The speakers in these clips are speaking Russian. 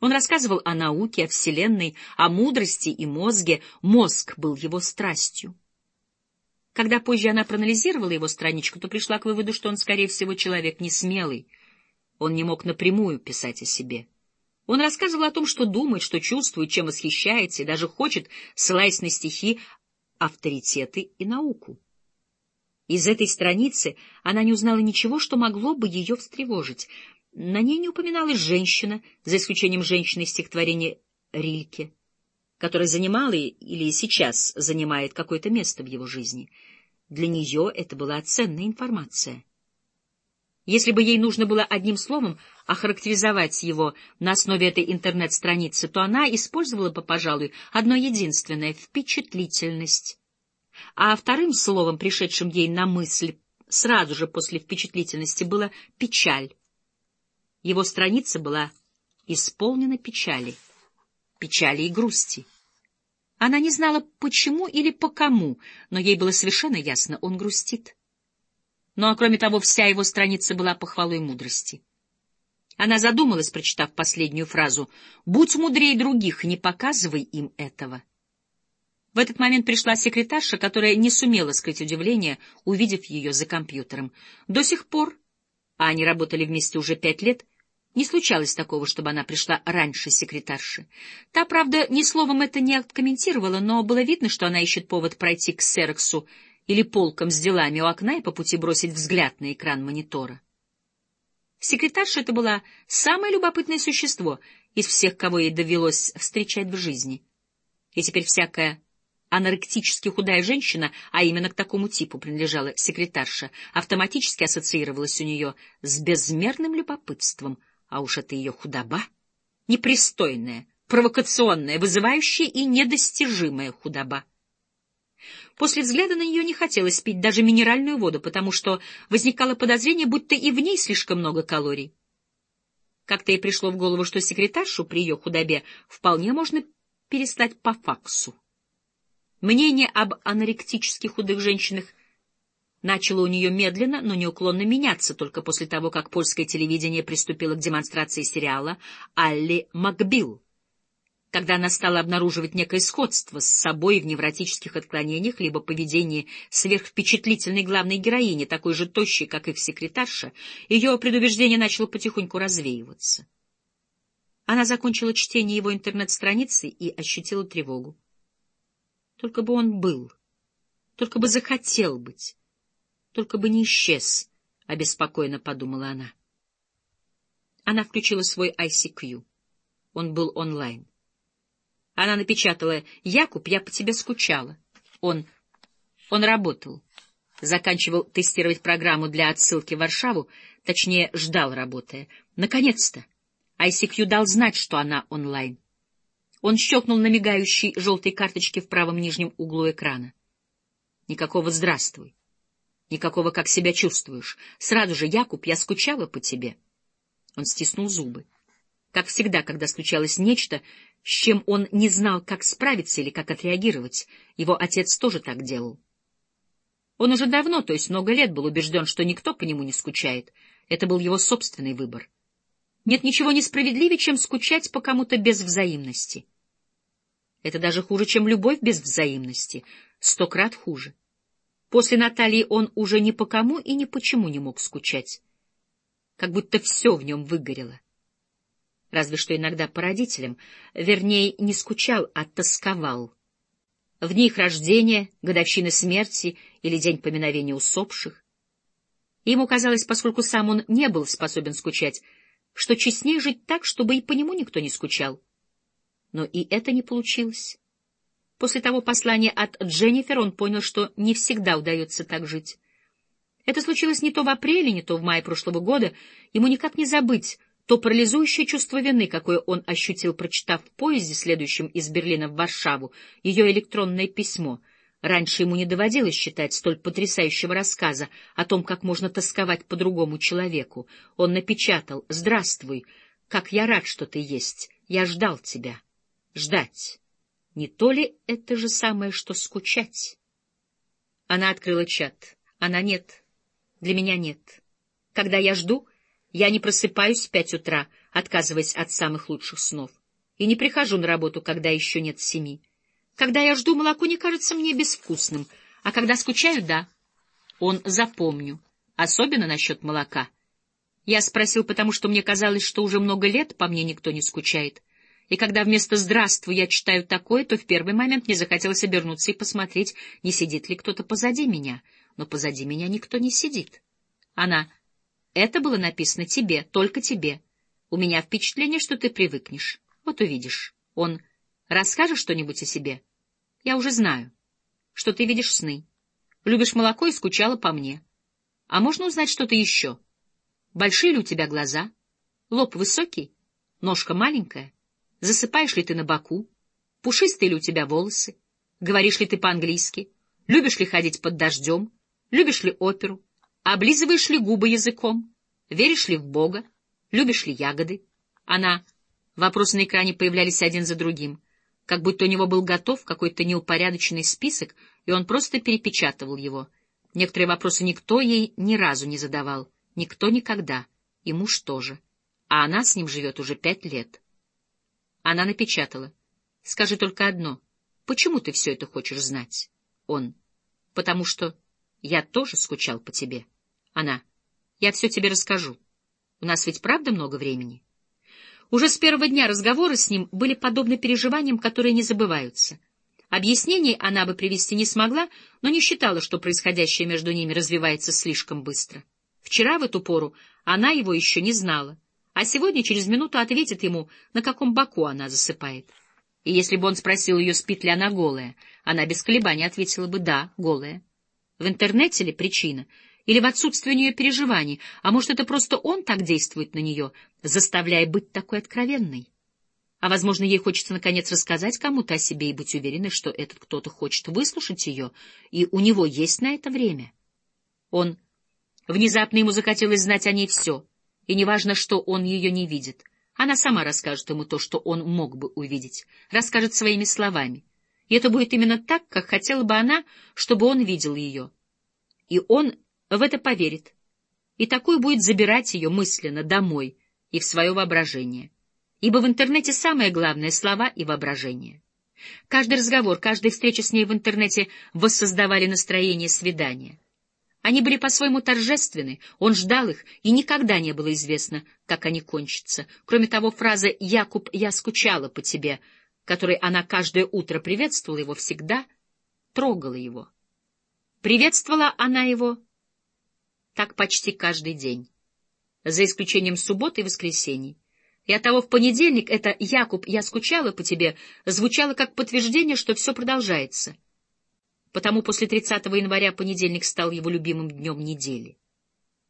Он рассказывал о науке, о Вселенной, о мудрости и мозге. Мозг был его страстью. Когда позже она проанализировала его страничку, то пришла к выводу, что он, скорее всего, человек не смелый. Он не мог напрямую писать о себе. Он рассказывал о том, что думает, что чувствует, чем восхищается, и даже хочет, ссылаясь на стихи, авторитеты и науку. Из этой страницы она не узнала ничего, что могло бы ее встревожить. На ней не упоминалась женщина, за исключением женщины из стихотворения Рильке, которая занимала или сейчас занимает какое-то место в его жизни. Для нее это была ценная информация. Если бы ей нужно было одним словом охарактеризовать его на основе этой интернет-страницы, то она использовала бы, пожалуй, одно единственное — впечатлительность. А вторым словом, пришедшим ей на мысль сразу же после впечатлительности, было печаль. Его страница была исполнена печали, печали и грусти. Она не знала, почему или по кому, но ей было совершенно ясно — он грустит. Ну а кроме того, вся его страница была похвалой мудрости. Она задумалась, прочитав последнюю фразу «Будь мудрее других, не показывай им этого». В этот момент пришла секретарша, которая не сумела скрыть удивление, увидев ее за компьютером. До сих пор, а они работали вместе уже пять лет, не случалось такого, чтобы она пришла раньше секретарши. Та, правда, ни словом это не откомментировала, но было видно, что она ищет повод пройти к Серексу или полкам с делами у окна и по пути бросить взгляд на экран монитора. Секретарша это была самое любопытное существо из всех, кого ей довелось встречать в жизни. И теперь всякая аноректически худая женщина, а именно к такому типу принадлежала секретарша, автоматически ассоциировалась у нее с безмерным любопытством, а уж это ее худоба, непристойная, провокационная, вызывающая и недостижимая худоба. После взгляда на нее не хотелось пить даже минеральную воду, потому что возникало подозрение, будто и в ней слишком много калорий. Как-то ей пришло в голову, что секретаршу при ее худобе вполне можно переслать по факсу. Мнение об аноректически худых женщинах начало у нее медленно, но неуклонно меняться только после того, как польское телевидение приступило к демонстрации сериала «Алли Макбилл», когда она стала обнаруживать некое сходство с собой в невротических отклонениях либо поведении сверхвпечатлительной главной героини, такой же тощей, как их секретарша, ее предубеждение начало потихоньку развеиваться. Она закончила чтение его интернет-страницы и ощутила тревогу. Только бы он был, только бы захотел быть, только бы не исчез, — обеспокоенно подумала она. Она включила свой ICQ. Он был онлайн. Она напечатала «Якуб, я по тебе скучала». Он... он работал. Заканчивал тестировать программу для отсылки в Варшаву, точнее, ждал, работая. Наконец-то! ICQ дал знать, что она онлайн. Он щелкнул на мигающей желтой карточке в правом нижнем углу экрана. Никакого «здравствуй». Никакого «как себя чувствуешь». Сразу же, Якуб, я скучала по тебе. Он стиснул зубы. Как всегда, когда случалось нечто, с чем он не знал, как справиться или как отреагировать. Его отец тоже так делал. Он уже давно, то есть много лет, был убежден, что никто по нему не скучает. Это был его собственный выбор. Нет ничего несправедливее, чем скучать по кому-то без взаимности. Это даже хуже, чем любовь без взаимности. Сто крат хуже. После Натальи он уже ни по кому и ни почему не мог скучать. Как будто все в нем выгорело разве что иногда по родителям, вернее, не скучал, а тосковал. В дни их рождения, годовщины смерти или день поминовения усопших. ему казалось, поскольку сам он не был способен скучать, что честнее жить так, чтобы и по нему никто не скучал. Но и это не получилось. После того послания от Дженнифер он понял, что не всегда удается так жить. Это случилось не то в апреле, не то в мае прошлого года. Ему никак не забыть, то парализующее чувство вины, какое он ощутил, прочитав в поезде, следующем из Берлина в Варшаву, ее электронное письмо. Раньше ему не доводилось читать столь потрясающего рассказа о том, как можно тосковать по другому человеку. Он напечатал «Здравствуй, как я рад, что ты есть. Я ждал тебя. Ждать. Не то ли это же самое, что скучать?» Она открыла чат. Она нет. Для меня нет. Когда я жду, я не просыпаюсь в пять утра, отказываясь от самых лучших снов. И не прихожу на работу, когда еще нет семи. Когда я жду, молоко не кажется мне безвкусным, а когда скучаю — да. Он запомню, особенно насчет молока. Я спросил, потому что мне казалось, что уже много лет по мне никто не скучает. И когда вместо «здравствуй» я читаю такое, то в первый момент мне захотелось обернуться и посмотреть, не сидит ли кто-то позади меня. Но позади меня никто не сидит. Она. Это было написано тебе, только тебе. У меня впечатление, что ты привыкнешь. Вот увидишь. Он. Расскажешь что-нибудь о себе? Я уже знаю, что ты видишь сны. Любишь молоко и скучала по мне. А можно узнать что-то еще? Большие ли у тебя глаза? Лоб высокий? Ножка маленькая? Засыпаешь ли ты на боку? Пушистые ли у тебя волосы? Говоришь ли ты по-английски? Любишь ли ходить под дождем? Любишь ли оперу? Облизываешь ли губы языком? Веришь ли в Бога? Любишь ли ягоды? Она... Вопросы на экране появлялись один за другим, как будто у него был готов какой-то неупорядоченный список, и он просто перепечатывал его. Некоторые вопросы никто ей ни разу не задавал, никто никогда, и муж тоже. А она с ним живет уже пять лет. Она напечатала. «Скажи только одно. Почему ты все это хочешь знать?» Он. «Потому что я тоже скучал по тебе». Она. «Я все тебе расскажу. У нас ведь правда много времени?» Уже с первого дня разговоры с ним были подобны переживаниям, которые не забываются. Объяснений она бы привести не смогла, но не считала, что происходящее между ними развивается слишком быстро. Вчера в эту пору она его еще не знала а сегодня через минуту ответит ему, на каком боку она засыпает. И если бы он спросил ее, спит ли она голая, она без колебаний ответила бы «да, голая». В интернете ли причина? Или в отсутствии у нее переживаний? А может, это просто он так действует на нее, заставляя быть такой откровенной? А, возможно, ей хочется, наконец, рассказать кому-то о себе и быть уверенной, что этот кто-то хочет выслушать ее, и у него есть на это время. Он... Внезапно ему захотелось знать о ней все — и неважно, что он ее не видит. Она сама расскажет ему то, что он мог бы увидеть, расскажет своими словами. И это будет именно так, как хотела бы она, чтобы он видел ее. И он в это поверит. И такой будет забирать ее мысленно домой и в свое воображение. Ибо в интернете самое главное — слова и воображение. Каждый разговор, каждая встреча с ней в интернете воссоздавали настроение свидания — они были по-своему торжественны, он ждал их, и никогда не было известно, как они кончатся. Кроме того, фраза «Якуб, я скучала по тебе», которой она каждое утро приветствовала его, всегда трогала его. Приветствовала она его так почти каждый день, за исключением субботы и воскресений. И оттого в понедельник это «Якуб, я скучала по тебе» звучало как подтверждение, что все продолжается — Потому после 30 января понедельник стал его любимым днем недели.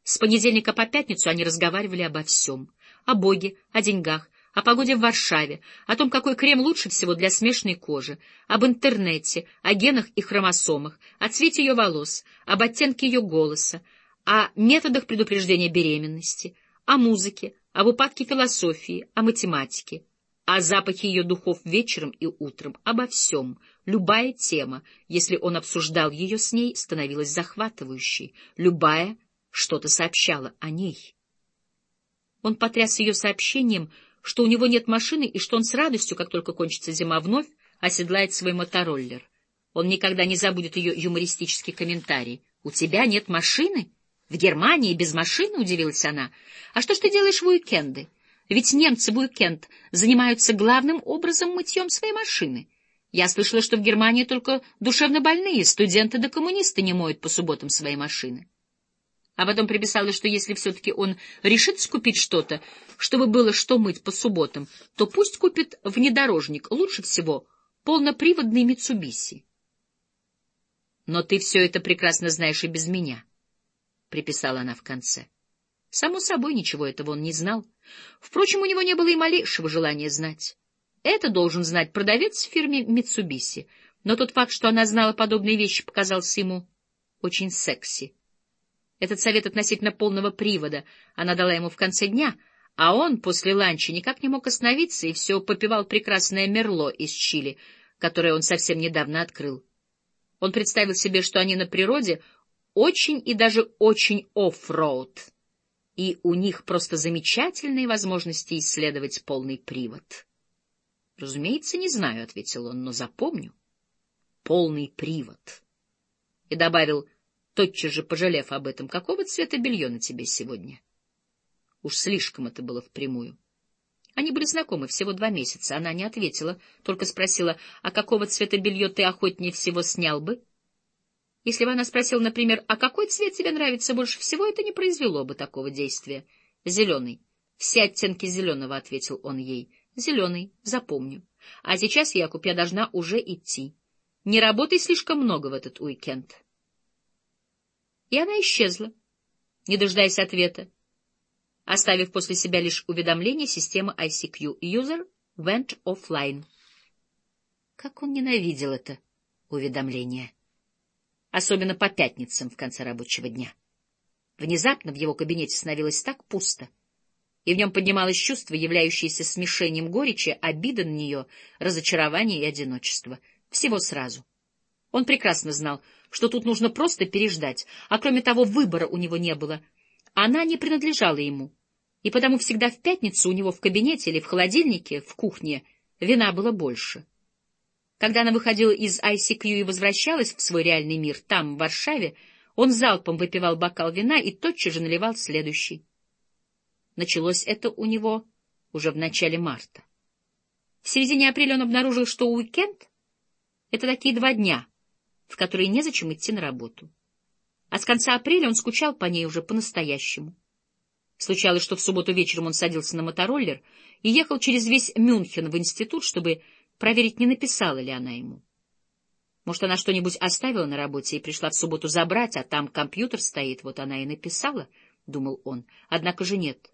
С понедельника по пятницу они разговаривали обо всем. О Боге, о деньгах, о погоде в Варшаве, о том, какой крем лучше всего для смешной кожи, об интернете, о генах и хромосомах, о цвете ее волос, об оттенке ее голоса, о методах предупреждения беременности, о музыке, об упадке философии, о математике, о запахе ее духов вечером и утром, обо всем. Любая тема, если он обсуждал ее с ней, становилась захватывающей. Любая что-то сообщала о ней. Он потряс ее сообщением, что у него нет машины и что он с радостью, как только кончится зима, вновь оседлает свой мотороллер. Он никогда не забудет ее юмористический комментарий. «У тебя нет машины? В Германии без машины?» — удивилась она. «А что ж ты делаешь в уикенды?» Ведь немцы Буйкент занимаются главным образом мытьем своей машины. Я слышала, что в Германии только душевно больные, студенты да коммунисты не моют по субботам свои машины. А потом приписала, что если все-таки он решит скупить что-то, чтобы было что мыть по субботам, то пусть купит внедорожник, лучше всего полноприводный Митсубиси. Но ты все это прекрасно знаешь и без меня, — приписала она в конце. Само собой, ничего этого он не знал. Впрочем, у него не было и малейшего желания знать. Это должен знать продавец в фирме Митсубиси, но тот факт, что она знала подобные вещи, показался ему очень секси. Этот совет относительно полного привода она дала ему в конце дня, а он после ланча никак не мог остановиться и все попивал прекрасное мерло из Чили, которое он совсем недавно открыл. Он представил себе, что они на природе очень и даже очень оффроуд и у них просто замечательные возможности исследовать полный привод. — Разумеется, не знаю, — ответил он, — но запомню. Полный привод. И добавил, тотчас же пожалев об этом, какого цвета белье на тебе сегодня? Уж слишком это было впрямую. Они были знакомы всего два месяца. Она не ответила, только спросила, а какого цвета белье ты охотнее всего снял бы? Если бы она спросила, например, а какой цвет тебе нравится больше всего, это не произвело бы такого действия. Зеленый. Все оттенки зеленого, — ответил он ей. Зеленый, запомню. А сейчас, Якуб, я должна уже идти. Не работай слишком много в этот уикенд. И она исчезла, не дожидаясь ответа, оставив после себя лишь уведомление системы ICQ «User went offline». Как он ненавидел это уведомление! Особенно по пятницам в конце рабочего дня. Внезапно в его кабинете становилось так пусто, и в нем поднималось чувство, являющееся смешением горечи, обиды на нее, разочарования и одиночества. Всего сразу. Он прекрасно знал, что тут нужно просто переждать, а кроме того, выбора у него не было. Она не принадлежала ему, и потому всегда в пятницу у него в кабинете или в холодильнике, в кухне, вина было больше. Когда она выходила из ICQ и возвращалась в свой реальный мир, там, в Варшаве, он залпом выпивал бокал вина и тотчас же наливал следующий. Началось это у него уже в начале марта. В середине апреля он обнаружил, что уикенд — это такие два дня, в которые незачем идти на работу. А с конца апреля он скучал по ней уже по-настоящему. Случалось, что в субботу вечером он садился на мотороллер и ехал через весь Мюнхен в институт, чтобы проверить, не написала ли она ему. Может, она что-нибудь оставила на работе и пришла в субботу забрать, а там компьютер стоит, вот она и написала, — думал он. Однако же нет.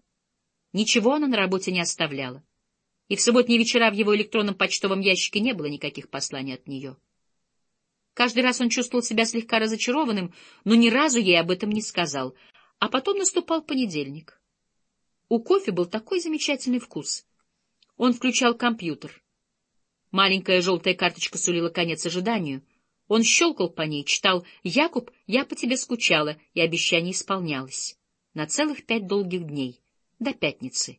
Ничего она на работе не оставляла. И в субботние вечера в его электронном почтовом ящике не было никаких посланий от нее. Каждый раз он чувствовал себя слегка разочарованным, но ни разу ей об этом не сказал. А потом наступал понедельник. У кофе был такой замечательный вкус. Он включал компьютер — Маленькая желтая карточка сулила конец ожиданию. Он щелкал по ней, читал «Якуб, я по тебе скучала», и обещание исполнялось. На целых пять долгих дней, до пятницы.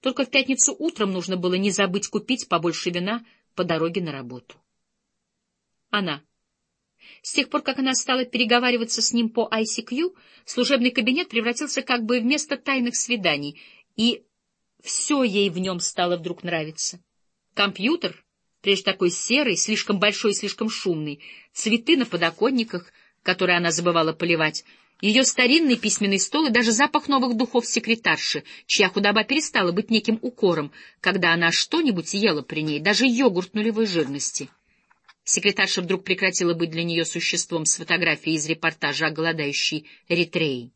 Только в пятницу утром нужно было не забыть купить побольше вина по дороге на работу. Она. С тех пор, как она стала переговариваться с ним по ICQ, служебный кабинет превратился как бы в место тайных свиданий, и все ей в нем стало вдруг нравиться. Компьютер, прежде такой серый, слишком большой и слишком шумный, цветы на подоконниках, которые она забывала поливать, ее старинный письменный стол и даже запах новых духов секретарши, чья худоба перестала быть неким укором, когда она что-нибудь ела при ней, даже йогурт нулевой жирности. Секретарша вдруг прекратила быть для нее существом с фотографией из репортажа о голодающей Эритреи.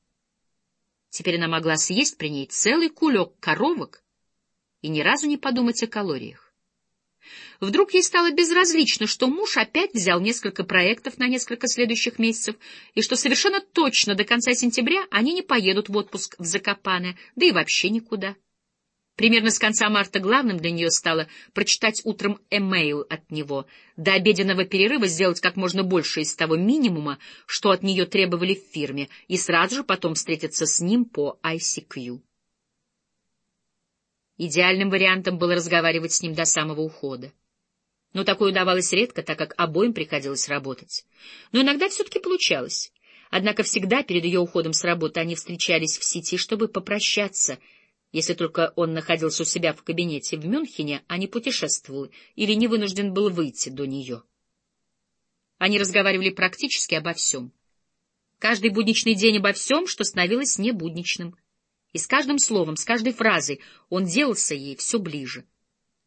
Теперь она могла съесть при ней целый кулек коровок и ни разу не подумать о калориях. Вдруг ей стало безразлично, что муж опять взял несколько проектов на несколько следующих месяцев, и что совершенно точно до конца сентября они не поедут в отпуск в Закопане, да и вообще никуда. Примерно с конца марта главным для нее стало прочитать утром эмейл от него, до обеденного перерыва сделать как можно больше из того минимума, что от нее требовали в фирме, и сразу же потом встретиться с ним по ICQ. Идеальным вариантом было разговаривать с ним до самого ухода. Но такое удавалось редко, так как обоим приходилось работать. Но иногда все-таки получалось. Однако всегда перед ее уходом с работы они встречались в сети, чтобы попрощаться, если только он находился у себя в кабинете в Мюнхене, а не путешествовал или не вынужден был выйти до нее. Они разговаривали практически обо всем. Каждый будничный день обо всем, что становилось небудничным — и с каждым словом, с каждой фразой он делался ей все ближе.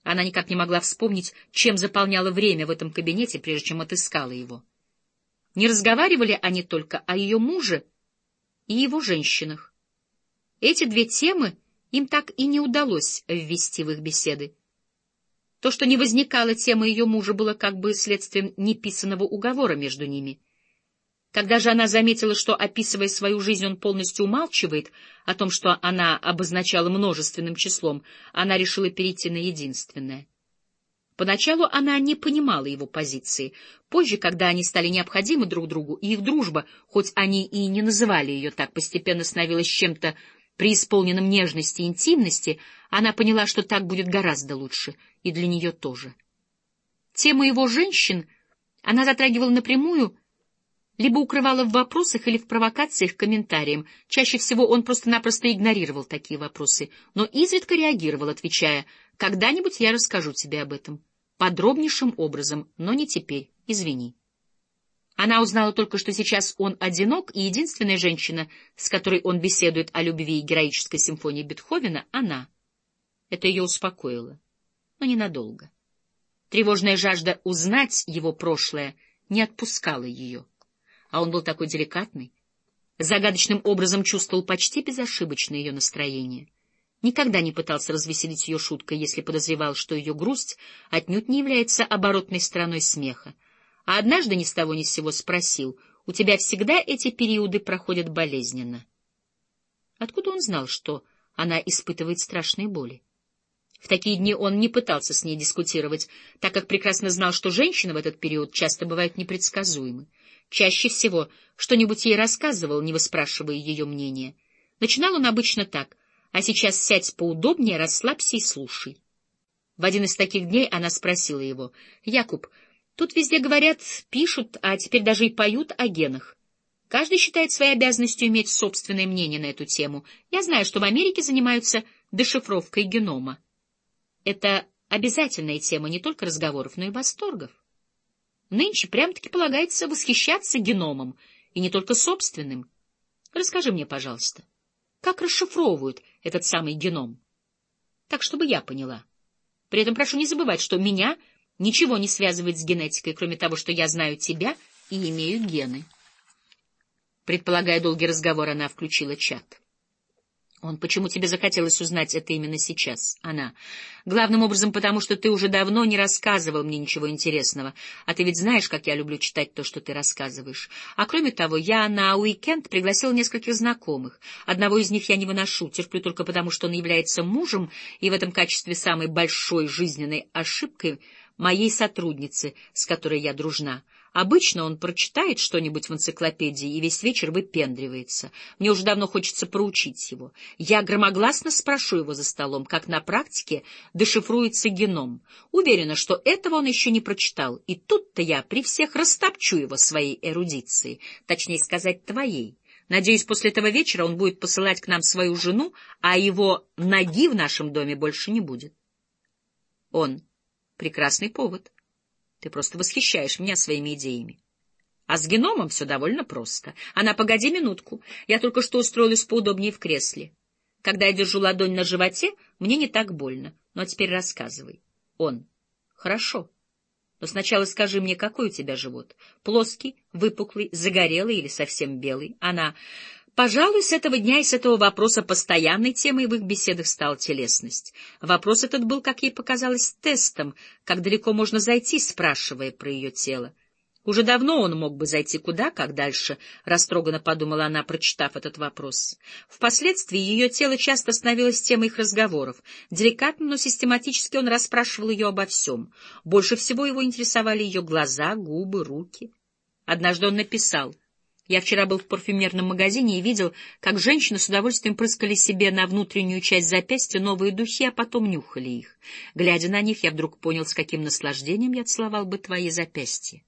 Она никак не могла вспомнить, чем заполняла время в этом кабинете, прежде чем отыскала его. Не разговаривали они только о ее муже и его женщинах. Эти две темы им так и не удалось ввести в их беседы. То, что не возникала тема ее мужа, было как бы следствием неписанного уговора между ними — когда же она заметила, что, описывая свою жизнь, он полностью умалчивает о том, что она обозначала множественным числом, она решила перейти на единственное. Поначалу она не понимала его позиции. Позже, когда они стали необходимы друг другу, и их дружба, хоть они и не называли ее так, постепенно становилась чем-то преисполненном нежности и интимности, она поняла, что так будет гораздо лучше, и для нее тоже. Тему его женщин она затрагивала напрямую, либо укрывала в вопросах или в провокациях комментариям. Чаще всего он просто-напросто игнорировал такие вопросы, но изредка реагировал, отвечая «Когда-нибудь я расскажу тебе об этом. Подробнейшим образом, но не теперь. Извини». Она узнала только, что сейчас он одинок, и единственная женщина, с которой он беседует о любви и героической симфонии Бетховена, — она. Это ее успокоило, но ненадолго. Тревожная жажда узнать его прошлое не отпускала ее. А он был такой деликатный, загадочным образом чувствовал почти безошибочно ее настроение. Никогда не пытался развеселить ее шуткой, если подозревал, что ее грусть отнюдь не является оборотной стороной смеха а однажды ни с того ни с сего спросил, «У тебя всегда эти периоды проходят болезненно?» Откуда он знал, что она испытывает страшные боли? В такие дни он не пытался с ней дискутировать, так как прекрасно знал, что женщины в этот период часто бывают непредсказуемы. Чаще всего что-нибудь ей рассказывал, не выспрашивая ее мнения. Начинал он обычно так, а сейчас сядь поудобнее, расслабься и слушай. В один из таких дней она спросила его, «Якуб, Тут везде говорят, пишут, а теперь даже и поют о генах. Каждый считает своей обязанностью иметь собственное мнение на эту тему. Я знаю, что в Америке занимаются дешифровкой генома. Это обязательная тема не только разговоров, но и восторгов. Нынче прям-таки полагается восхищаться геномом, и не только собственным. Расскажи мне, пожалуйста, как расшифровывают этот самый геном? Так, чтобы я поняла. При этом прошу не забывать, что меня Ничего не связывает с генетикой, кроме того, что я знаю тебя и имею гены. Предполагая долгий разговор, она включила чат. Он, почему тебе захотелось узнать это именно сейчас? Она. Главным образом потому, что ты уже давно не рассказывал мне ничего интересного. А ты ведь знаешь, как я люблю читать то, что ты рассказываешь. А кроме того, я на уикенд пригласил нескольких знакомых. Одного из них я не выношу, терплю только потому, что он является мужем, и в этом качестве самой большой жизненной ошибкой моей сотрудницы, с которой я дружна. Обычно он прочитает что-нибудь в энциклопедии и весь вечер выпендривается. Мне уже давно хочется проучить его. Я громогласно спрошу его за столом, как на практике дешифруется геном. Уверена, что этого он еще не прочитал, и тут-то я при всех растопчу его своей эрудицией, точнее сказать, твоей. Надеюсь, после этого вечера он будет посылать к нам свою жену, а его ноги в нашем доме больше не будет. Он Прекрасный повод. Ты просто восхищаешь меня своими идеями. А с геномом все довольно просто. Она, погоди минутку, я только что устроилась поудобнее в кресле. Когда я держу ладонь на животе, мне не так больно. Ну, а теперь рассказывай. Он. Хорошо. Но сначала скажи мне, какой у тебя живот? Плоский, выпуклый, загорелый или совсем белый? Она. Пожалуй, с этого дня и с этого вопроса постоянной темой в их беседах стала телесность. Вопрос этот был, как ей показалось, тестом, как далеко можно зайти, спрашивая про ее тело. Уже давно он мог бы зайти куда, как дальше, растроганно подумала она, прочитав этот вопрос. Впоследствии ее тело часто становилось темой их разговоров. Деликатно, но систематически он расспрашивал ее обо всем. Больше всего его интересовали ее глаза, губы, руки. Однажды он написал — я вчера был в парфюмерном магазине и видел, как женщины с удовольствием прыскали себе на внутреннюю часть запястья новые духи, а потом нюхали их. Глядя на них, я вдруг понял, с каким наслаждением я целовал бы твои запястья.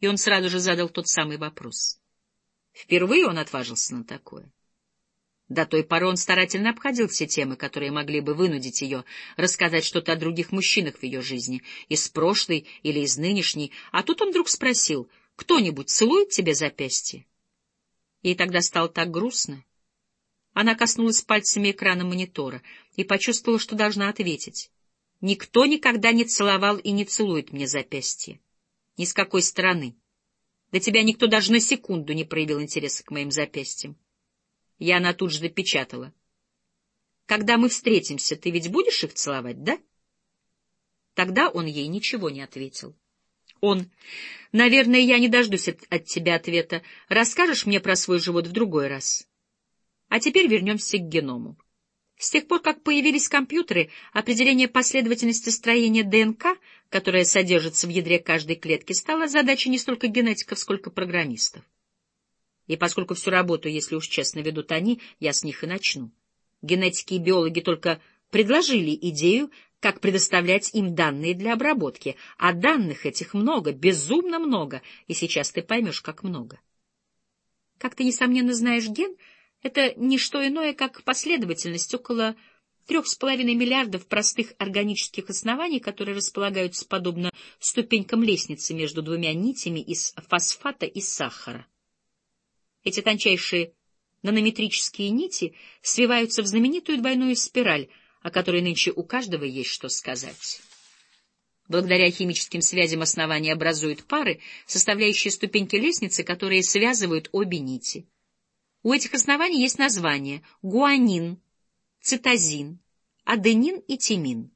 И он сразу же задал тот самый вопрос. Впервые он отважился на такое. До той поры он старательно обходил все темы, которые могли бы вынудить ее рассказать что-то о других мужчинах в ее жизни, из прошлой или из нынешней, а тут он вдруг спросил — кто-нибудь целует тебе запястье? Ей тогда стало так грустно. Она коснулась пальцами экрана монитора и почувствовала, что должна ответить. Никто никогда не целовал и не целует мне запястье. Ни с какой стороны. До тебя никто даже на секунду не проявил интереса к моим запястьям. Я она тут же допечатала. Когда мы встретимся, ты ведь будешь их целовать, да? Тогда он ей ничего не ответил. Он. Наверное, я не дождусь от, от тебя ответа. Расскажешь мне про свой живот в другой раз. А теперь вернемся к геному. С тех пор, как появились компьютеры, определение последовательности строения ДНК, которая содержится в ядре каждой клетки, стало задачей не столько генетиков, сколько программистов. И поскольку всю работу, если уж честно ведут они, я с них и начну. Генетики и биологи только предложили идею, как предоставлять им данные для обработки, а данных этих много, безумно много, и сейчас ты поймешь, как много. Как ты, несомненно, знаешь, ген — это не что иное, как последовательность около трех с половиной миллиардов простых органических оснований, которые располагаются подобно ступенькам лестницы между двумя нитями из фосфата и сахара. Эти тончайшие нанометрические нити свиваются в знаменитую двойную спираль, о которой нынче у каждого есть что сказать. Благодаря химическим связям основания образуют пары, составляющие ступеньки лестницы, которые связывают обе нити. У этих оснований есть названия гуанин, цитозин, аденин и тимин.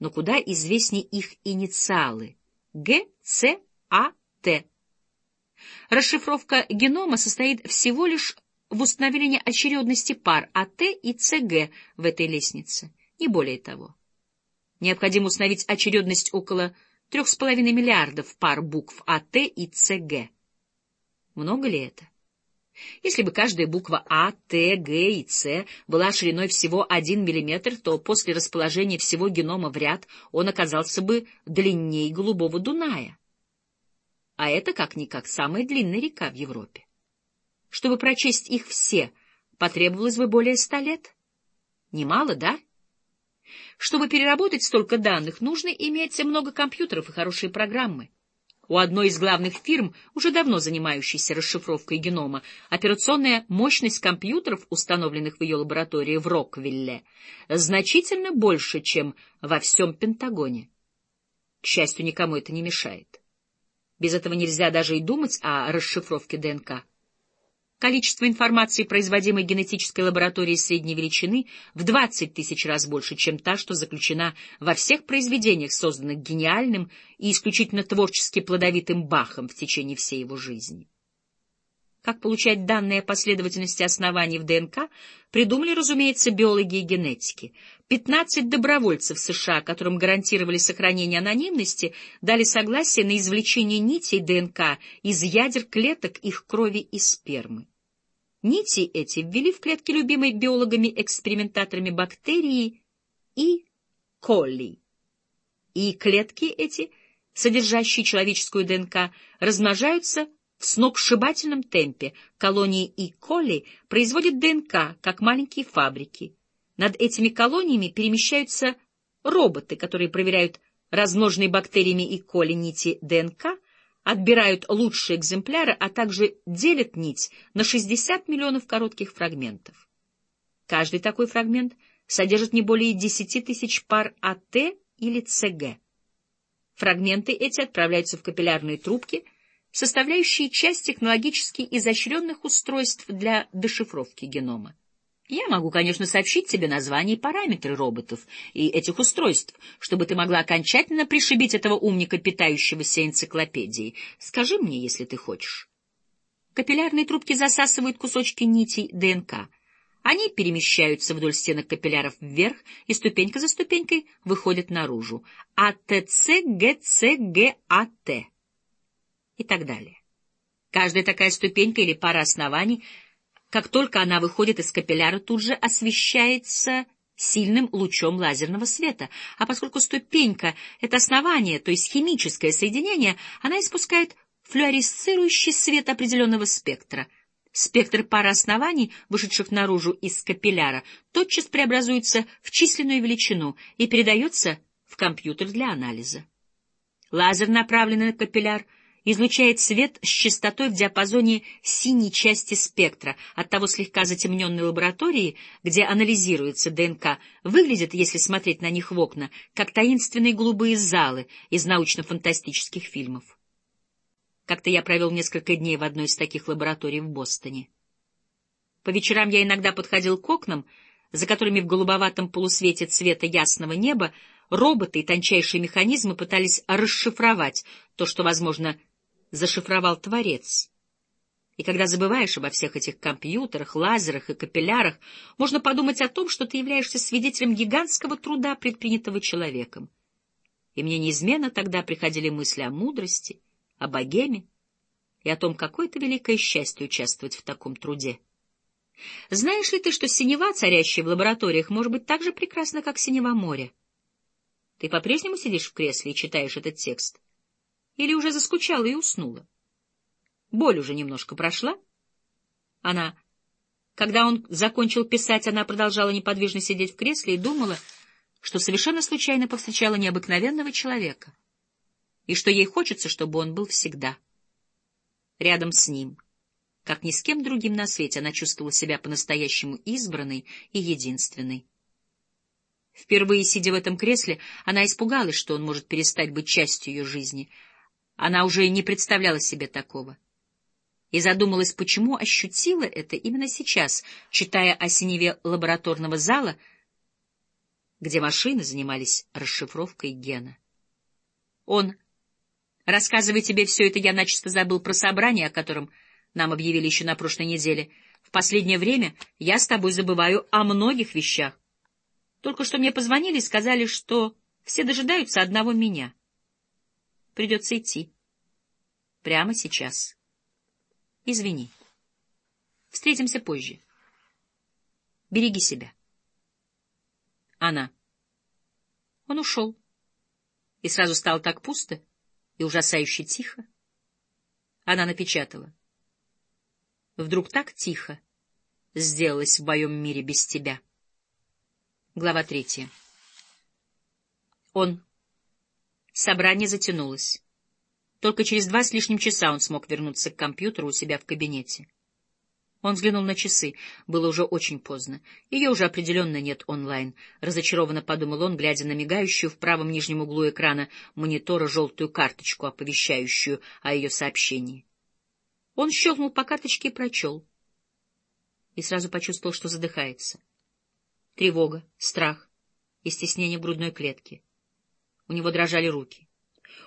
Но куда известнее их инициалы — Г, С, А, Т. Расшифровка генома состоит всего лишь в установлении очередности пар АТ и ЦГ в этой лестнице, не более того. Необходимо установить очередность около трех с половиной миллиардов пар букв АТ и ЦГ. Много ли это? Если бы каждая буква А, Т, Г и С была шириной всего 1 мм, то после расположения всего генома в ряд он оказался бы длиннее Голубого Дуная. А это, как-никак, самая длинная река в Европе. Чтобы прочесть их все, потребовалось бы более ста лет. Немало, да? Чтобы переработать столько данных, нужно иметь много компьютеров и хорошие программы. У одной из главных фирм, уже давно занимающейся расшифровкой генома, операционная мощность компьютеров, установленных в ее лаборатории в Роквилле, значительно больше, чем во всем Пентагоне. К счастью, никому это не мешает. Без этого нельзя даже и думать о расшифровке ДНК. Количество информации, производимой генетической лабораторией средней величины, в 20 тысяч раз больше, чем та, что заключена во всех произведениях, созданных гениальным и исключительно творчески плодовитым Бахом в течение всей его жизни. Как получать данные о последовательности оснований в ДНК, придумали, разумеется, биологи и генетики. 15 добровольцев США, которым гарантировали сохранение анонимности, дали согласие на извлечение нитей ДНК из ядер клеток их крови и спермы. Нити эти ввели в клетки любимой биологами-экспериментаторами бактерии и коли. И клетки эти, содержащие человеческую ДНК, размножаются в сногсшибательном темпе колонии И. коли производят ДНК, как маленькие фабрики. Над этими колониями перемещаются роботы, которые проверяют размноженные бактериями И. коли нити ДНК, отбирают лучшие экземпляры, а также делят нить на 60 миллионов коротких фрагментов. Каждый такой фрагмент содержит не более 10 тысяч пар АТ или ЦГ. Фрагменты эти отправляются в капиллярные трубки – составляющие часть технологически изощренных устройств для дешифровки генома. Я могу, конечно, сообщить тебе названия и параметры роботов и этих устройств, чтобы ты могла окончательно пришибить этого умника, питающегося энциклопедией. Скажи мне, если ты хочешь. Капиллярные трубки засасывают кусочки нитей ДНК. Они перемещаются вдоль стенок капилляров вверх и ступенька за ступенькой выходят наружу. АТЦ, ГЦ, ГАТ и так далее. Каждая такая ступенька или пара оснований, как только она выходит из капилляра, тут же освещается сильным лучом лазерного света, а поскольку ступенька — это основание, то есть химическое соединение, она испускает флуоресцирующий свет определенного спектра. Спектр пары оснований, вышедших наружу из капилляра, тотчас преобразуется в численную величину и передается в компьютер для анализа. Лазер, направленный на капилляр — излучает свет с частотой в диапазоне синей части спектра, оттого слегка затемненной лаборатории, где анализируется ДНК, выглядят, если смотреть на них в окна, как таинственные голубые залы из научно-фантастических фильмов. Как-то я провел несколько дней в одной из таких лабораторий в Бостоне. По вечерам я иногда подходил к окнам, за которыми в голубоватом полусвете цвета ясного неба роботы и тончайшие механизмы пытались расшифровать то, что, возможно, зашифровал Творец. И когда забываешь обо всех этих компьютерах, лазерах и капиллярах, можно подумать о том, что ты являешься свидетелем гигантского труда, предпринятого человеком. И мне неизменно тогда приходили мысли о мудрости, о богеме, и о том, какое это великое счастье участвовать в таком труде. Знаешь ли ты, что синева, царящая в лабораториях, может быть так же прекрасна, как синева моря? Ты по-прежнему сидишь в кресле и читаешь этот текст? Или уже заскучала и уснула? Боль уже немножко прошла? Она... Когда он закончил писать, она продолжала неподвижно сидеть в кресле и думала, что совершенно случайно повстречала необыкновенного человека, и что ей хочется, чтобы он был всегда рядом с ним. Как ни с кем другим на свете она чувствовала себя по-настоящему избранной и единственной. Впервые, сидя в этом кресле, она испугалась, что он может перестать быть частью ее жизни. Она уже не представляла себе такого. И задумалась, почему ощутила это именно сейчас, читая о синеве лабораторного зала, где машины занимались расшифровкой гена. Он, рассказывая тебе все это, я начисто забыл про собрание, о котором нам объявили еще на прошлой неделе. В последнее время я с тобой забываю о многих вещах. Только что мне позвонили и сказали, что все дожидаются одного меня. Придется идти. Прямо сейчас. Извини. Встретимся позже. Береги себя. Она. Он ушел. И сразу стало так пусто и ужасающе тихо. Она напечатала. Вдруг так тихо сделалось в моем мире без тебя. Глава третья. Он. Собрание затянулось. Только через два с лишним часа он смог вернуться к компьютеру у себя в кабинете. Он взглянул на часы. Было уже очень поздно. Ее уже определенно нет онлайн. Разочарованно подумал он, глядя на мигающую в правом нижнем углу экрана монитора желтую карточку, оповещающую о ее сообщении. Он щелкнул по карточке и прочел. И сразу почувствовал, что задыхается тревога, страх и стеснение грудной клетки. У него дрожали руки.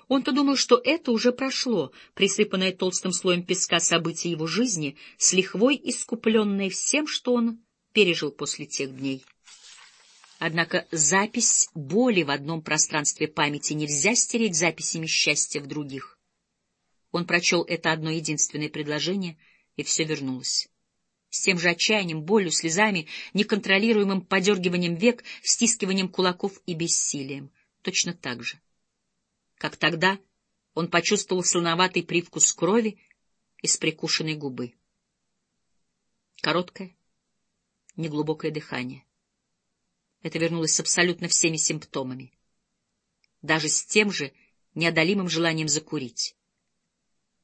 Он-то думал, что это уже прошло, присыпанное толстым слоем песка события его жизни, с лихвой искупленное всем, что он пережил после тех дней. Однако запись боли в одном пространстве памяти нельзя стереть записями счастья в других. Он прочел это одно единственное предложение, и все вернулось с тем же отчаянием, болью, слезами, неконтролируемым подергиванием век, стискиванием кулаков и бессилием. Точно так же. Как тогда он почувствовал слоноватый привкус крови из прикушенной губы. Короткое, неглубокое дыхание. Это вернулось с абсолютно всеми симптомами. Даже с тем же неодолимым желанием закурить.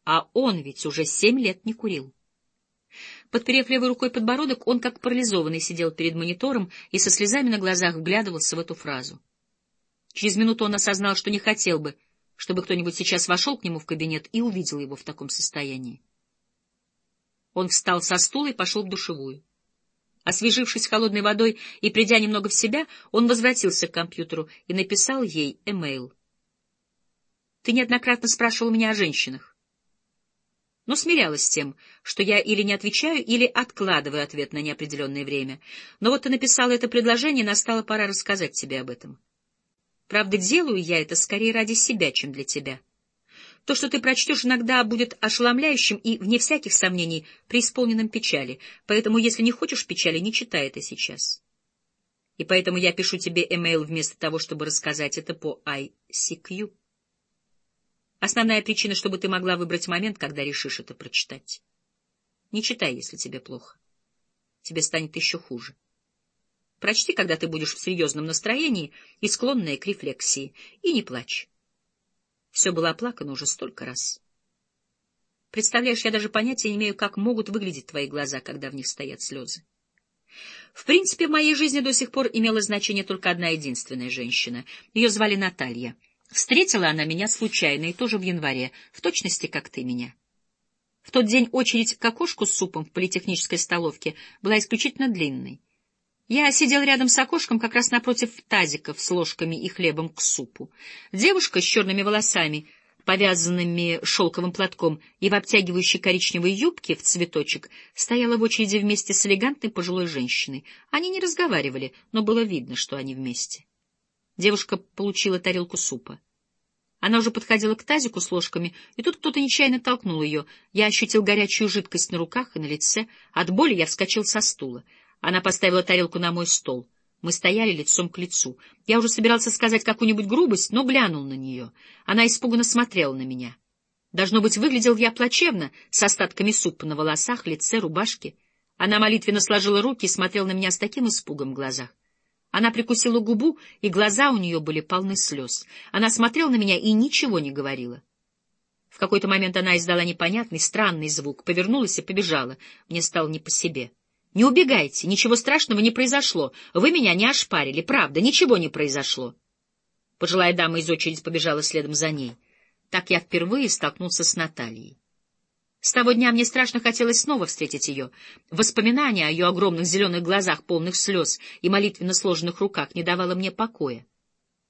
А он ведь уже семь лет не курил. Подперев левой рукой подбородок, он, как парализованный, сидел перед монитором и со слезами на глазах вглядывался в эту фразу. Через минуту он осознал, что не хотел бы, чтобы кто-нибудь сейчас вошел к нему в кабинет и увидел его в таком состоянии. Он встал со стула и пошел в душевую. Освежившись холодной водой и придя немного в себя, он возвратился к компьютеру и написал ей эмейл. «Ты неоднократно спрашивал меня о женщинах но смирялась с тем, что я или не отвечаю, или откладываю ответ на неопределенное время. Но вот ты написала это предложение, настала пора рассказать тебе об этом. Правда, делаю я это скорее ради себя, чем для тебя. То, что ты прочтешь, иногда будет ошеломляющим и, вне всяких сомнений, преисполненным печали, поэтому, если не хочешь печали, не читай это сейчас. И поэтому я пишу тебе эмейл вместо того, чтобы рассказать это по ICQ. Основная причина, чтобы ты могла выбрать момент, когда решишь это прочитать. Не читай, если тебе плохо. Тебе станет еще хуже. Прочти, когда ты будешь в серьезном настроении и склонная к рефлексии, и не плачь. Все было оплакано уже столько раз. Представляешь, я даже понятия не имею, как могут выглядеть твои глаза, когда в них стоят слезы. В принципе, в моей жизни до сих пор имела значение только одна единственная женщина. Ее звали Наталья. Встретила она меня случайно, и тоже в январе, в точности, как ты меня. В тот день очередь к окошку с супом в политехнической столовке была исключительно длинной. Я сидел рядом с окошком как раз напротив тазиков с ложками и хлебом к супу. Девушка с черными волосами, повязанными шелковым платком и в обтягивающей коричневой юбке в цветочек, стояла в очереди вместе с элегантной пожилой женщиной. Они не разговаривали, но было видно, что они вместе. Девушка получила тарелку супа. Она уже подходила к тазику с ложками, и тут кто-то нечаянно толкнул ее. Я ощутил горячую жидкость на руках и на лице. От боли я вскочил со стула. Она поставила тарелку на мой стол. Мы стояли лицом к лицу. Я уже собирался сказать какую-нибудь грубость, но глянул на нее. Она испуганно смотрела на меня. Должно быть, выглядел я плачевно, с остатками супа на волосах, лице, рубашке. Она молитвенно сложила руки и смотрела на меня с таким испугом в глазах. Она прикусила губу, и глаза у нее были полны слез. Она смотрела на меня и ничего не говорила. В какой-то момент она издала непонятный, странный звук, повернулась и побежала. Мне стало не по себе. «Не убегайте, ничего страшного не произошло. Вы меня не ошпарили, правда, ничего не произошло». Пожилая дама из очереди побежала следом за ней. Так я впервые столкнулся с Натальей. С того дня мне страшно хотелось снова встретить ее. Воспоминания о ее огромных зеленых глазах, полных слез и молитвенно сложенных руках не давало мне покоя.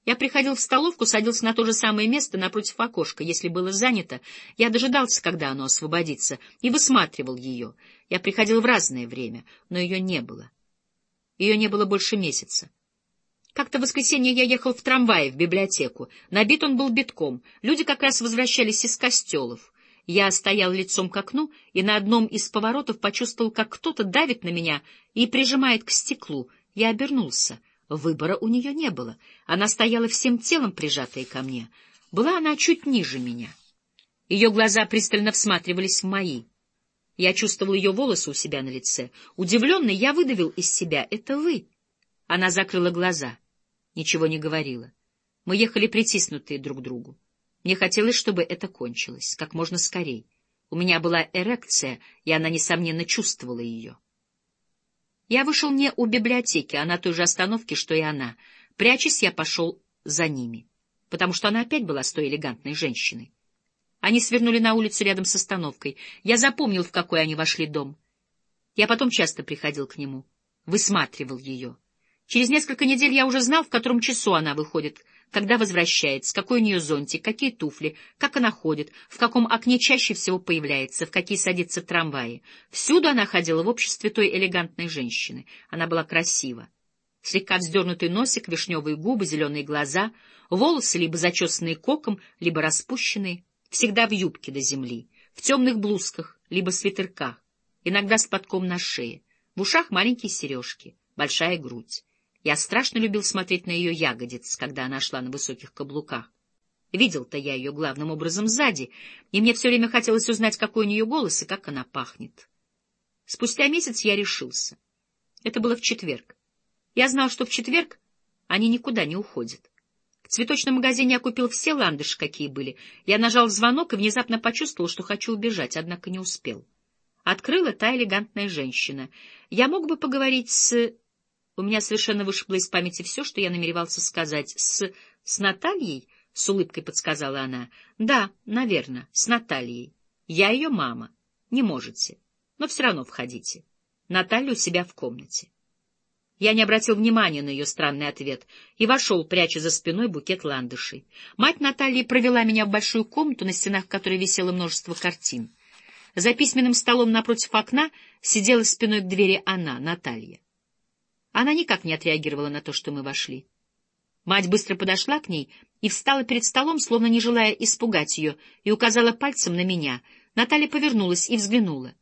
Я приходил в столовку, садился на то же самое место напротив окошка. Если было занято, я дожидался, когда оно освободится, и высматривал ее. Я приходил в разное время, но ее не было. Ее не было больше месяца. Как-то в воскресенье я ехал в трамвае в библиотеку. Набит он был битком. Люди как раз возвращались из костелов. Я стоял лицом к окну и на одном из поворотов почувствовал, как кто-то давит на меня и прижимает к стеклу. Я обернулся. Выбора у нее не было. Она стояла всем телом, прижатая ко мне. Была она чуть ниже меня. Ее глаза пристально всматривались в мои. Я чувствовал ее волосы у себя на лице. Удивленный, я выдавил из себя «Это вы». Она закрыла глаза, ничего не говорила. Мы ехали притиснутые друг к другу. Мне хотелось, чтобы это кончилось, как можно скорей. У меня была эрекция, и она, несомненно, чувствовала ее. Я вышел не у библиотеки, а на той же остановке, что и она. Прячась, я пошел за ними, потому что она опять была с той элегантной женщиной. Они свернули на улицу рядом с остановкой. Я запомнил, в какой они вошли дом. Я потом часто приходил к нему, высматривал ее. Через несколько недель я уже знал, в котором часу она выходит — когда возвращается, какой у нее зонтик, какие туфли, как она ходит, в каком окне чаще всего появляется, в какие садится трамваи. Всюду она ходила в обществе той элегантной женщины. Она была красива. Слегка вздернутый носик, вишневые губы, зеленые глаза, волосы либо зачесанные коком, либо распущенные, всегда в юбке до земли, в темных блузках, либо свитерках, иногда с подком на шее, в ушах маленькие сережки, большая грудь. Я страшно любил смотреть на ее ягодиц, когда она шла на высоких каблуках. Видел-то я ее главным образом сзади, и мне все время хотелось узнать, какой у нее голос и как она пахнет. Спустя месяц я решился. Это было в четверг. Я знал, что в четверг они никуда не уходят. В цветочном магазине я купил все ландыши, какие были. Я нажал звонок и внезапно почувствовал, что хочу убежать, однако не успел. Открыла та элегантная женщина. Я мог бы поговорить с... У меня совершенно вышибло из памяти все, что я намеревался сказать. С... с Натальей? — с улыбкой подсказала она. — Да, наверное, с Натальей. Я ее мама. Не можете. Но все равно входите. Наталья у себя в комнате. Я не обратил внимания на ее странный ответ и вошел, пряча за спиной букет ландышей. Мать Натальи провела меня в большую комнату, на стенах которой висело множество картин. За письменным столом напротив окна сидела спиной к двери она, Наталья. Она никак не отреагировала на то, что мы вошли. Мать быстро подошла к ней и встала перед столом, словно не желая испугать ее, и указала пальцем на меня. Наталья повернулась и взглянула.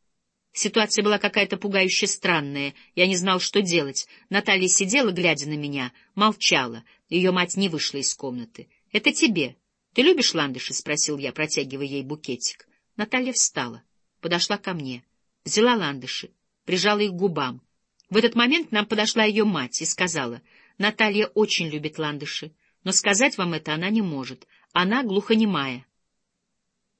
Ситуация была какая-то пугающе странная. Я не знал, что делать. Наталья сидела, глядя на меня, молчала. Ее мать не вышла из комнаты. — Это тебе. Ты любишь ландыши? — спросил я, протягивая ей букетик. Наталья встала, подошла ко мне, взяла ландыши, прижала их к губам. В этот момент нам подошла ее мать и сказала, «Наталья очень любит ландыши, но сказать вам это она не может. Она глухонемая».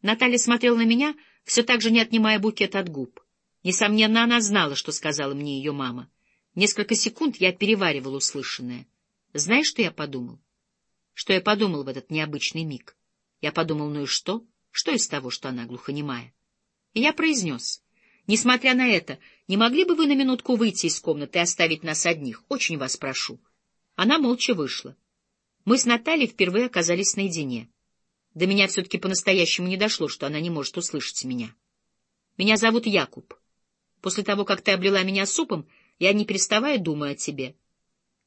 Наталья смотрела на меня, все так же не отнимая букет от губ. Несомненно, она знала, что сказала мне ее мама. Несколько секунд я переваривал услышанное. Знаешь, что я подумал? Что я подумал в этот необычный миг? Я подумал, ну и что? Что из того, что она глухонемая? И я произнес — Несмотря на это, не могли бы вы на минутку выйти из комнаты и оставить нас одних? Очень вас прошу. Она молча вышла. Мы с Натальей впервые оказались наедине. До меня все-таки по-настоящему не дошло, что она не может услышать меня. Меня зовут Якуб. После того, как ты облила меня супом, я не переставая думаю о тебе.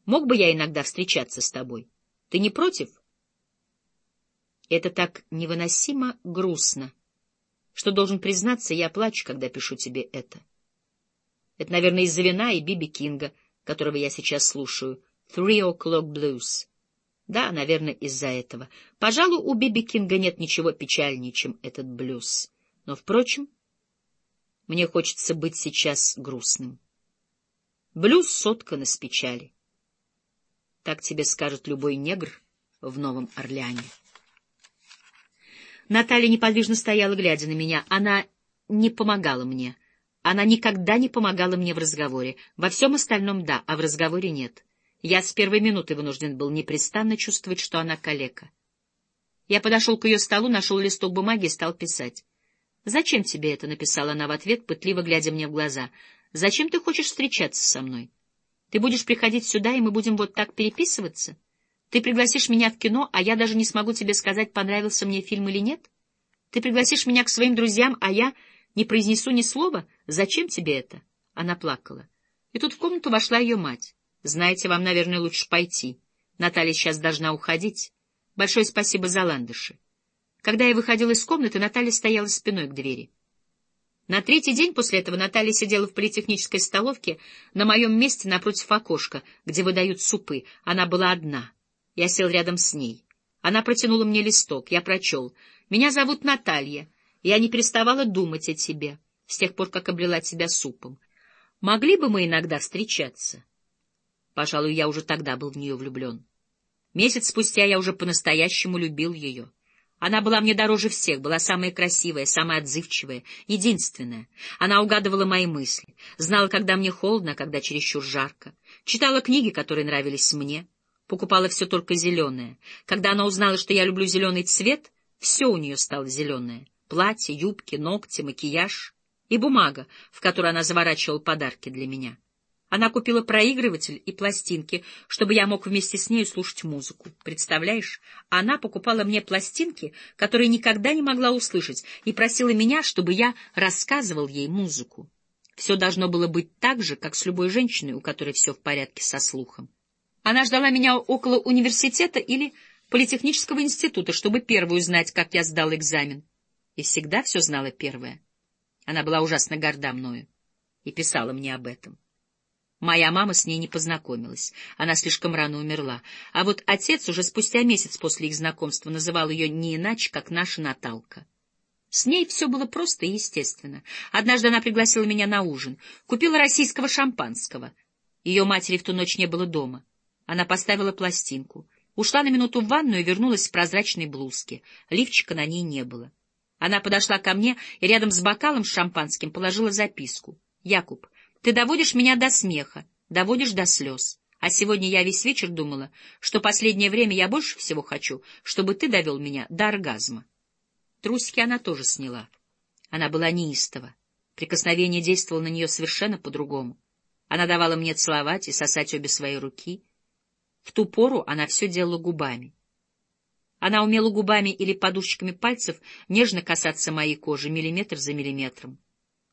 Мог бы я иногда встречаться с тобой? Ты не против? Это так невыносимо грустно, что, должен признаться, я плачу, когда пишу тебе это. Это, наверное, из-за вина и Биби Кинга, которого я сейчас слушаю. Three O'Clock Blues. Да, наверное, из-за этого. Пожалуй, у Биби Кинга нет ничего печальнее, чем этот блюз. Но, впрочем, мне хочется быть сейчас грустным. Блюз соткан из печали. Так тебе скажет любой негр в Новом Орлеане. Наталья неподвижно стояла, глядя на меня. Она не помогала мне. Она никогда не помогала мне в разговоре. Во всем остальном — да, а в разговоре — нет. Я с первой минуты вынужден был непрестанно чувствовать, что она калека. Я подошел к ее столу, нашел листок бумаги и стал писать. «Зачем тебе это?» — написала она в ответ, пытливо глядя мне в глаза. «Зачем ты хочешь встречаться со мной? Ты будешь приходить сюда, и мы будем вот так переписываться?» Ты пригласишь меня в кино, а я даже не смогу тебе сказать, понравился мне фильм или нет? Ты пригласишь меня к своим друзьям, а я не произнесу ни слова? Зачем тебе это? Она плакала. И тут в комнату вошла ее мать. Знаете, вам, наверное, лучше пойти. Наталья сейчас должна уходить. Большое спасибо за ландыши. Когда я выходила из комнаты, Наталья стояла спиной к двери. На третий день после этого Наталья сидела в политехнической столовке на моем месте напротив окошка, где выдают супы. Она была одна. Я сел рядом с ней. Она протянула мне листок. Я прочел. «Меня зовут Наталья. Я не переставала думать о тебе с тех пор, как облила тебя супом. Могли бы мы иногда встречаться?» Пожалуй, я уже тогда был в нее влюблен. Месяц спустя я уже по-настоящему любил ее. Она была мне дороже всех, была самая красивая, самая отзывчивая, единственная. Она угадывала мои мысли, знала, когда мне холодно, а когда чересчур жарко, читала книги, которые нравились мне — покупала все только зеленое. Когда она узнала, что я люблю зеленый цвет, все у нее стало зеленое. Платье, юбки, ногти, макияж и бумага, в которой она заворачивала подарки для меня. Она купила проигрыватель и пластинки, чтобы я мог вместе с нею слушать музыку. Представляешь, она покупала мне пластинки, которые никогда не могла услышать, и просила меня, чтобы я рассказывал ей музыку. Все должно было быть так же, как с любой женщиной, у которой все в порядке со слухом. Она ждала меня около университета или политехнического института, чтобы первую знать, как я сдал экзамен. И всегда все знала первая. Она была ужасно горда мною и писала мне об этом. Моя мама с ней не познакомилась, она слишком рано умерла. А вот отец уже спустя месяц после их знакомства называл ее не иначе, как наша Наталка. С ней все было просто и естественно. Однажды она пригласила меня на ужин, купила российского шампанского. Ее матери в ту ночь не было дома. Она поставила пластинку, ушла на минуту в ванную и вернулась в прозрачной блузке. Лифчика на ней не было. Она подошла ко мне и рядом с бокалом с шампанским положила записку. «Якуб, ты доводишь меня до смеха, доводишь до слез. А сегодня я весь вечер думала, что последнее время я больше всего хочу, чтобы ты довел меня до оргазма». Трусики она тоже сняла. Она была неистова. Прикосновение действовало на нее совершенно по-другому. Она давала мне целовать и сосать обе свои руки — в ту пору она все делала губами. Она умела губами или подушечками пальцев нежно касаться моей кожи миллиметр за миллиметром.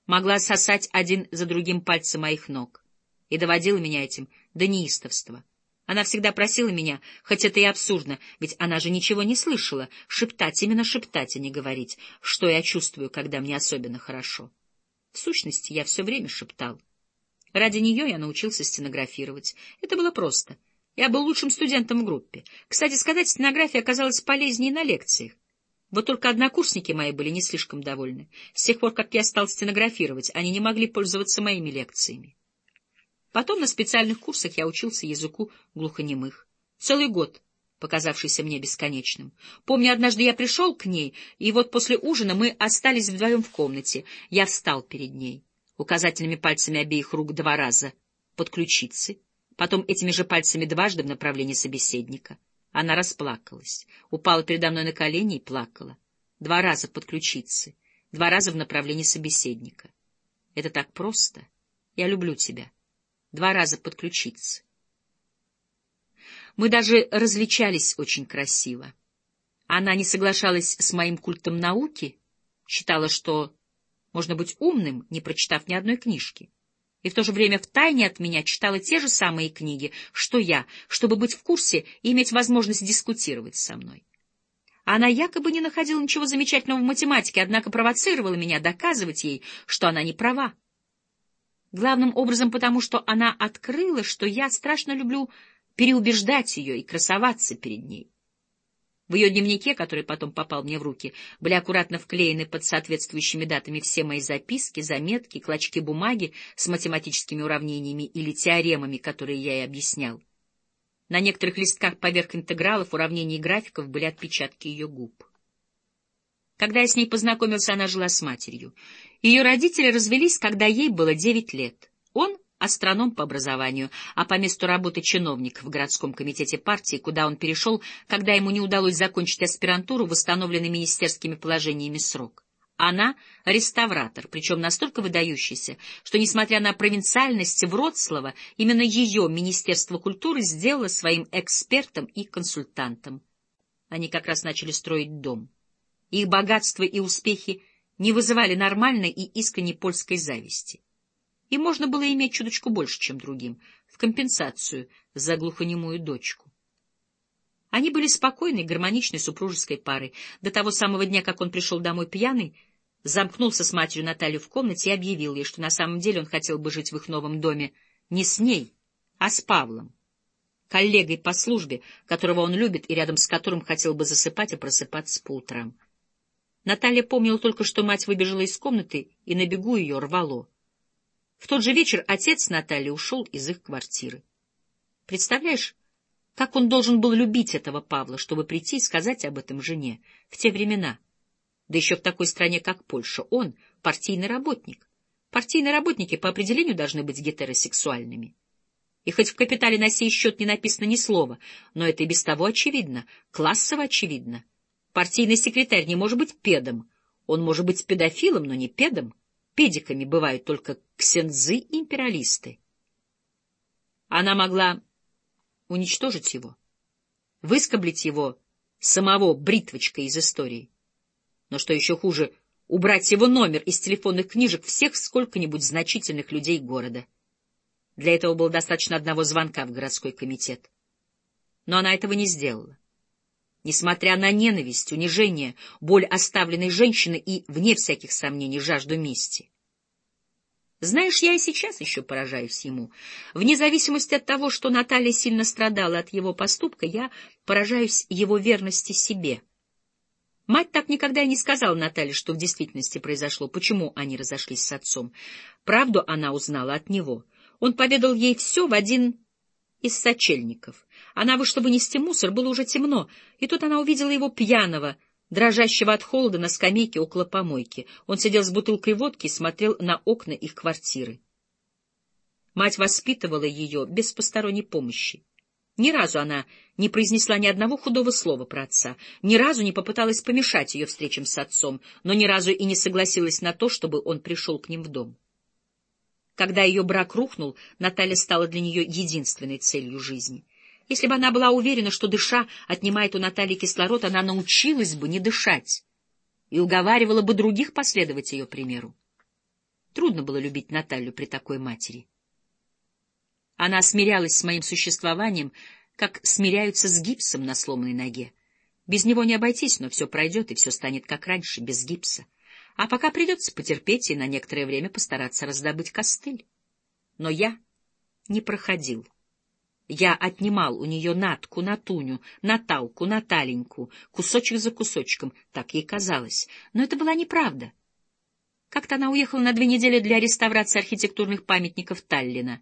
Могла сосать один за другим пальцы моих ног. И доводила меня этим до неистовства. Она всегда просила меня, хоть это и абсурдно, ведь она же ничего не слышала, шептать, именно шептать, а не говорить, что я чувствую, когда мне особенно хорошо. В сущности, я все время шептал. Ради нее я научился стенографировать. Это было просто — я был лучшим студентом в группе. Кстати сказать, стенография оказалась полезнее на лекциях. Вот только однокурсники мои были не слишком довольны. С тех пор, как я стал стенографировать, они не могли пользоваться моими лекциями. Потом на специальных курсах я учился языку глухонемых. Целый год, показавшийся мне бесконечным. Помню, однажды я пришел к ней, и вот после ужина мы остались вдвоем в комнате. Я встал перед ней, указательными пальцами обеих рук два раза, под ключицы, потом этими же пальцами дважды в направлении собеседника. Она расплакалась, упала передо мной на колени и плакала. Два раза под ключицы, два раза в направлении собеседника. Это так просто. Я люблю тебя. Два раза под ключицы. Мы даже различались очень красиво. Она не соглашалась с моим культом науки, считала, что можно быть умным, не прочитав ни одной книжки и в то же время втайне от меня читала те же самые книги, что я, чтобы быть в курсе и иметь возможность дискутировать со мной. Она якобы не находила ничего замечательного в математике, однако провоцировала меня доказывать ей, что она не права. Главным образом потому, что она открыла, что я страшно люблю переубеждать ее и красоваться перед ней. В ее дневнике, который потом попал мне в руки, были аккуратно вклеены под соответствующими датами все мои записки, заметки, клочки бумаги с математическими уравнениями или теоремами, которые я ей объяснял. На некоторых листках поверх интегралов, уравнений и графиков были отпечатки ее губ. Когда я с ней познакомился, она жила с матерью. Ее родители развелись, когда ей было девять лет. Он — астроном по образованию, а по месту работы чиновник в городском комитете партии, куда он перешел, когда ему не удалось закончить аспирантуру, восстановленный министерскими положениями срок. Она — реставратор, причем настолько выдающийся, что, несмотря на провинциальность Вроцлава, именно ее Министерство культуры сделало своим экспертом и консультантом. Они как раз начали строить дом. Их богатство и успехи не вызывали нормальной и искренней польской зависти. И можно было иметь чуточку больше, чем другим, в компенсацию за глухонемую дочку. Они были спокойной, гармоничной супружеской парой до того самого дня, как он пришел домой пьяный, замкнулся с матерью Наталью в комнате и объявил ей, что на самом деле он хотел бы жить в их новом доме не с ней, а с Павлом, коллегой по службе, которого он любит и рядом с которым хотел бы засыпать и просыпаться по утрам. Наталья помнила только, что мать выбежала из комнаты, и на бегу ее рвало. В тот же вечер отец Натальи ушел из их квартиры. Представляешь, как он должен был любить этого Павла, чтобы прийти и сказать об этом жене в те времена — да еще в такой стране, как Польша. Он — партийный работник. Партийные работники по определению должны быть гетеросексуальными. И хоть в «Капитале» на сей счет не написано ни слова, но это и без того очевидно, классово очевидно. Партийный секретарь не может быть педом. Он может быть педофилом, но не педом. Педиками бывают только ксензы и империалисты. Она могла уничтожить его, выскоблить его самого бритвочкой из истории. Но что еще хуже, убрать его номер из телефонных книжек всех сколько-нибудь значительных людей города. Для этого было достаточно одного звонка в городской комитет. Но она этого не сделала. Несмотря на ненависть, унижение, боль оставленной женщины и, вне всяких сомнений, жажду мести. Знаешь, я и сейчас еще поражаюсь ему. Вне зависимости от того, что Наталья сильно страдала от его поступка, я поражаюсь его верности себе — Мать так никогда и не сказала Наталье, что в действительности произошло, почему они разошлись с отцом. Правду она узнала от него. Он поведал ей все в один из сочельников. Она вышла вынести мусор, было уже темно, и тут она увидела его пьяного, дрожащего от холода на скамейке около помойки. Он сидел с бутылкой водки и смотрел на окна их квартиры. Мать воспитывала ее без посторонней помощи. Ни разу она не произнесла ни одного худого слова про отца, ни разу не попыталась помешать ее встречам с отцом, но ни разу и не согласилась на то, чтобы он пришел к ним в дом. Когда ее брак рухнул, Наталья стала для нее единственной целью жизни. Если бы она была уверена, что дыша отнимает у Натальи кислород, она научилась бы не дышать и уговаривала бы других последовать ее примеру. Трудно было любить Наталью при такой матери. Она смирялась с моим существованием, как смиряются с гипсом на сломанной ноге. Без него не обойтись, но все пройдет, и все станет как раньше, без гипса. А пока придется потерпеть и на некоторое время постараться раздобыть костыль. Но я не проходил. Я отнимал у нее Натку, Натуню, Наталку, Наталеньку, кусочек за кусочком, так ей казалось. Но это была неправда. Как-то она уехала на две недели для реставрации архитектурных памятников Таллина.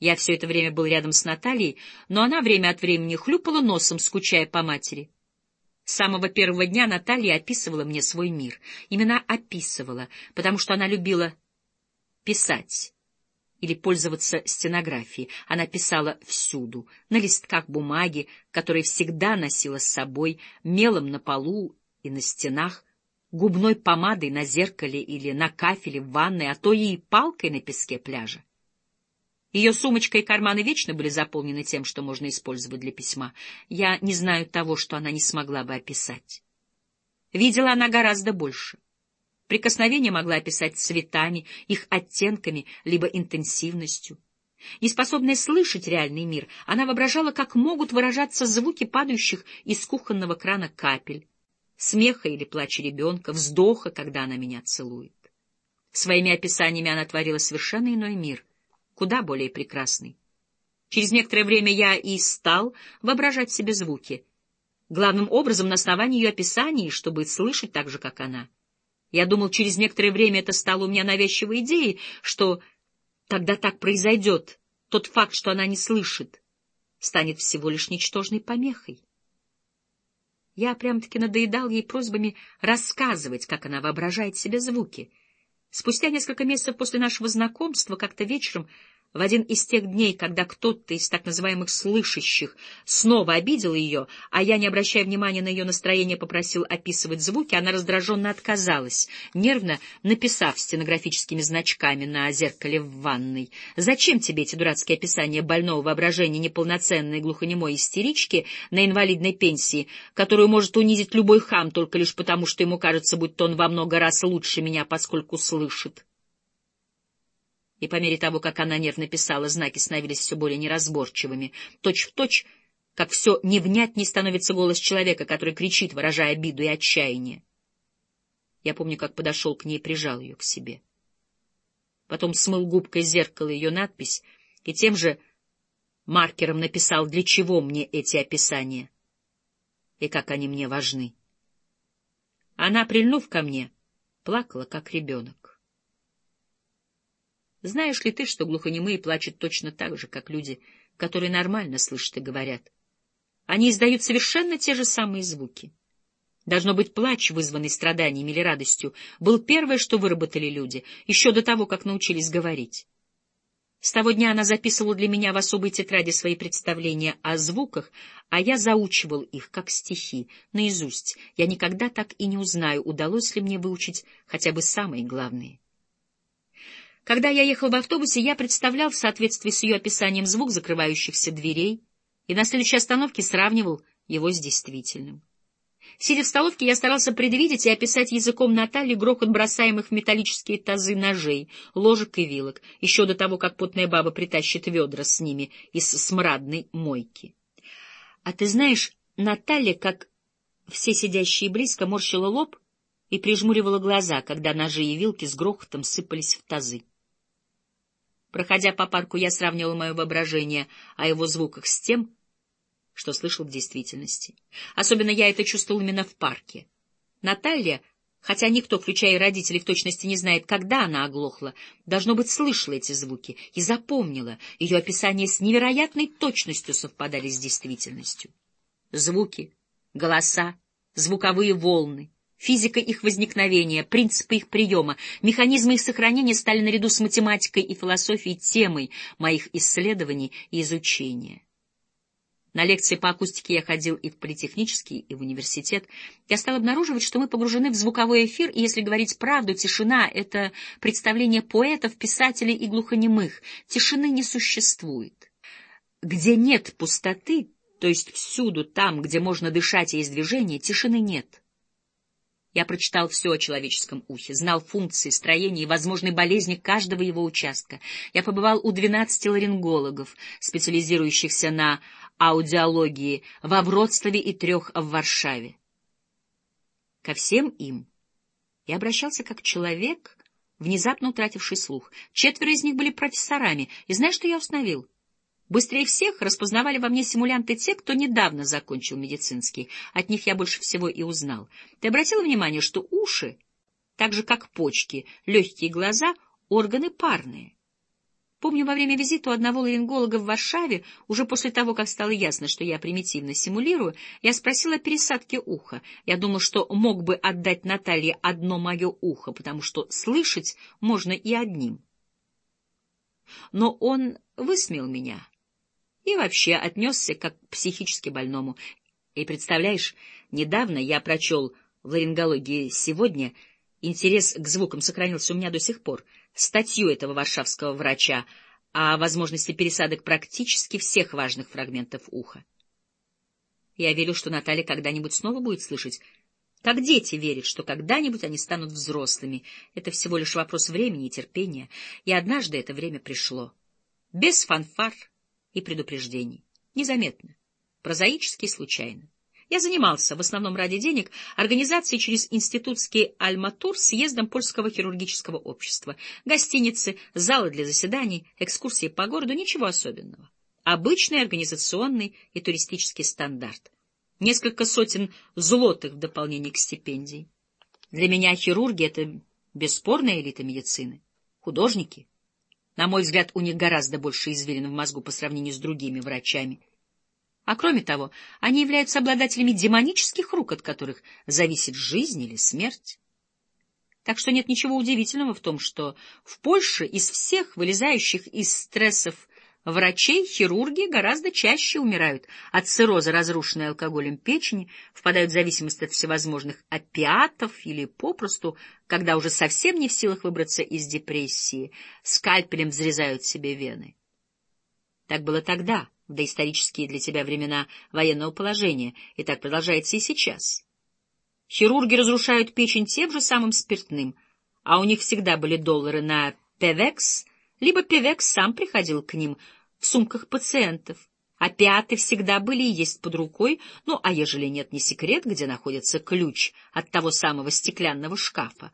Я все это время был рядом с Натальей, но она время от времени хлюпала носом, скучая по матери. С самого первого дня Наталья описывала мне свой мир. Именно описывала, потому что она любила писать или пользоваться стенографией. Она писала всюду, на листках бумаги, которые всегда носила с собой, мелом на полу и на стенах, губной помадой на зеркале или на кафеле в ванной, а то и палкой на песке пляжа. Ее сумочка и карманы вечно были заполнены тем, что можно использовать для письма. Я не знаю того, что она не смогла бы описать. Видела она гораздо больше. Прикосновение могла описать цветами, их оттенками, либо интенсивностью. Неспособная слышать реальный мир, она воображала, как могут выражаться звуки падающих из кухонного крана капель, смеха или плача ребенка, вздоха, когда она меня целует. Своими описаниями она творила совершенно иной мир, куда более прекрасный. Через некоторое время я и стал воображать себе звуки, главным образом на основании ее описаний, чтобы слышать так же, как она. Я думал, через некоторое время это стало у меня навязчивой идеей, что тогда так произойдет, тот факт, что она не слышит, станет всего лишь ничтожной помехой. Я прям-таки надоедал ей просьбами рассказывать, как она воображает себе звуки. Спустя несколько месяцев после нашего знакомства, как-то вечером, в один из тех дней, когда кто-то из так называемых «слышащих» снова обидел ее, а я, не обращая внимания на ее настроение, попросил описывать звуки, она раздраженно отказалась, нервно написав стенографическими значками на зеркале в ванной. «Зачем тебе эти дурацкие описания больного воображения неполноценной глухонемой истерички на инвалидной пенсии, которую может унизить любой хам только лишь потому, что ему кажется, будто он во много раз лучше меня, поскольку слышит?» И по мере того, как она нервно писала, знаки становились все более неразборчивыми, точь-в-точь, точь, как все невнятней становится голос человека, который кричит, выражая обиду и отчаяние. Я помню, как подошел к ней и прижал ее к себе. Потом смыл губкой зеркало ее надпись и тем же маркером написал, для чего мне эти описания и как они мне важны. Она, прильнув ко мне, плакала, как ребенок. Знаешь ли ты, что глухонемые плачут точно так же, как люди, которые нормально слышат и говорят? Они издают совершенно те же самые звуки. Должно быть, плач, вызванный страданиями или радостью, был первое, что выработали люди, еще до того, как научились говорить. С того дня она записывала для меня в особой тетради свои представления о звуках, а я заучивал их, как стихи, наизусть. Я никогда так и не узнаю, удалось ли мне выучить хотя бы самые главные. Когда я ехал в автобусе, я представлял в соответствии с ее описанием звук закрывающихся дверей и на следующей остановке сравнивал его с действительным. Сидя в столовке, я старался предвидеть и описать языком Натальи грохот бросаемых в металлические тазы ножей, ложек и вилок, еще до того, как потная баба притащит ведра с ними из смрадной мойки. А ты знаешь, Наталья, как все сидящие близко, морщила лоб и прижмуривала глаза, когда ножи и вилки с грохотом сыпались в тазы. Проходя по парку, я сравнивал мое воображение о его звуках с тем, что слышал в действительности. Особенно я это чувствовал именно в парке. Наталья, хотя никто, включая родителей, в точности не знает, когда она оглохла, должно быть, слышала эти звуки и запомнила. Ее описания с невероятной точностью совпадали с действительностью. Звуки, голоса, звуковые волны — Физика их возникновения, принципы их приема, механизмы их сохранения стали наряду с математикой и философией темой моих исследований и изучения. На лекции по акустике я ходил и в политехнический, и в университет. Я стал обнаруживать, что мы погружены в звуковой эфир, и если говорить правду, тишина — это представление поэтов, писателей и глухонемых. Тишины не существует. Где нет пустоты, то есть всюду там, где можно дышать и есть движение, тишины нет. Я прочитал все о человеческом ухе, знал функции, строение и возможные болезни каждого его участка. Я побывал у двенадцати ларингологов, специализирующихся на аудиологии во Вроцлаве и трех в Варшаве. Ко всем им я обращался как человек, внезапно утративший слух. Четверо из них были профессорами, и знаешь, что я установил? Быстрее всех распознавали во мне симулянты те, кто недавно закончил медицинский. От них я больше всего и узнал. Ты обратила внимание, что уши, так же как почки, легкие глаза — органы парные? Помню, во время визита у одного ларинголога в Варшаве, уже после того, как стало ясно, что я примитивно симулирую, я спросила о пересадке уха. Я думал, что мог бы отдать Наталье одно мое ухо, потому что слышать можно и одним. Но он высмеял меня и вообще отнесся как к психически больному. И представляешь, недавно я прочел в ларингологии сегодня, интерес к звукам сохранился у меня до сих пор, статью этого варшавского врача о возможности пересадок практически всех важных фрагментов уха. Я верю, что Наталья когда-нибудь снова будет слышать, как дети верят, что когда-нибудь они станут взрослыми. Это всего лишь вопрос времени и терпения, и однажды это время пришло. Без фанфар, и предупреждений. Незаметно, прозаически и случайно. Я занимался, в основном ради денег, организацией через институтский Альматур съездом Польского хирургического общества. Гостиницы, залы для заседаний, экскурсии по городу — ничего особенного. Обычный организационный и туристический стандарт. Несколько сотен злотых в дополнение к стипендии. Для меня хирурги — это бесспорная элита медицины. Художники. На мой взгляд, у них гораздо больше извилин в мозгу по сравнению с другими врачами. А кроме того, они являются обладателями демонических рук, от которых зависит жизнь или смерть. Так что нет ничего удивительного в том, что в Польше из всех вылезающих из стрессов Врачей, хирурги гораздо чаще умирают от цирроза, разрушенной алкоголем печени, впадают в зависимость от всевозможных опиатов или попросту, когда уже совсем не в силах выбраться из депрессии, скальпелем взрезают себе вены. Так было тогда, в доисторические для тебя времена военного положения, и так продолжается и сейчас. Хирурги разрушают печень тем же самым спиртным, а у них всегда были доллары на Певекс, либо Певекс сам приходил к ним — в сумках пациентов. Опиаты всегда были и есть под рукой, ну, а ежели нет, не секрет, где находится ключ от того самого стеклянного шкафа.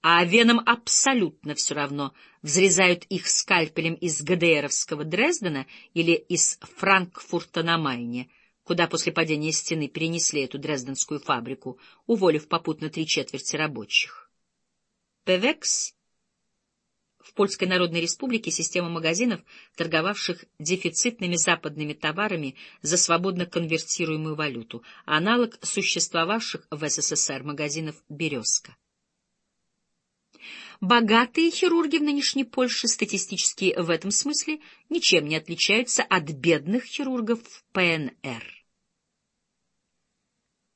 А венам абсолютно все равно, взрезают их скальпелем из ГДРовского Дрездена или из Франкфурта на Майне, куда после падения стены перенесли эту дрезденскую фабрику, уволив попутно три четверти рабочих. Певекс Польской Народной Республике система магазинов, торговавших дефицитными западными товарами за свободно конвертируемую валюту, аналог существовавших в СССР магазинов «Березка». Богатые хирурги в нынешней Польше статистически в этом смысле ничем не отличаются от бедных хирургов в ПНР.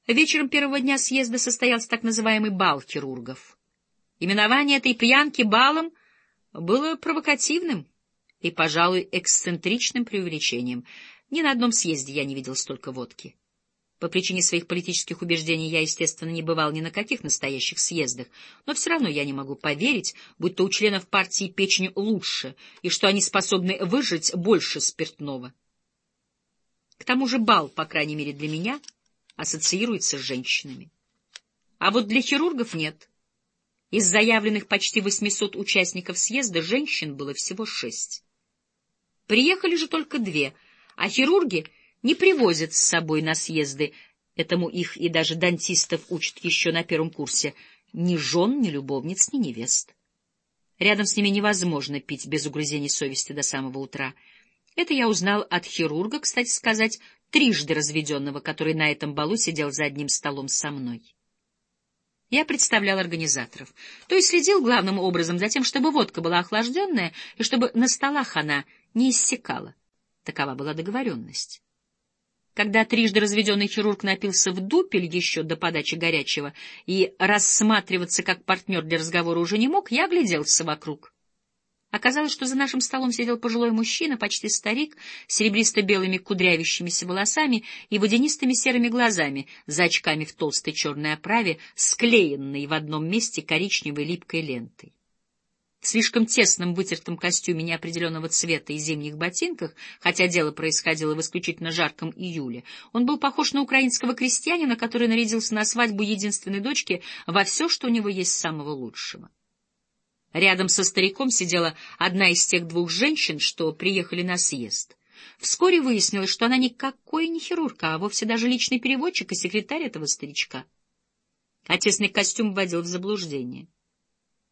Вечером первого дня съезда состоялся так называемый бал хирургов. Именование этой пьянки балом было провокативным и, пожалуй, эксцентричным преувеличением. Ни на одном съезде я не видел столько водки. По причине своих политических убеждений я, естественно, не бывал ни на каких настоящих съездах, но все равно я не могу поверить, будто у членов партии печень лучше, и что они способны выжить больше спиртного. К тому же бал, по крайней мере для меня, ассоциируется с женщинами. А вот для хирургов нет. Из заявленных почти 800 участников съезда женщин было всего шесть. Приехали же только две, а хирурги не привозят с собой на съезды, этому их и даже дантистов учат еще на первом курсе, ни жен, ни любовниц, ни невест. Рядом с ними невозможно пить без угрызений совести до самого утра. Это я узнал от хирурга, кстати сказать, трижды разведенного, который на этом балу сидел за одним столом со мной. Я представлял организаторов, то есть следил главным образом за тем, чтобы водка была охлажденная и чтобы на столах она не иссякала. Такова была договоренность. Когда трижды разведенный хирург напился в дупель еще до подачи горячего и рассматриваться как партнер для разговора уже не мог, я огляделся вокруг. Оказалось, что за нашим столом сидел пожилой мужчина, почти старик, с серебристо-белыми кудрявящимися волосами и водянистыми серыми глазами, за очками в толстой черной оправе, склеенной в одном месте коричневой липкой лентой. В слишком тесном вытертом костюме неопределенного цвета и зимних ботинках, хотя дело происходило в исключительно жарком июле, он был похож на украинского крестьянина, который нарядился на свадьбу единственной дочки во все, что у него есть самого лучшего. Рядом со стариком сидела одна из тех двух женщин, что приехали на съезд. Вскоре выяснилось, что она никакой не хирург, а вовсе даже личный переводчик и секретарь этого старичка. А костюм вводил в заблуждение.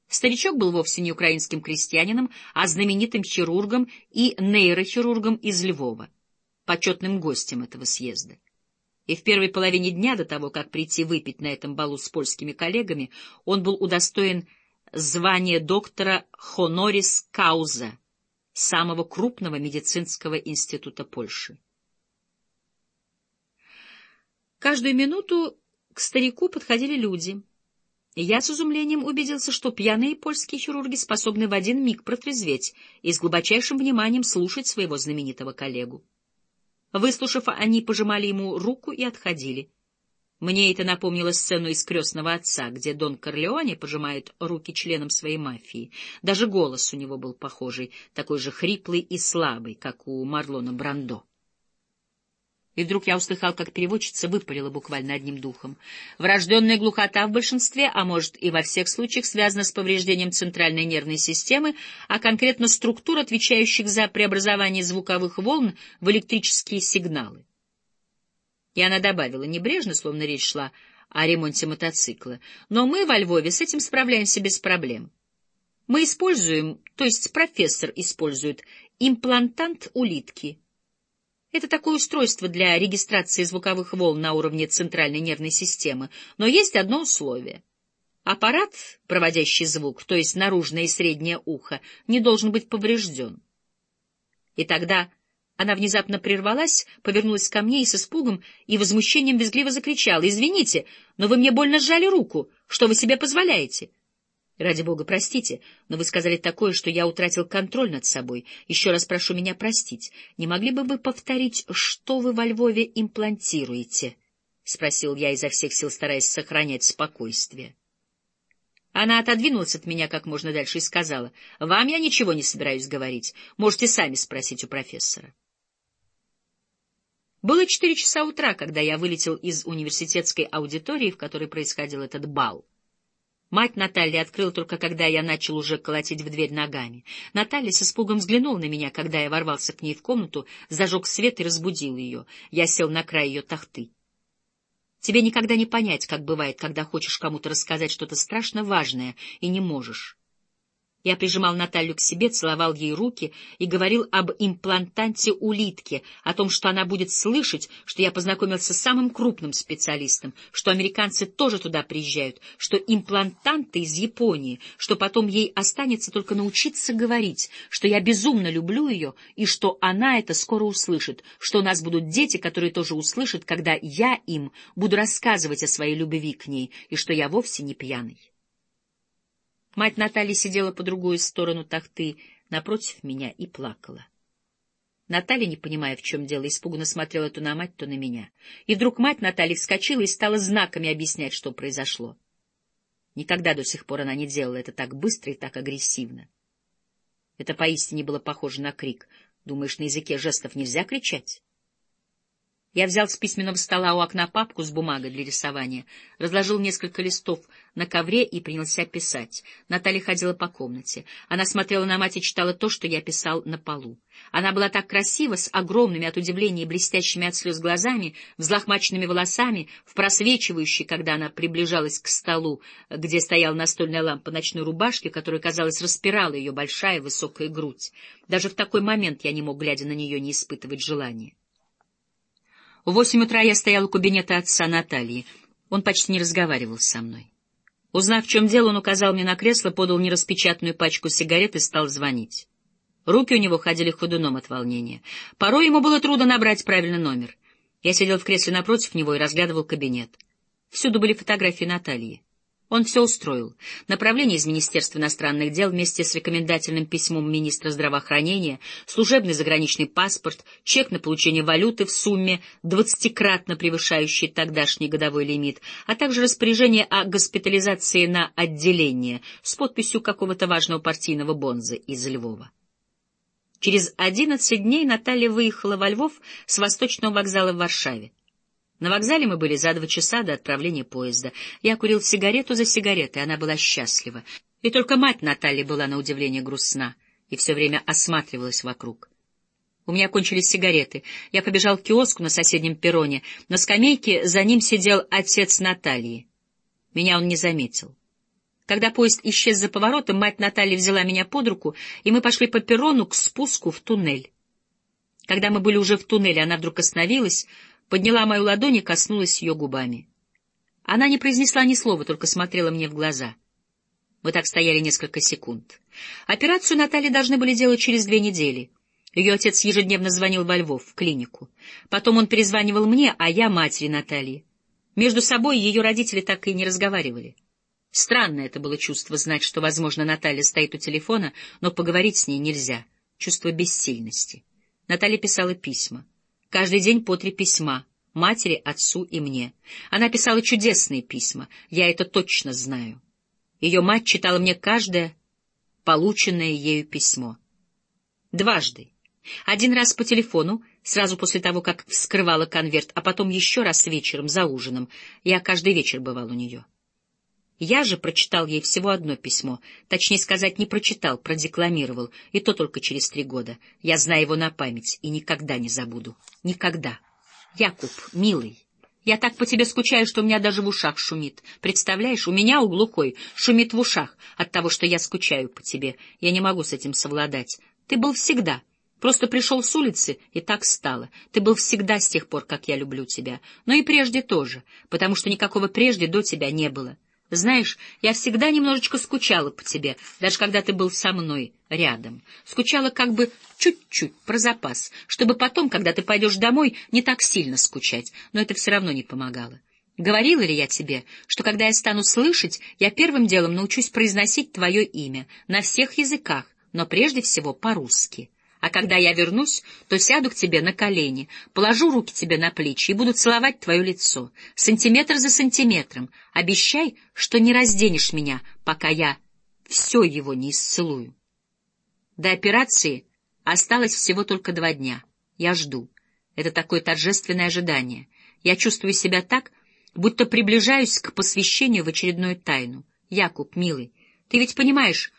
Старичок был вовсе не украинским крестьянином, а знаменитым хирургом и нейрохирургом из Львова, почетным гостем этого съезда. И в первой половине дня до того, как прийти выпить на этом балу с польскими коллегами, он был удостоен звание доктора Хонорис Кауза, самого крупного медицинского института Польши. Каждую минуту к старику подходили люди. И я с изумлением убедился, что пьяные польские хирурги способны в один миг протрезветь и с глубочайшим вниманием слушать своего знаменитого коллегу. Выслушав, они пожимали ему руку и отходили. Мне это напомнило сцену из «Крестного отца», где Дон Корлеоне пожимает руки членам своей мафии. Даже голос у него был похожий, такой же хриплый и слабый, как у Марлона Брандо. И вдруг я услыхал, как переводчица выпалила буквально одним духом. Врожденная глухота в большинстве, а может и во всех случаях, связана с повреждением центральной нервной системы, а конкретно структур, отвечающих за преобразование звуковых волн в электрические сигналы. И она добавила небрежно, словно речь шла о ремонте мотоцикла. Но мы во Львове с этим справляемся без проблем. Мы используем, то есть профессор использует, имплантант улитки — это такое устройство для регистрации звуковых волн на уровне центральной нервной системы, но есть одно условие. Аппарат, проводящий звук, то есть наружное и среднее ухо, не должен быть поврежден. И тогда она внезапно прервалась, повернулась ко мне и с испугом и возмущением визгливо закричала. «Извините, но вы мне больно сжали руку. Что вы себе позволяете? Ради бога, простите, но вы сказали такое, что я утратил контроль над собой. Еще раз прошу меня простить. Не могли бы вы повторить, что вы во Львове имплантируете? — спросил я изо всех сил, стараясь сохранять спокойствие. Она отодвинулась от меня как можно дальше и сказала, — Вам я ничего не собираюсь говорить. Можете сами спросить у профессора. Было четыре часа утра, когда я вылетел из университетской аудитории, в которой происходил этот бал. Мать Натальи открыла только, когда я начал уже колотить в дверь ногами. Наталья с испугом взглянула на меня, когда я ворвался к ней в комнату, зажег свет и разбудил ее. Я сел на край ее тахты. Тебе никогда не понять, как бывает, когда хочешь кому-то рассказать что-то страшно важное и не можешь. Я прижимал Наталью к себе, целовал ей руки и говорил об имплантанте улитки, о том, что она будет слышать, что я познакомился с самым крупным специалистом, что американцы тоже туда приезжают, что имплантанты из Японии, что потом ей останется только научиться говорить, что я безумно люблю ее и что она это скоро услышит, что у нас будут дети, которые тоже услышат, когда я им буду рассказывать о своей любви к ней, и что я вовсе не пьяный. Мать Натальи сидела по другую сторону тахты, напротив меня, и плакала. Наталья, не понимая, в чем дело, испуганно смотрела то на мать, то на меня. И вдруг мать Натальи вскочила и стала знаками объяснять, что произошло. Никогда до сих пор она не делала это так быстро и так агрессивно. Это поистине было похоже на крик. Думаешь, на языке жестов нельзя кричать? Я взял с письменного стола у окна папку с бумагой для рисования, разложил несколько листов на ковре и принялся писать. Наталья ходила по комнате. Она смотрела на мать и читала то, что я писал на полу. Она была так красива, с огромными от удивления блестящими от слез глазами, взлохмаченными волосами, в просвечивающей, когда она приближалась к столу, где стояла настольная лампа ночной рубашки, которая, казалось, распирала ее большая высокая грудь. Даже в такой момент я не мог, глядя на нее, не испытывать желания. В восемь утра я стоял у кабинета отца Натальи. Он почти не разговаривал со мной. Узнав, в чем дело, он указал мне на кресло, подал нераспечатанную пачку сигарет и стал звонить. Руки у него ходили ходуном от волнения. Порой ему было трудно набрать правильный номер. Я сидел в кресле напротив него и разглядывал кабинет. Всюду были фотографии Натальи. Он все устроил. Направление из Министерства иностранных дел вместе с рекомендательным письмом министра здравоохранения, служебный заграничный паспорт, чек на получение валюты в сумме, двадцатикратно превышающий тогдашний годовой лимит, а также распоряжение о госпитализации на отделение с подписью какого-то важного партийного бонза из Львова. Через одиннадцать дней Наталья выехала во Львов с восточного вокзала в Варшаве. На вокзале мы были за два часа до отправления поезда. Я курил сигарету за сигаретой, она была счастлива. И только мать Натальи была на удивление грустна и все время осматривалась вокруг. У меня кончились сигареты. Я побежал к киоску на соседнем перроне. На скамейке за ним сидел отец Натальи. Меня он не заметил. Когда поезд исчез за поворотом, мать Натальи взяла меня под руку, и мы пошли по перрону к спуску в туннель. Когда мы были уже в туннеле, она вдруг остановилась, подняла мою ладонь и коснулась ее губами. Она не произнесла ни слова, только смотрела мне в глаза. Мы так стояли несколько секунд. Операцию Натальи должны были делать через две недели. Ее отец ежедневно звонил во Львов, в клинику. Потом он перезванивал мне, а я матери Натальи. Между собой ее родители так и не разговаривали. Странно это было чувство знать, что, возможно, Наталья стоит у телефона, но поговорить с ней нельзя. Чувство бессильности. Наталья писала письма. Каждый день по три письма. Матери, отцу и мне. Она писала чудесные письма, я это точно знаю. Ее мать читала мне каждое полученное ею письмо. Дважды. Один раз по телефону, сразу после того, как вскрывала конверт, а потом еще раз вечером за ужином. Я каждый вечер бывал у нее. Я же прочитал ей всего одно письмо, точнее сказать, не прочитал, продекламировал, и то только через три года. Я знаю его на память и никогда не забуду. Никогда. Якуб, милый, я так по тебе скучаю, что у меня даже в ушах шумит. Представляешь, у меня у глухой шумит в ушах от того, что я скучаю по тебе. Я не могу с этим совладать. Ты был всегда. Просто пришел с улицы, и так стало. Ты был всегда с тех пор, как я люблю тебя. Но и прежде тоже, потому что никакого прежде до тебя не было. Знаешь, я всегда немножечко скучала по тебе, даже когда ты был со мной рядом. Скучала как бы чуть-чуть, про запас, чтобы потом, когда ты пойдешь домой, не так сильно скучать, но это все равно не помогало. Говорила ли я тебе, что когда я стану слышать, я первым делом научусь произносить твое имя на всех языках, но прежде всего по-русски? А когда я вернусь, то сяду к тебе на колени, положу руки тебе на плечи и буду целовать твое лицо, сантиметр за сантиметром. Обещай, что не разденешь меня, пока я все его не исцелую. До операции осталось всего только два дня. Я жду. Это такое торжественное ожидание. Я чувствую себя так, будто приближаюсь к посвящению в очередную тайну. Якуб, милый, ты ведь понимаешь,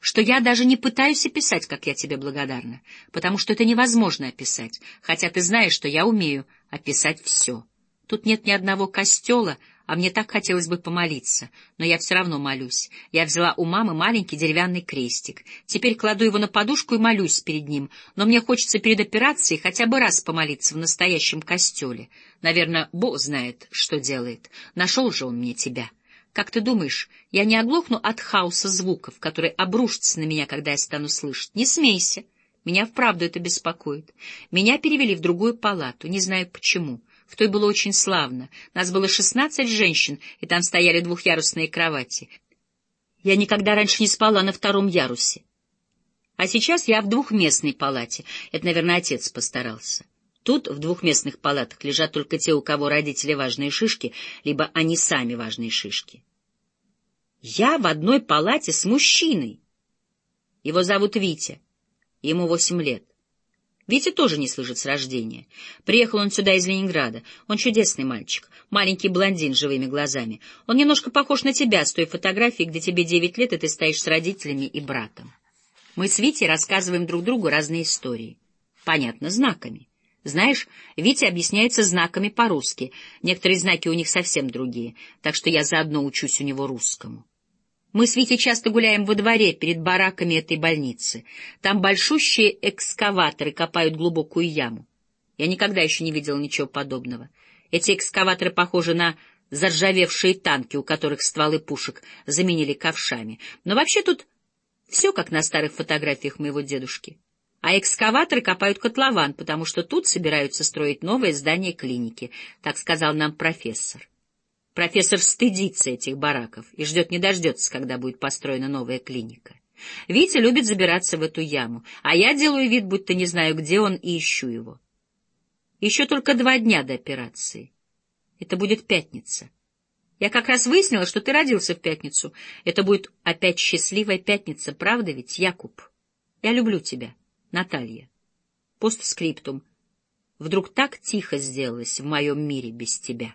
что я даже не пытаюсь описать, как я тебе благодарна, потому что это невозможно описать, хотя ты знаешь, что я умею описать все. Тут нет ни одного костела, а мне так хотелось бы помолиться, но я все равно молюсь. Я взяла у мамы маленький деревянный крестик. Теперь кладу его на подушку и молюсь перед ним, но мне хочется перед операцией хотя бы раз помолиться в настоящем костеле. Наверное, Бог знает, что делает. Нашел же он мне тебя. Как ты думаешь, я не оглохну от хаоса звуков, которые обрушатся на меня, когда я стану слышать? Не смейся. Меня вправду это беспокоит. Меня перевели в другую палату, не знаю почему. В той было очень славно. Нас было шестнадцать женщин, и там стояли двухъярусные кровати. Я никогда раньше не спала на втором ярусе. А сейчас я в двухместной палате. Это, наверное, отец постарался. Тут в двухместных палатах лежат только те, у кого родители важные шишки, либо они сами важные шишки. Я в одной палате с мужчиной. Его зовут Витя. Ему восемь лет. Витя тоже не слышит с рождения. Приехал он сюда из Ленинграда. Он чудесный мальчик, маленький блондин с живыми глазами. Он немножко похож на тебя с той фотографии, где тебе девять лет, и ты стоишь с родителями и братом. Мы с Витей рассказываем друг другу разные истории. Понятно, знаками. Знаешь, Витя объясняется знаками по-русски. Некоторые знаки у них совсем другие, так что я заодно учусь у него русскому. Мы с Витей часто гуляем во дворе перед бараками этой больницы. Там большущие экскаваторы копают глубокую яму. Я никогда еще не видел ничего подобного. Эти экскаваторы похожи на заржавевшие танки, у которых стволы пушек заменили ковшами. Но вообще тут все как на старых фотографиях моего дедушки. А экскаваторы копают котлован, потому что тут собираются строить новое здание клиники, так сказал нам профессор. Профессор стыдится этих бараков и ждет не дождется, когда будет построена новая клиника. Витя любит забираться в эту яму, а я делаю вид, будто не знаю, где он, и ищу его. Еще только два дня до операции. Это будет пятница. Я как раз выяснила, что ты родился в пятницу. Это будет опять счастливая пятница, правда ведь, Якуб? Я люблю тебя, Наталья. Постскриптум. Вдруг так тихо сделалось в моем мире без тебя.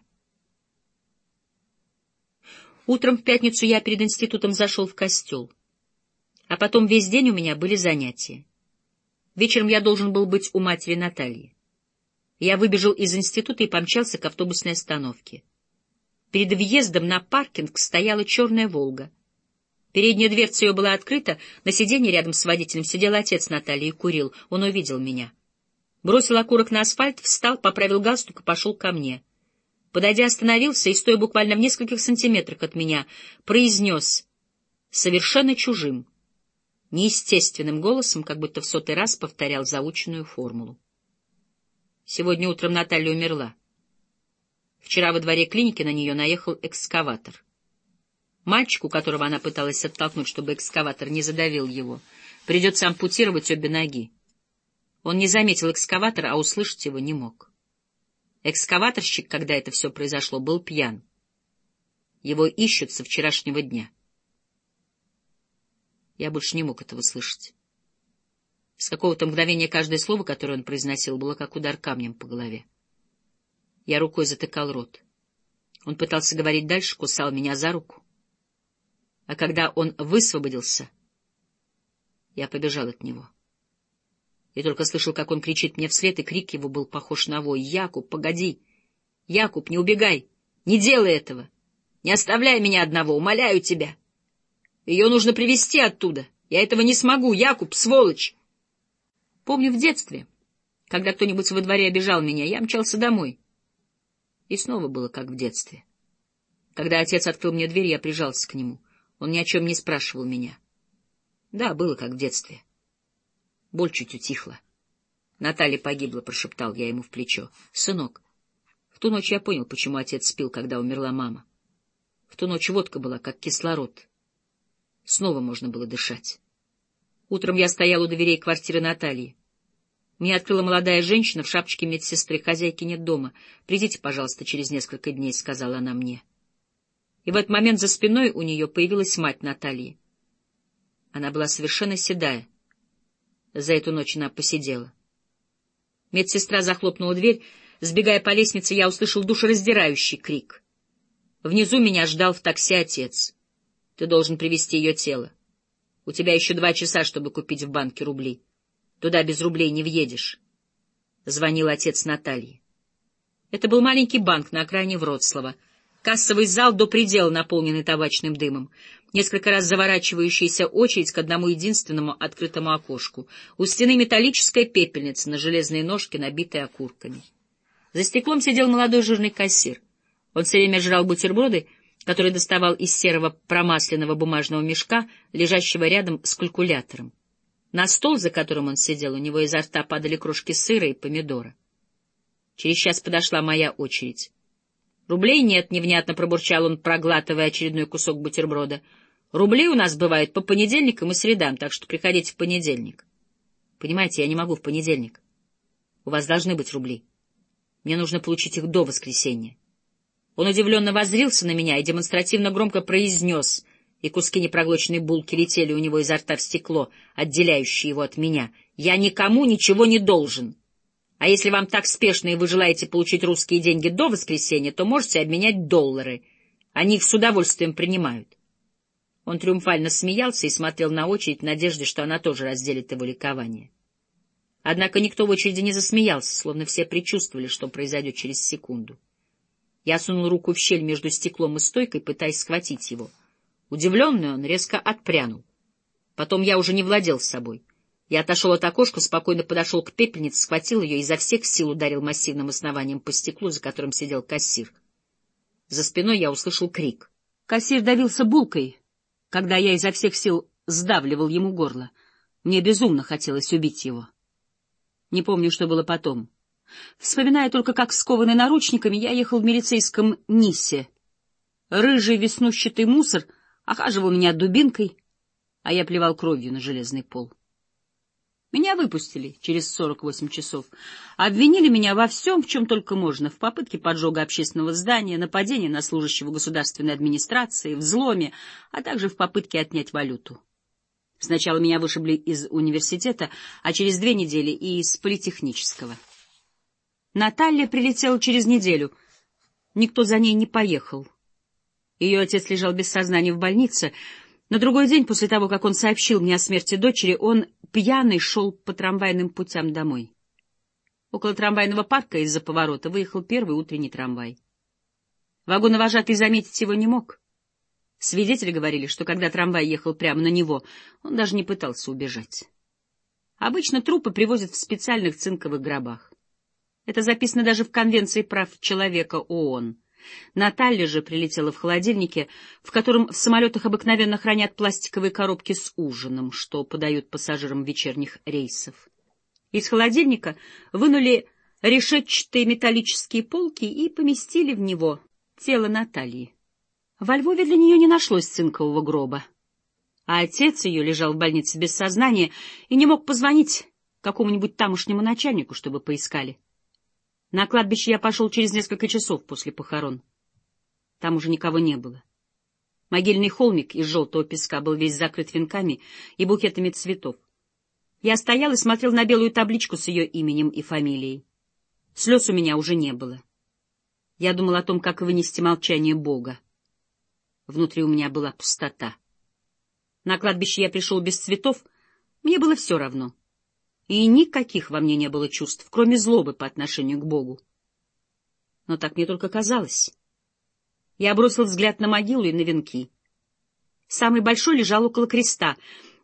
Утром в пятницу я перед институтом зашел в костел. А потом весь день у меня были занятия. Вечером я должен был быть у матери Натальи. Я выбежал из института и помчался к автобусной остановке. Перед въездом на паркинг стояла черная «Волга». Передняя дверца ее была открыта, на сиденье рядом с водителем сидел отец Натальи и курил. Он увидел меня. Бросил окурок на асфальт, встал, поправил галстук и пошел ко мне. Подойдя, остановился и, стоя буквально в нескольких сантиметрах от меня, произнес совершенно чужим, неестественным голосом, как будто в сотый раз повторял заученную формулу. Сегодня утром Наталья умерла. Вчера во дворе клиники на нее наехал экскаватор. Мальчику, которого она пыталась оттолкнуть, чтобы экскаватор не задавил его, придется ампутировать обе ноги. Он не заметил экскаватора, а услышать его не мог. Экскаваторщик, когда это все произошло, был пьян. Его ищут со вчерашнего дня. Я больше не мог этого слышать. С какого-то мгновения каждое слово, которое он произносил, было как удар камнем по голове. Я рукой затыкал рот. Он пытался говорить дальше, кусал меня за руку. А когда он высвободился, я побежал от него. И только слышал, как он кричит мне вслед, и крик его был похож на вой. «Якуб, погоди! Якуб, не убегай! Не делай этого! Не оставляй меня одного, умоляю тебя! Ее нужно привести оттуда! Я этого не смогу! Якуб, сволочь!» Помню в детстве, когда кто-нибудь во дворе обижал меня, я мчался домой. И снова было как в детстве. Когда отец открыл мне дверь, я прижался к нему. Он ни о чем не спрашивал меня. Да, было как в детстве. Боль чуть утихла. Наталья погибла, — прошептал я ему в плечо. Сынок, в ту ночь я понял, почему отец спил, когда умерла мама. В ту ночь водка была, как кислород. Снова можно было дышать. Утром я стоял у дверей квартиры Натальи. Мне открыла молодая женщина в шапочке медсестры. Хозяйки нет дома. Придите, пожалуйста, через несколько дней, — сказала она мне. И в этот момент за спиной у нее появилась мать Натальи. Она была совершенно седая. За эту ночь она посидела. Медсестра захлопнула дверь. Сбегая по лестнице, я услышал душераздирающий крик. Внизу меня ждал в такси отец. Ты должен привести ее тело. У тебя еще два часа, чтобы купить в банке рубли. Туда без рублей не въедешь. Звонил отец Натальи. Это был маленький банк на окраине Вроцлава. Кассовый зал до предела наполненный табачным дымом несколько раз заворачивающаяся очередь к одному единственному открытому окошку. У стены металлическая пепельница на железные ножки, набитые окурками. За стеклом сидел молодой жирный кассир. Он все время жрал бутерброды, которые доставал из серого промасленного бумажного мешка, лежащего рядом с калькулятором. На стол, за которым он сидел, у него изо рта падали крошки сыра и помидора. Через час подошла моя очередь. «Рублей нет», — невнятно пробурчал он, проглатывая очередной кусок бутерброда. Рубли у нас бывают по понедельникам и средам, так что приходите в понедельник. Понимаете, я не могу в понедельник. У вас должны быть рубли. Мне нужно получить их до воскресенья. Он удивленно воззрился на меня и демонстративно громко произнес, и куски непроглоченной булки летели у него изо рта в стекло, отделяющее его от меня. «Я никому ничего не должен. А если вам так спешно и вы желаете получить русские деньги до воскресенья, то можете обменять доллары. Они их с удовольствием принимают». Он триумфально смеялся и смотрел на очередь в надежде, что она тоже разделит его ликование. Однако никто в очереди не засмеялся, словно все предчувствовали, что произойдет через секунду. Я сунул руку в щель между стеклом и стойкой, пытаясь схватить его. Удивленный он резко отпрянул. Потом я уже не владел собой. Я отошел от окошка, спокойно подошел к пепельнице, схватил ее и изо всех сил ударил массивным основанием по стеклу, за которым сидел кассир. За спиной я услышал крик. Кассир давился булкой, когда я изо всех сил сдавливал ему горло. Мне безумно хотелось убить его. Не помню, что было потом. Вспоминая только, как скованный наручниками, я ехал в милицейском Нисе. Рыжий веснущатый мусор охаживал меня дубинкой, а я плевал кровью на железный пол. Меня выпустили через 48 часов. Обвинили меня во всем, в чем только можно, в попытке поджога общественного здания, нападении на служащего государственной администрации, взломе, а также в попытке отнять валюту. Сначала меня вышибли из университета, а через две недели и из политехнического. Наталья прилетела через неделю. Никто за ней не поехал. Ее отец лежал без сознания в больнице, на другой день после того, как он сообщил мне о смерти дочери, он пьяный шел по трамвайным путям домой. Около трамвайного парка из-за поворота выехал первый утренний трамвай. Вагоновожатый заметить его не мог. Свидетели говорили, что когда трамвай ехал прямо на него, он даже не пытался убежать. Обычно трупы привозят в специальных цинковых гробах. Это записано даже в Конвенции прав человека ООН. Наталья же прилетела в холодильнике, в котором в самолетах обыкновенно хранят пластиковые коробки с ужином, что подают пассажирам вечерних рейсов. Из холодильника вынули решетчатые металлические полки и поместили в него тело Натальи. Во Львове для нее не нашлось цинкового гроба, а отец ее лежал в больнице без сознания и не мог позвонить какому-нибудь тамошнему начальнику, чтобы поискали. На кладбище я пошел через несколько часов после похорон. Там уже никого не было. Могильный холмик из желтого песка был весь закрыт венками и букетами цветов. Я стоял и смотрел на белую табличку с ее именем и фамилией. Слез у меня уже не было. Я думал о том, как вынести молчание Бога. Внутри у меня была пустота. На кладбище я пришел без цветов, мне было все равно. И никаких во мне не было чувств, кроме злобы по отношению к Богу. Но так мне только казалось. Я бросил взгляд на могилу и на венки. Самый большой лежал около креста.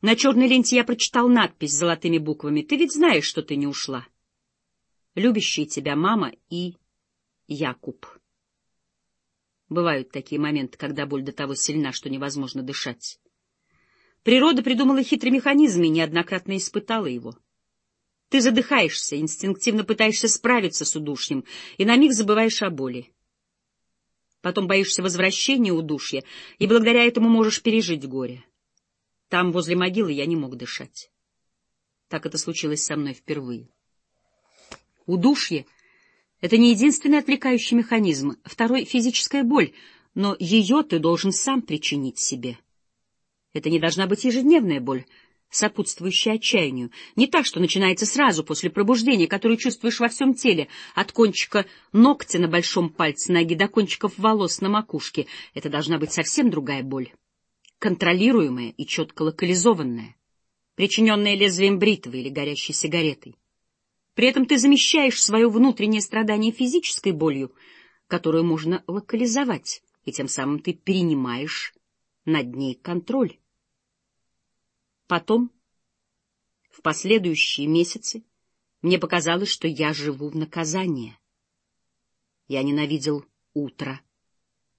На черной ленте я прочитал надпись золотыми буквами. «Ты ведь знаешь, что ты не ушла. Любящие тебя мама и Якуб». Бывают такие моменты, когда боль до того сильна, что невозможно дышать. Природа придумала хитрый механизм и неоднократно испытала его. Ты задыхаешься, инстинктивно пытаешься справиться с удушьем, и на миг забываешь о боли. Потом боишься возвращения удушья, и благодаря этому можешь пережить горе. Там, возле могилы, я не мог дышать. Так это случилось со мной впервые. Удушье — это не единственный отвлекающий механизм. Второй — физическая боль, но ее ты должен сам причинить себе. Это не должна быть ежедневная боль, сопутствующая отчаянию. Не так, что начинается сразу после пробуждения, которую чувствуешь во всем теле, от кончика ногтя на большом пальце ноги до кончиков волос на макушке. Это должна быть совсем другая боль. Контролируемая и четко локализованная, причиненная лезвием бритвы или горящей сигаретой. При этом ты замещаешь свое внутреннее страдание физической болью, которую можно локализовать, и тем самым ты перенимаешь над ней контроль. Потом, в последующие месяцы, мне показалось, что я живу в наказание. Я ненавидел утро.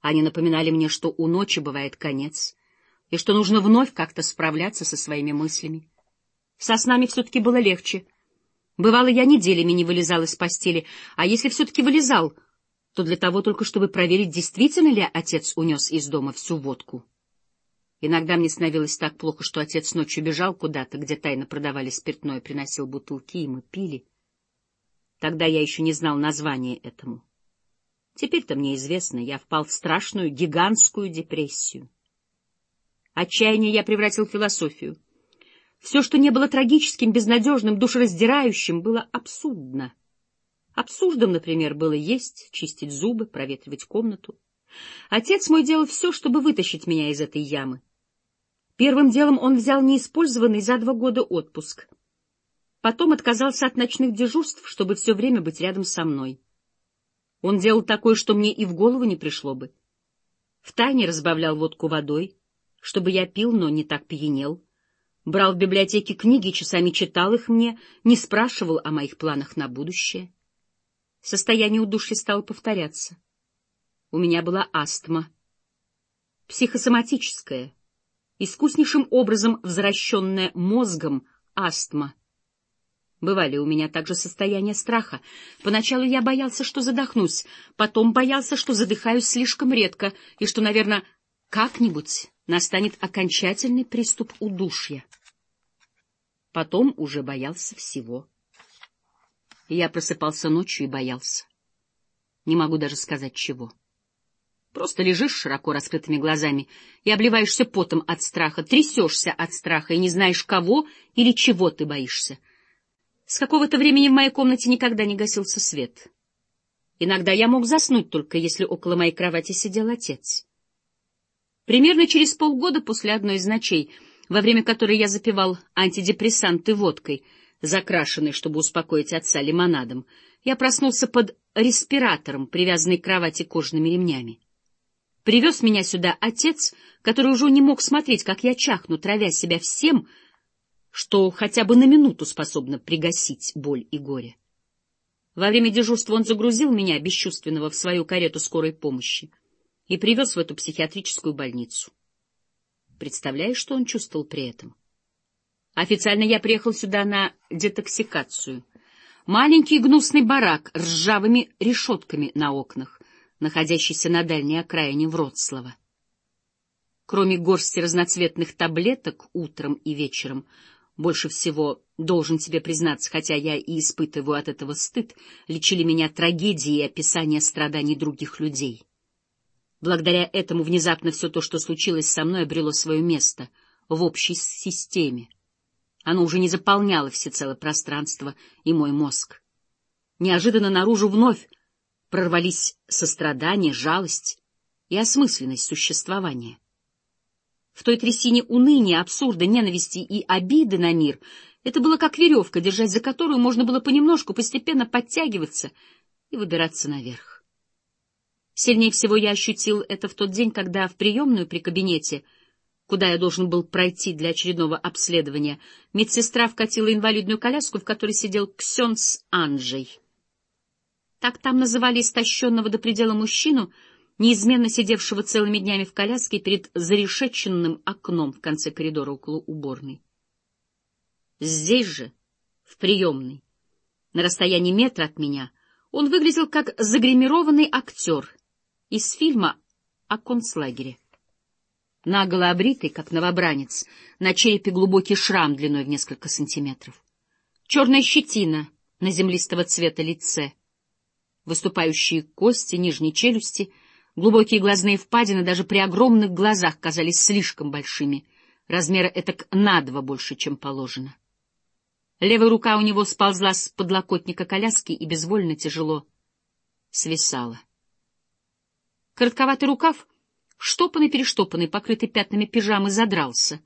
Они напоминали мне, что у ночи бывает конец, и что нужно вновь как-то справляться со своими мыслями. Со снами все-таки было легче — Бывало, я неделями не вылезал из постели, а если все-таки вылезал, то для того только, чтобы проверить, действительно ли отец унес из дома всю водку. Иногда мне становилось так плохо, что отец ночью бежал куда-то, где тайно продавали спиртное, приносил бутылки, и мы пили. Тогда я еще не знал названия этому. Теперь-то мне известно, я впал в страшную гигантскую депрессию. Отчаяние я превратил в философию — все, что не было трагическим, безнадежным, душераздирающим, было абсурдно. Абсурдом, например, было есть, чистить зубы, проветривать комнату. Отец мой делал все, чтобы вытащить меня из этой ямы. Первым делом он взял неиспользованный за два года отпуск. Потом отказался от ночных дежурств, чтобы все время быть рядом со мной. Он делал такое, что мне и в голову не пришло бы. Втайне разбавлял водку водой, чтобы я пил, но не так пьянел брал в библиотеке книги, часами читал их мне, не спрашивал о моих планах на будущее. Состояние удушья стало повторяться. У меня была астма. Психосоматическая, искуснейшим образом возвращенная мозгом астма. Бывали у меня также состояния страха. Поначалу я боялся, что задохнусь, потом боялся, что задыхаюсь слишком редко и что, наверное, как-нибудь настанет окончательный приступ удушья. Потом уже боялся всего. Я просыпался ночью и боялся. Не могу даже сказать чего. Просто лежишь широко раскрытыми глазами и обливаешься потом от страха, трясешься от страха и не знаешь, кого или чего ты боишься. С какого-то времени в моей комнате никогда не гасился свет. Иногда я мог заснуть только, если около моей кровати сидел отец. Примерно через полгода после одной из ночей — во время которой я запивал антидепрессанты водкой, закрашенной, чтобы успокоить отца, лимонадом, я проснулся под респиратором, привязанный к кровати кожаными ремнями. Привез меня сюда отец, который уже не мог смотреть, как я чахну, травя себя всем, что хотя бы на минуту способно пригасить боль и горе. Во время дежурства он загрузил меня, бесчувственного, в свою карету скорой помощи и привез в эту психиатрическую больницу. Представляешь, что он чувствовал при этом? Официально я приехал сюда на детоксикацию. Маленький гнусный барак с ржавыми решетками на окнах, находящийся на дальней окраине Вроцлава. Кроме горсти разноцветных таблеток утром и вечером, больше всего, должен тебе признаться, хотя я и испытываю от этого стыд, лечили меня трагедии и описания страданий других людей. Благодаря этому внезапно все то, что случилось со мной, обрело свое место в общей системе. Оно уже не заполняло всецело пространство и мой мозг. Неожиданно наружу вновь прорвались сострадание, жалость и осмысленность существования. В той трясине уныния, абсурда, ненависти и обиды на мир это было как веревка, держась за которую можно было понемножку, постепенно подтягиваться и выбираться наверх. Сильнее всего я ощутил это в тот день, когда в приемную при кабинете — куда я должен был пройти для очередного обследования, медсестра вкатила инвалидную коляску, в которой сидел Ксенц Анджей. Так там называли истощенного до предела мужчину, неизменно сидевшего целыми днями в коляске перед зарешеченным окном в конце коридора около уборной. Здесь же, в приемной, на расстоянии метра от меня, он выглядел как загримированный актер из фильма о концлагере наголо обритый, как новобранец, на черепе глубокий шрам длиной в несколько сантиметров. Черная щетина на землистого цвета лице, выступающие кости нижней челюсти, глубокие глазные впадины даже при огромных глазах казались слишком большими, размера этак на два больше, чем положено. Левая рука у него сползла с подлокотника коляски и безвольно тяжело свисала. Коротковатый рукав штопанный-перештопанный, покрытый пятнами пижамы, задрался,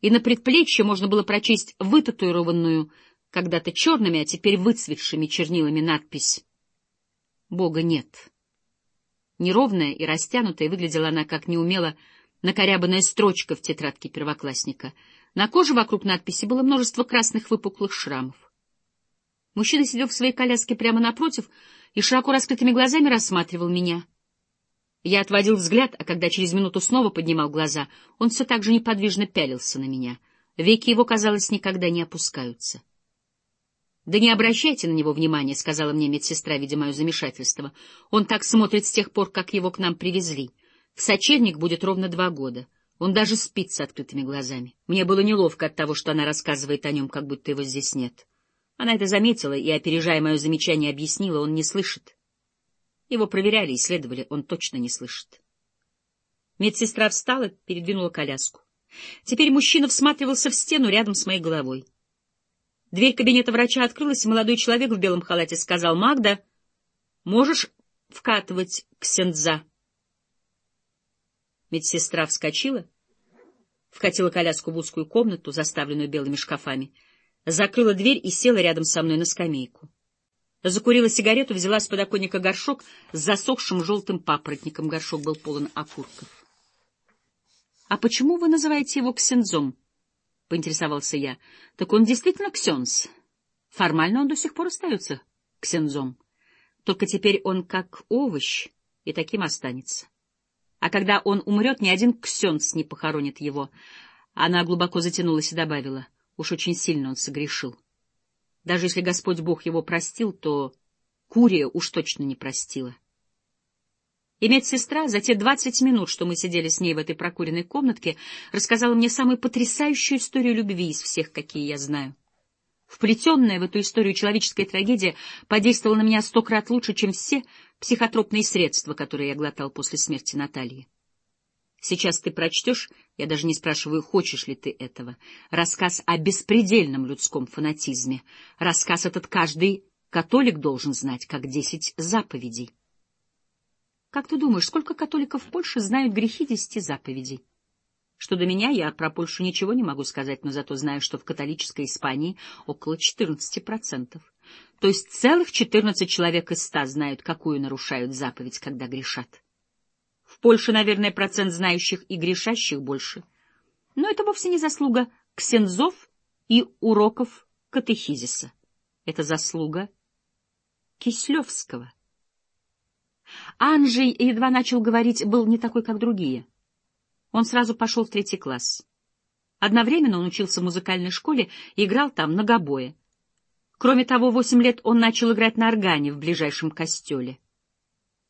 и на предплечье можно было прочесть вытатуированную когда-то черными, а теперь выцветшими чернилами надпись «Бога нет». Неровная и растянутая выглядела она, как неумело накорябанная строчка в тетрадке первоклассника. На коже вокруг надписи было множество красных выпуклых шрамов. Мужчина сидел в своей коляске прямо напротив и широко раскрытыми глазами рассматривал меня — я отводил взгляд, а когда через минуту снова поднимал глаза, он все так же неподвижно пялился на меня. Веки его, казалось, никогда не опускаются. — Да не обращайте на него внимания, — сказала мне медсестра, видя мое замешательство. Он так смотрит с тех пор, как его к нам привезли. В сочельник будет ровно два года. Он даже спит с открытыми глазами. Мне было неловко от того, что она рассказывает о нем, как будто его здесь нет. Она это заметила и, опережая мое замечание, объяснила, он не слышит. Его проверяли, исследовали, он точно не слышит. Медсестра встала, передвинула коляску. Теперь мужчина всматривался в стену рядом с моей головой. Дверь кабинета врача открылась, и молодой человек в белом халате сказал, «Магда, можешь вкатывать ксенза?» Медсестра вскочила, вкатила коляску в узкую комнату, заставленную белыми шкафами, закрыла дверь и села рядом со мной на скамейку. Закурила сигарету, взяла с подоконника горшок с засохшим желтым папоротником. Горшок был полон окурков. — А почему вы называете его ксензом? — поинтересовался я. — Так он действительно ксенз. Формально он до сих пор остается ксензом. Только теперь он как овощ, и таким останется. А когда он умрет, ни один ксенз не похоронит его. Она глубоко затянулась и добавила. Уж очень сильно он согрешил. Даже если Господь Бог его простил, то Курия уж точно не простила. И медсестра за те двадцать минут, что мы сидели с ней в этой прокуренной комнатке, рассказала мне самую потрясающую историю любви из всех, какие я знаю. Вплетенная в эту историю человеческая трагедия подействовала на меня сто крат лучше, чем все психотропные средства, которые я глотал после смерти Натальи. Сейчас ты прочтешь, я даже не спрашиваю, хочешь ли ты этого, рассказ о беспредельном людском фанатизме. Рассказ этот каждый католик должен знать, как десять заповедей. Как ты думаешь, сколько католиков в Польше знают грехи десяти заповедей? Что до меня, я про Польшу ничего не могу сказать, но зато знаю, что в католической Испании около 14%. То есть целых 14 человек из ста знают, какую нарушают заповедь, когда грешат. В Польше, наверное, процент знающих и грешащих больше. Но это вовсе не заслуга ксензов и уроков катехизиса. Это заслуга Кислевского. Анжей, едва начал говорить, был не такой, как другие. Он сразу пошел в третий класс. Одновременно он учился в музыкальной школе и играл там на гобое. Кроме того, восемь лет он начал играть на органе в ближайшем костеле.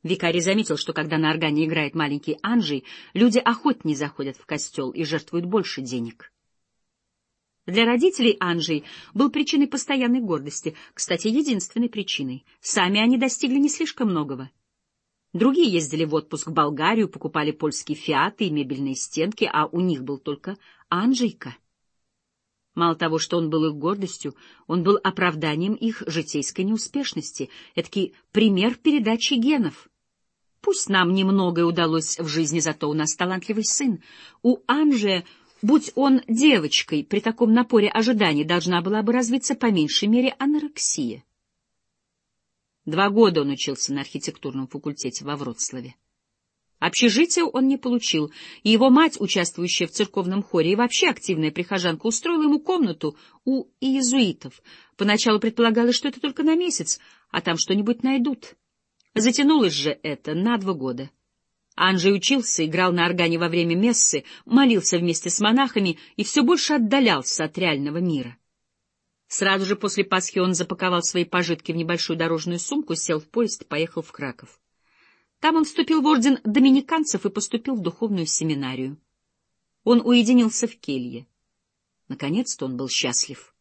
Викарий заметил, что когда на органе играет маленький Анжей, люди охотнее заходят в костел и жертвуют больше денег. Для родителей Анжей был причиной постоянной гордости, кстати, единственной причиной. Сами они достигли не слишком многого. Другие ездили в отпуск в Болгарию, покупали польские фиаты и мебельные стенки, а у них был только Анжейка. Мало того, что он был их гордостью, он был оправданием их житейской неуспешности, эдакий пример передачи генов. Пусть нам немногое удалось в жизни, зато у нас талантливый сын. У Анжи, будь он девочкой, при таком напоре ожиданий должна была бы развиться по меньшей мере анорексия. Два года он учился на архитектурном факультете во Вроцлаве. Общежития он не получил, и его мать, участвующая в церковном хоре и вообще активная прихожанка, устроила ему комнату у иезуитов. Поначалу предполагалось, что это только на месяц, а там что-нибудь найдут. Затянулось же это на два года. Анжей учился, играл на органе во время мессы, молился вместе с монахами и все больше отдалялся от реального мира. Сразу же после Пасхи он запаковал свои пожитки в небольшую дорожную сумку, сел в поезд и поехал в Краков. Там он вступил в орден доминиканцев и поступил в духовную семинарию. Он уединился в келье. Наконец-то он был счастлив.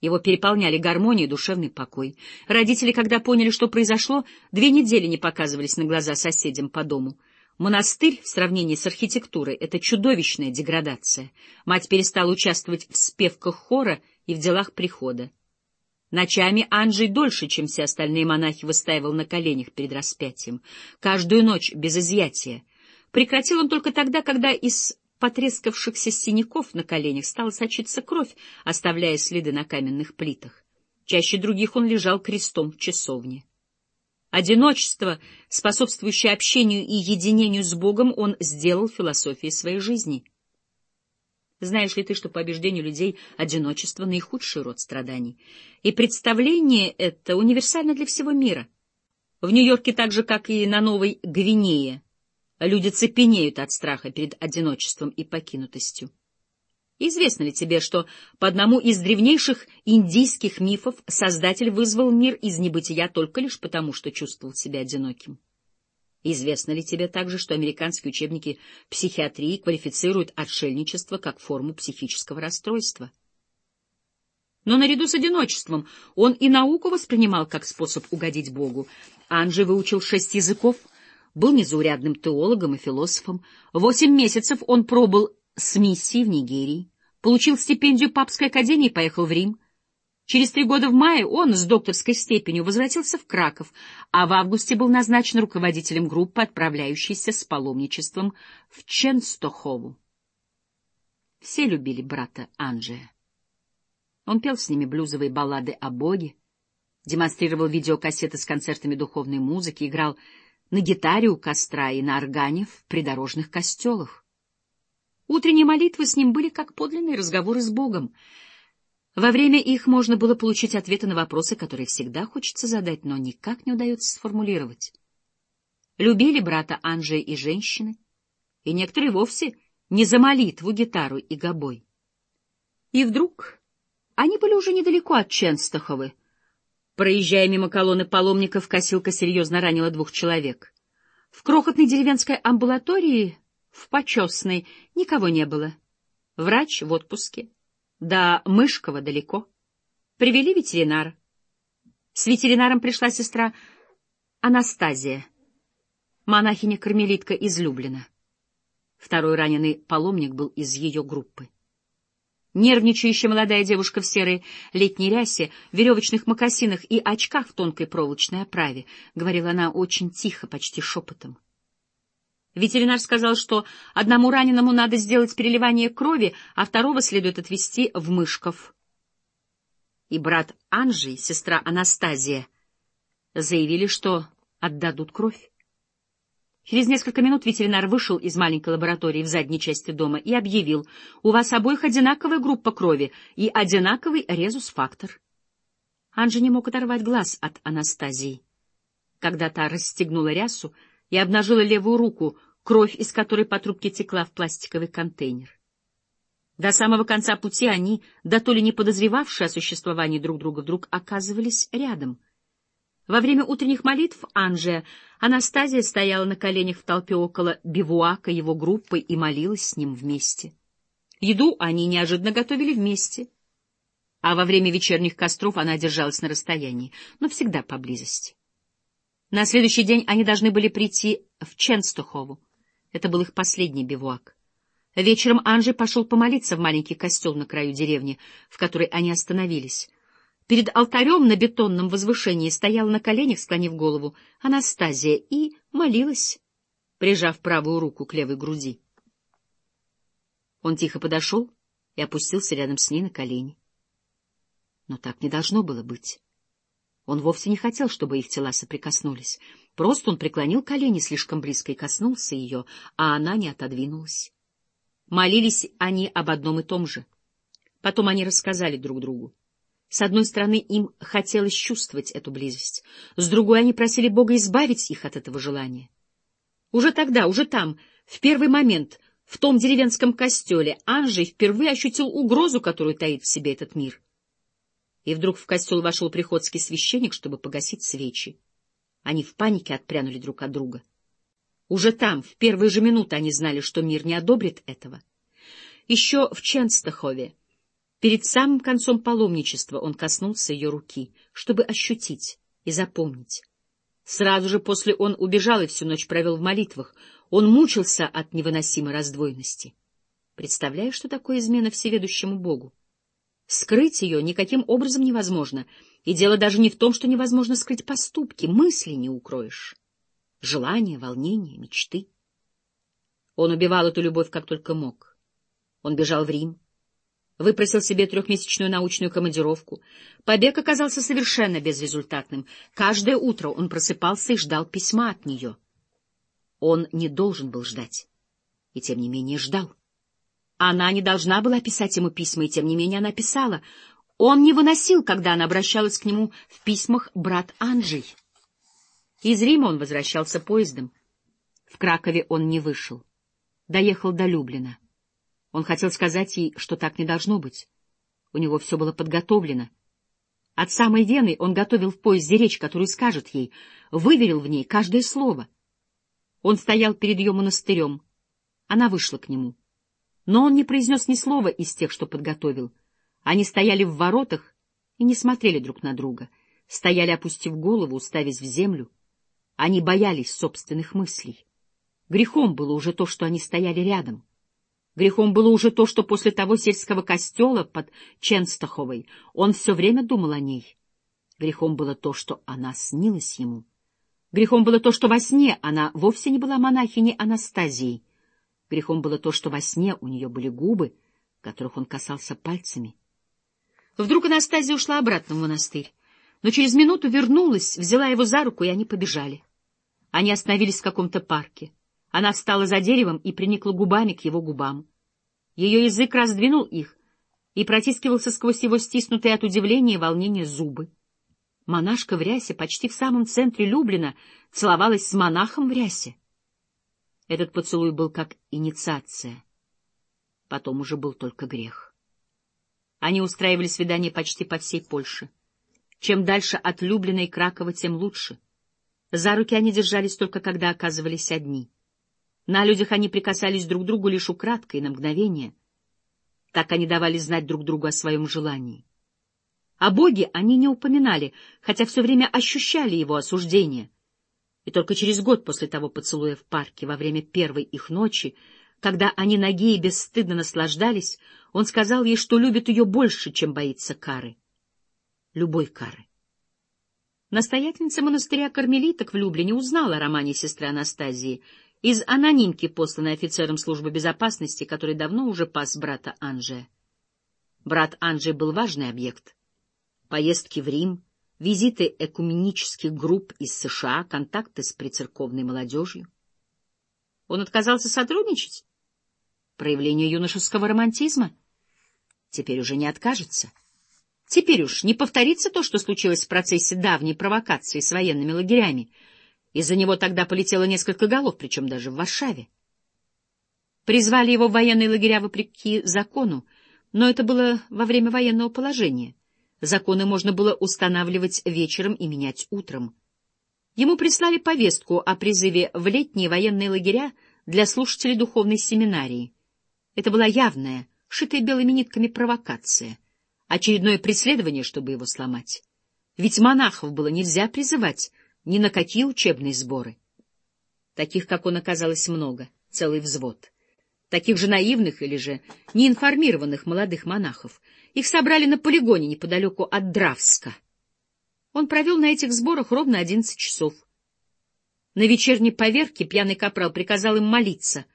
Его переполняли гармония и душевный покой. Родители, когда поняли, что произошло, две недели не показывались на глаза соседям по дому. Монастырь в сравнении с архитектурой — это чудовищная деградация. Мать перестала участвовать в спевках хора и в делах прихода. Ночами Анджей дольше, чем все остальные монахи, выстаивал на коленях перед распятием. Каждую ночь, без изъятия. Прекратил он только тогда, когда из потрескавшихся синяков на коленях стала сочиться кровь, оставляя следы на каменных плитах. Чаще других он лежал крестом в часовне. Одиночество, способствующее общению и единению с Богом, он сделал философией своей жизни — знаешь ли ты, что по убеждению людей одиночество — наихудший род страданий? И представление это универсально для всего мира. В Нью-Йорке, так же, как и на Новой Гвинее, люди цепенеют от страха перед одиночеством и покинутостью. Известно ли тебе, что по одному из древнейших индийских мифов Создатель вызвал мир из небытия только лишь потому, что чувствовал себя одиноким? Известно ли тебе также, что американские учебники психиатрии квалифицируют отшельничество как форму психического расстройства? Но наряду с одиночеством он и науку воспринимал как способ угодить Богу. Анджи выучил шесть языков, был незаурядным теологом и философом. Восемь месяцев он пробыл с миссией в Нигерии, получил стипендию Папской академии и поехал в Рим — Через три года в мае он с докторской степенью возвратился в Краков, а в августе был назначен руководителем группы, отправляющейся с паломничеством в Ченстохову. Все любили брата Анджея. Он пел с ними блюзовые баллады о Боге, демонстрировал видеокассеты с концертами духовной музыки, играл на гитаре у костра и на органе в придорожных костелах. Утренние молитвы с ним были как подлинные разговоры с Богом — во время их можно было получить ответы на вопросы, которые всегда хочется задать, но никак не удается сформулировать. Любили брата Анжея и женщины, и некоторые вовсе не за молитву, гитару и гобой. И вдруг они были уже недалеко от Ченстаховы. Проезжая мимо колонны паломников, косилка серьезно ранила двух человек. В крохотной деревенской амбулатории, в Почесной, никого не было. Врач в отпуске. До Мышкова далеко. Привели ветеринара. С ветеринаром пришла сестра Анастазия, монахиня-кармелитка из Люблина. Второй раненый паломник был из ее группы. Нервничающая молодая девушка в серой летней рясе, веревочных мокасинах и очках в тонкой проволочной оправе, говорила она очень тихо, почти шепотом. Ветеринар сказал, что одному раненому надо сделать переливание крови, а второго следует отвезти в Мышков. И брат Анжи, сестра Анастазия, заявили, что отдадут кровь. Через несколько минут ветеринар вышел из маленькой лаборатории в задней части дома и объявил, у вас обоих одинаковая группа крови и одинаковый резус-фактор. Анжи не мог оторвать глаз от Анастазии. Когда та расстегнула рясу и обнажила левую руку, кровь из которой по трубке текла в пластиковый контейнер. До самого конца пути они, да то ли не подозревавшие о существовании друг друга, вдруг оказывались рядом. Во время утренних молитв Анжия Анастазия стояла на коленях в толпе около бивуака его группы и молилась с ним вместе. Еду они неожиданно готовили вместе, а во время вечерних костров она держалась на расстоянии, но всегда поблизости. На следующий день они должны были прийти в Ченстухову. Это был их последний бивуак. Вечером Анжей пошел помолиться в маленький костел на краю деревни, в которой они остановились. Перед алтарем на бетонном возвышении стояла на коленях, склонив голову, Анастазия и молилась, прижав правую руку к левой груди. Он тихо подошел и опустился рядом с ней на колени. Но так не должно было быть. Он вовсе не хотел, чтобы их тела соприкоснулись. Просто он преклонил колени слишком близко и коснулся ее, а она не отодвинулась. Молились они об одном и том же. Потом они рассказали друг другу. С одной стороны, им хотелось чувствовать эту близость, с другой они просили Бога избавить их от этого желания. Уже тогда, уже там, в первый момент, в том деревенском костеле, Анжей впервые ощутил угрозу, которую таит в себе этот мир. И вдруг в костел вошел приходский священник, чтобы погасить свечи. Они в панике отпрянули друг от друга. Уже там, в первые же минуты, они знали, что мир не одобрит этого. Еще в Ченстахове, перед самым концом паломничества, он коснулся ее руки, чтобы ощутить и запомнить. Сразу же после он убежал и всю ночь провел в молитвах. Он мучился от невыносимой раздвоенности. Представляешь, что такое измена всеведущему Богу? Скрыть ее никаким образом невозможно, и дело даже не в том, что невозможно скрыть поступки, мысли не укроешь желания, волнения, мечты. Он убивал эту любовь как только мог. Он бежал в Рим, выпросил себе трехмесячную научную командировку. Побег оказался совершенно безрезультатным. Каждое утро он просыпался и ждал письма от нее. Он не должен был ждать, и тем не менее ждал. Она не должна была писать ему письма, и тем не менее она писала. Он не выносил, когда она обращалась к нему в письмах брат Анжей. Из Рима он возвращался поездом. В Кракове он не вышел. Доехал до Люблина. Он хотел сказать ей, что так не должно быть. У него все было подготовлено. От самой Вены он готовил в поезде речь, которую скажет ей, выверил в ней каждое слово. Он стоял перед ее монастырем. Она вышла к нему. Но он не произнес ни слова из тех, что подготовил. Они стояли в воротах и не смотрели друг на друга, стояли, опустив голову, уставясь в землю. Они боялись собственных мыслей. Грехом было уже то, что они стояли рядом. Грехом было уже то, что после того сельского костела под Ченстаховой он все время думал о ней. Грехом было то, что она снилась ему. Грехом было то, что во сне она вовсе не была монахиней Анастазией. Грехом было то, что во сне у нее были губы, которых он касался пальцами. Вдруг Анастазия ушла обратно в монастырь, но через минуту вернулась, взяла его за руку, и они побежали. Они остановились в каком-то парке. Она встала за деревом и приникла губами к его губам. Ее язык раздвинул их и протискивался сквозь его стиснутые от удивления и волнения зубы. Монашка в рясе почти в самом центре Люблина целовалась с монахом в рясе. Этот поцелуй был как инициация. Потом уже был только грех. Они устраивали свидания почти по всей Польше. Чем дальше от Люблина и Кракова, тем лучше. За руки они держались только когда оказывались одни. На людях они прикасались друг к другу лишь украдкой, на мгновение. Так они давали знать друг другу о своем желании. О Боге они не упоминали, хотя все время ощущали его осуждение. И только через год после того поцелуя в парке, во время первой их ночи, когда они ноги и бесстыдно наслаждались, он сказал ей, что любит ее больше, чем боится кары. Любой кары. Настоятельница монастыря кармелиток в Люблине узнала о романе сестры Анастазии из анонимки, посланной офицером службы безопасности, который давно уже пас брата Анжея. Брат Анжей был важный объект. Поездки в Рим, визиты экуменических групп из США, контакты с прицерковной молодежью. Он отказался сотрудничать? Проявление юношеского романтизма? Теперь уже не откажется. Теперь уж не повторится то, что случилось в процессе давней провокации с военными лагерями. Из-за него тогда полетело несколько голов, причем даже в Варшаве. Призвали его в военные лагеря вопреки закону, но это было во время военного положения. Законы можно было устанавливать вечером и менять утром. Ему прислали повестку о призыве в летние военные лагеря для слушателей духовной семинарии. Это была явная, шитая белыми нитками провокация — очередное преследование, чтобы его сломать. Ведь монахов было нельзя призывать ни на какие учебные сборы. Таких, как он, оказалось много, целый взвод. таких же наивных или же неинформированных молодых монахов. Их собрали на полигоне неподалеку от Дравска. Он провел на этих сборах ровно одиннадцать часов. На вечерней поверке пьяный капрал приказал им молиться.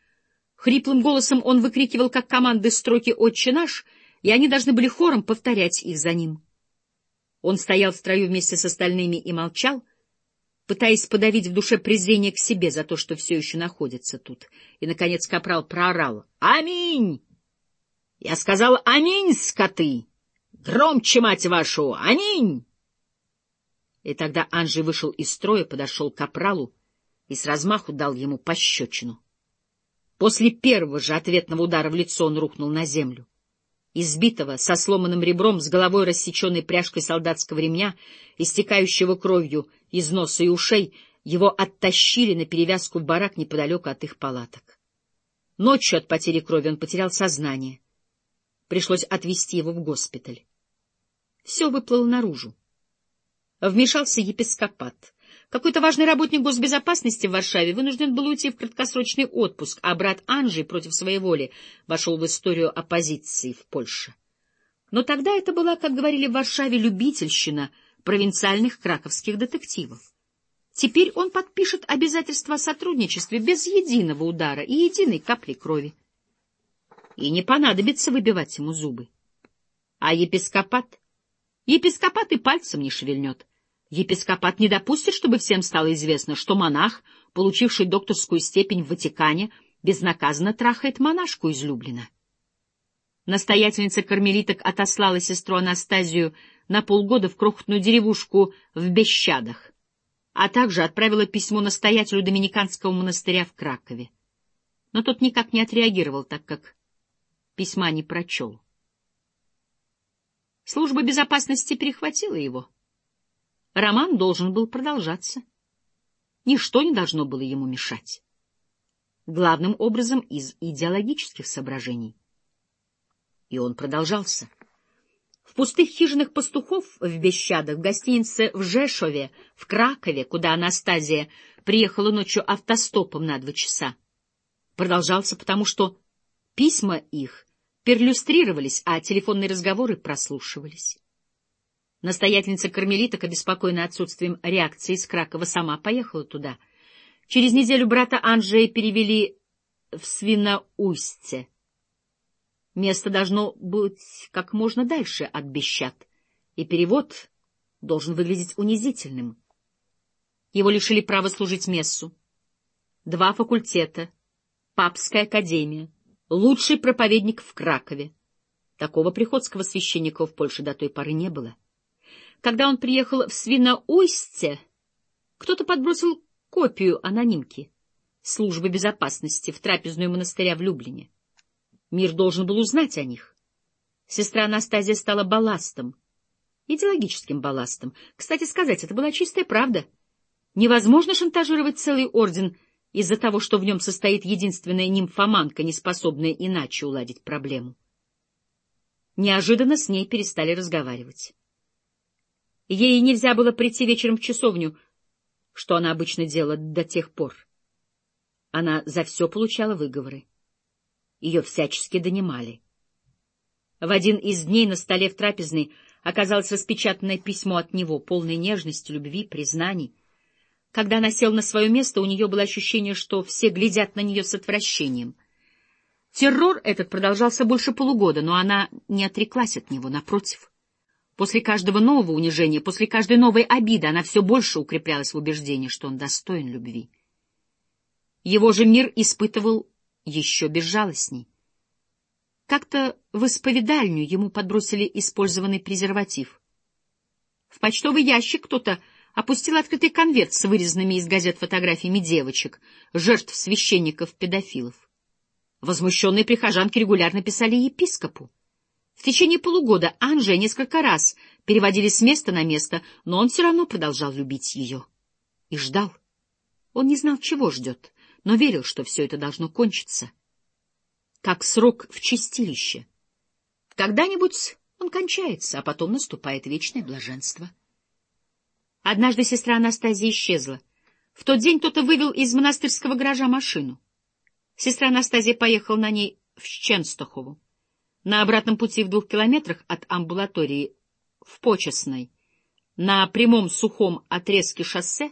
Хриплым голосом он выкрикивал, как команды строки «Отче наш», и они должны были хором повторять их за ним. Он стоял в строю вместе с остальными и молчал, пытаясь подавить в душе презрение к себе за то, что все еще находится тут. И, наконец, капрал проорал «Аминь!» Я сказал «Аминь, скоты!» Громче, мать вашу! Аминь! И тогда Анжи вышел из строя, подошел к капралу и с размаху дал ему пощечину. После первого же ответного удара в лицо он рухнул на землю. Избитого, со сломанным ребром, с головой рассеченной пряжкой солдатского ремня, истекающего кровью из носа и ушей, его оттащили на перевязку в барак неподалеку от их палаток. Ночью от потери крови он потерял сознание. Пришлось отвезти его в госпиталь. Все выплыло наружу. Вмешался епископат. Какой-то важный работник госбезопасности в Варшаве вынужден был уйти в краткосрочный отпуск, а брат Анжи против своей воли вошел в историю оппозиции в Польше. Но тогда это была, как говорили в Варшаве, любительщина провинциальных краковских детективов. Теперь он подпишет обязательства о сотрудничестве без единого удара и единой капли крови. И не понадобится выбивать ему зубы. А епископат? Епископат и пальцем не шевельнет. Епископат не допустит, чтобы всем стало известно, что монах, получивший докторскую степень в Ватикане, безнаказанно трахает монашку из Люблина. Настоятельница кармелиток отослала сестру Анастазию на полгода в крохотную деревушку в Бещадах, а также отправила письмо настоятелю Доминиканского монастыря в Кракове. Но тот никак не отреагировал, так как письма не прочел. Служба безопасности перехватила его. Роман должен был продолжаться. Ничто не должно было ему мешать. Главным образом из идеологических соображений. И он продолжался. В пустых хижинах пастухов в Бещадах, в гостинице в Жешове, в Кракове, куда Анастазия приехала ночью автостопом на два часа, продолжался потому, что письма их перлюстрировались, а телефонные разговоры прослушивались. Настоятельница кармелиток, обеспокоенная отсутствием реакции из Кракова, сама поехала туда. Через неделю брата Анжея перевели в Свиноустье. Место должно быть как можно дальше от Бещат, и перевод должен выглядеть унизительным. Его лишили права служить мессу. Два факультета, папская академия, лучший проповедник в Кракове. Такого приходского священника в Польше до той поры не было. Когда он приехал в Свиноустье, кто-то подбросил копию анонимки службы безопасности в трапезную монастыря в Люблине. Мир должен был узнать о них. Сестра Анастазия стала балластом, идеологическим балластом. Кстати сказать, это была чистая правда. Невозможно шантажировать целый орден из-за того, что в нем состоит единственная нимфоманка, не способная иначе уладить проблему. Неожиданно с ней перестали разговаривать. Ей нельзя было прийти вечером в часовню, что она обычно делала до тех пор. Она за все получала выговоры. Ее всячески донимали. В один из дней на столе в трапезной оказалось распечатанное письмо от него, полное нежности, любви, признаний. Когда она села на свое место, у нее было ощущение, что все глядят на нее с отвращением. Террор этот продолжался больше полугода, но она не отреклась от него, напротив. После каждого нового унижения, после каждой новой обиды она все больше укреплялась в убеждении, что он достоин любви. Его же мир испытывал еще безжалостней. Как-то в исповедальню ему подбросили использованный презерватив. В почтовый ящик кто-то опустил открытый конверт с вырезанными из газет фотографиями девочек, жертв священников-педофилов. Возмущенные прихожанки регулярно писали епископу. В течение полугода Анже несколько раз переводили с места на место, но он все равно продолжал любить ее. И ждал. Он не знал, чего ждет, но верил, что все это должно кончиться. Как срок в чистилище. Когда-нибудь он кончается, а потом наступает вечное блаженство. Однажды сестра Анастасия исчезла. В тот день кто-то вывел из монастырского гаража машину. Сестра Анастасия поехала на ней в Щенстохову. На обратном пути в двух километрах от амбулатории в Почесной, на прямом сухом отрезке шоссе,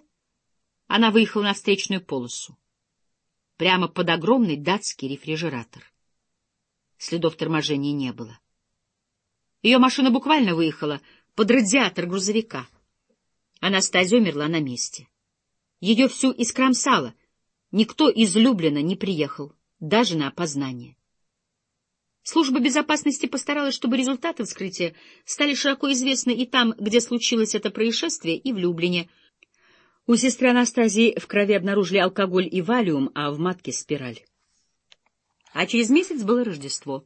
она выехала на встречную полосу. Прямо под огромный датский рефрижератор. Следов торможения не было. Ее машина буквально выехала под радиатор грузовика. Анастасия умерла на месте. Ее всю искромсало. Никто из Люблина не приехал, даже на опознание. Служба безопасности постаралась, чтобы результаты вскрытия стали широко известны и там, где случилось это происшествие, и в Люблине. У сестры Анастасии в крови обнаружили алкоголь и валиум, а в матке — спираль. А через месяц было Рождество.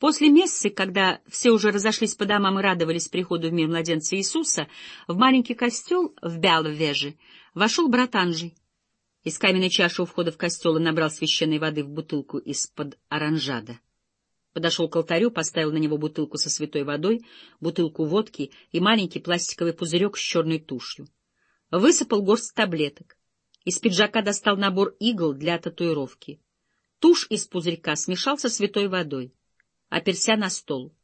После мессы, когда все уже разошлись по домам и радовались приходу в мир младенца Иисуса, в маленький костел в Бяловеже вошел брат Анжей. Из каменной чаши у входа в костел он набрал священной воды в бутылку из-под оранжада. Подошел к алтарю, поставил на него бутылку со святой водой, бутылку водки и маленький пластиковый пузырек с черной тушью. Высыпал горсть таблеток. Из пиджака достал набор игл для татуировки. Тушь из пузырька смешал со святой водой, оперся на стол.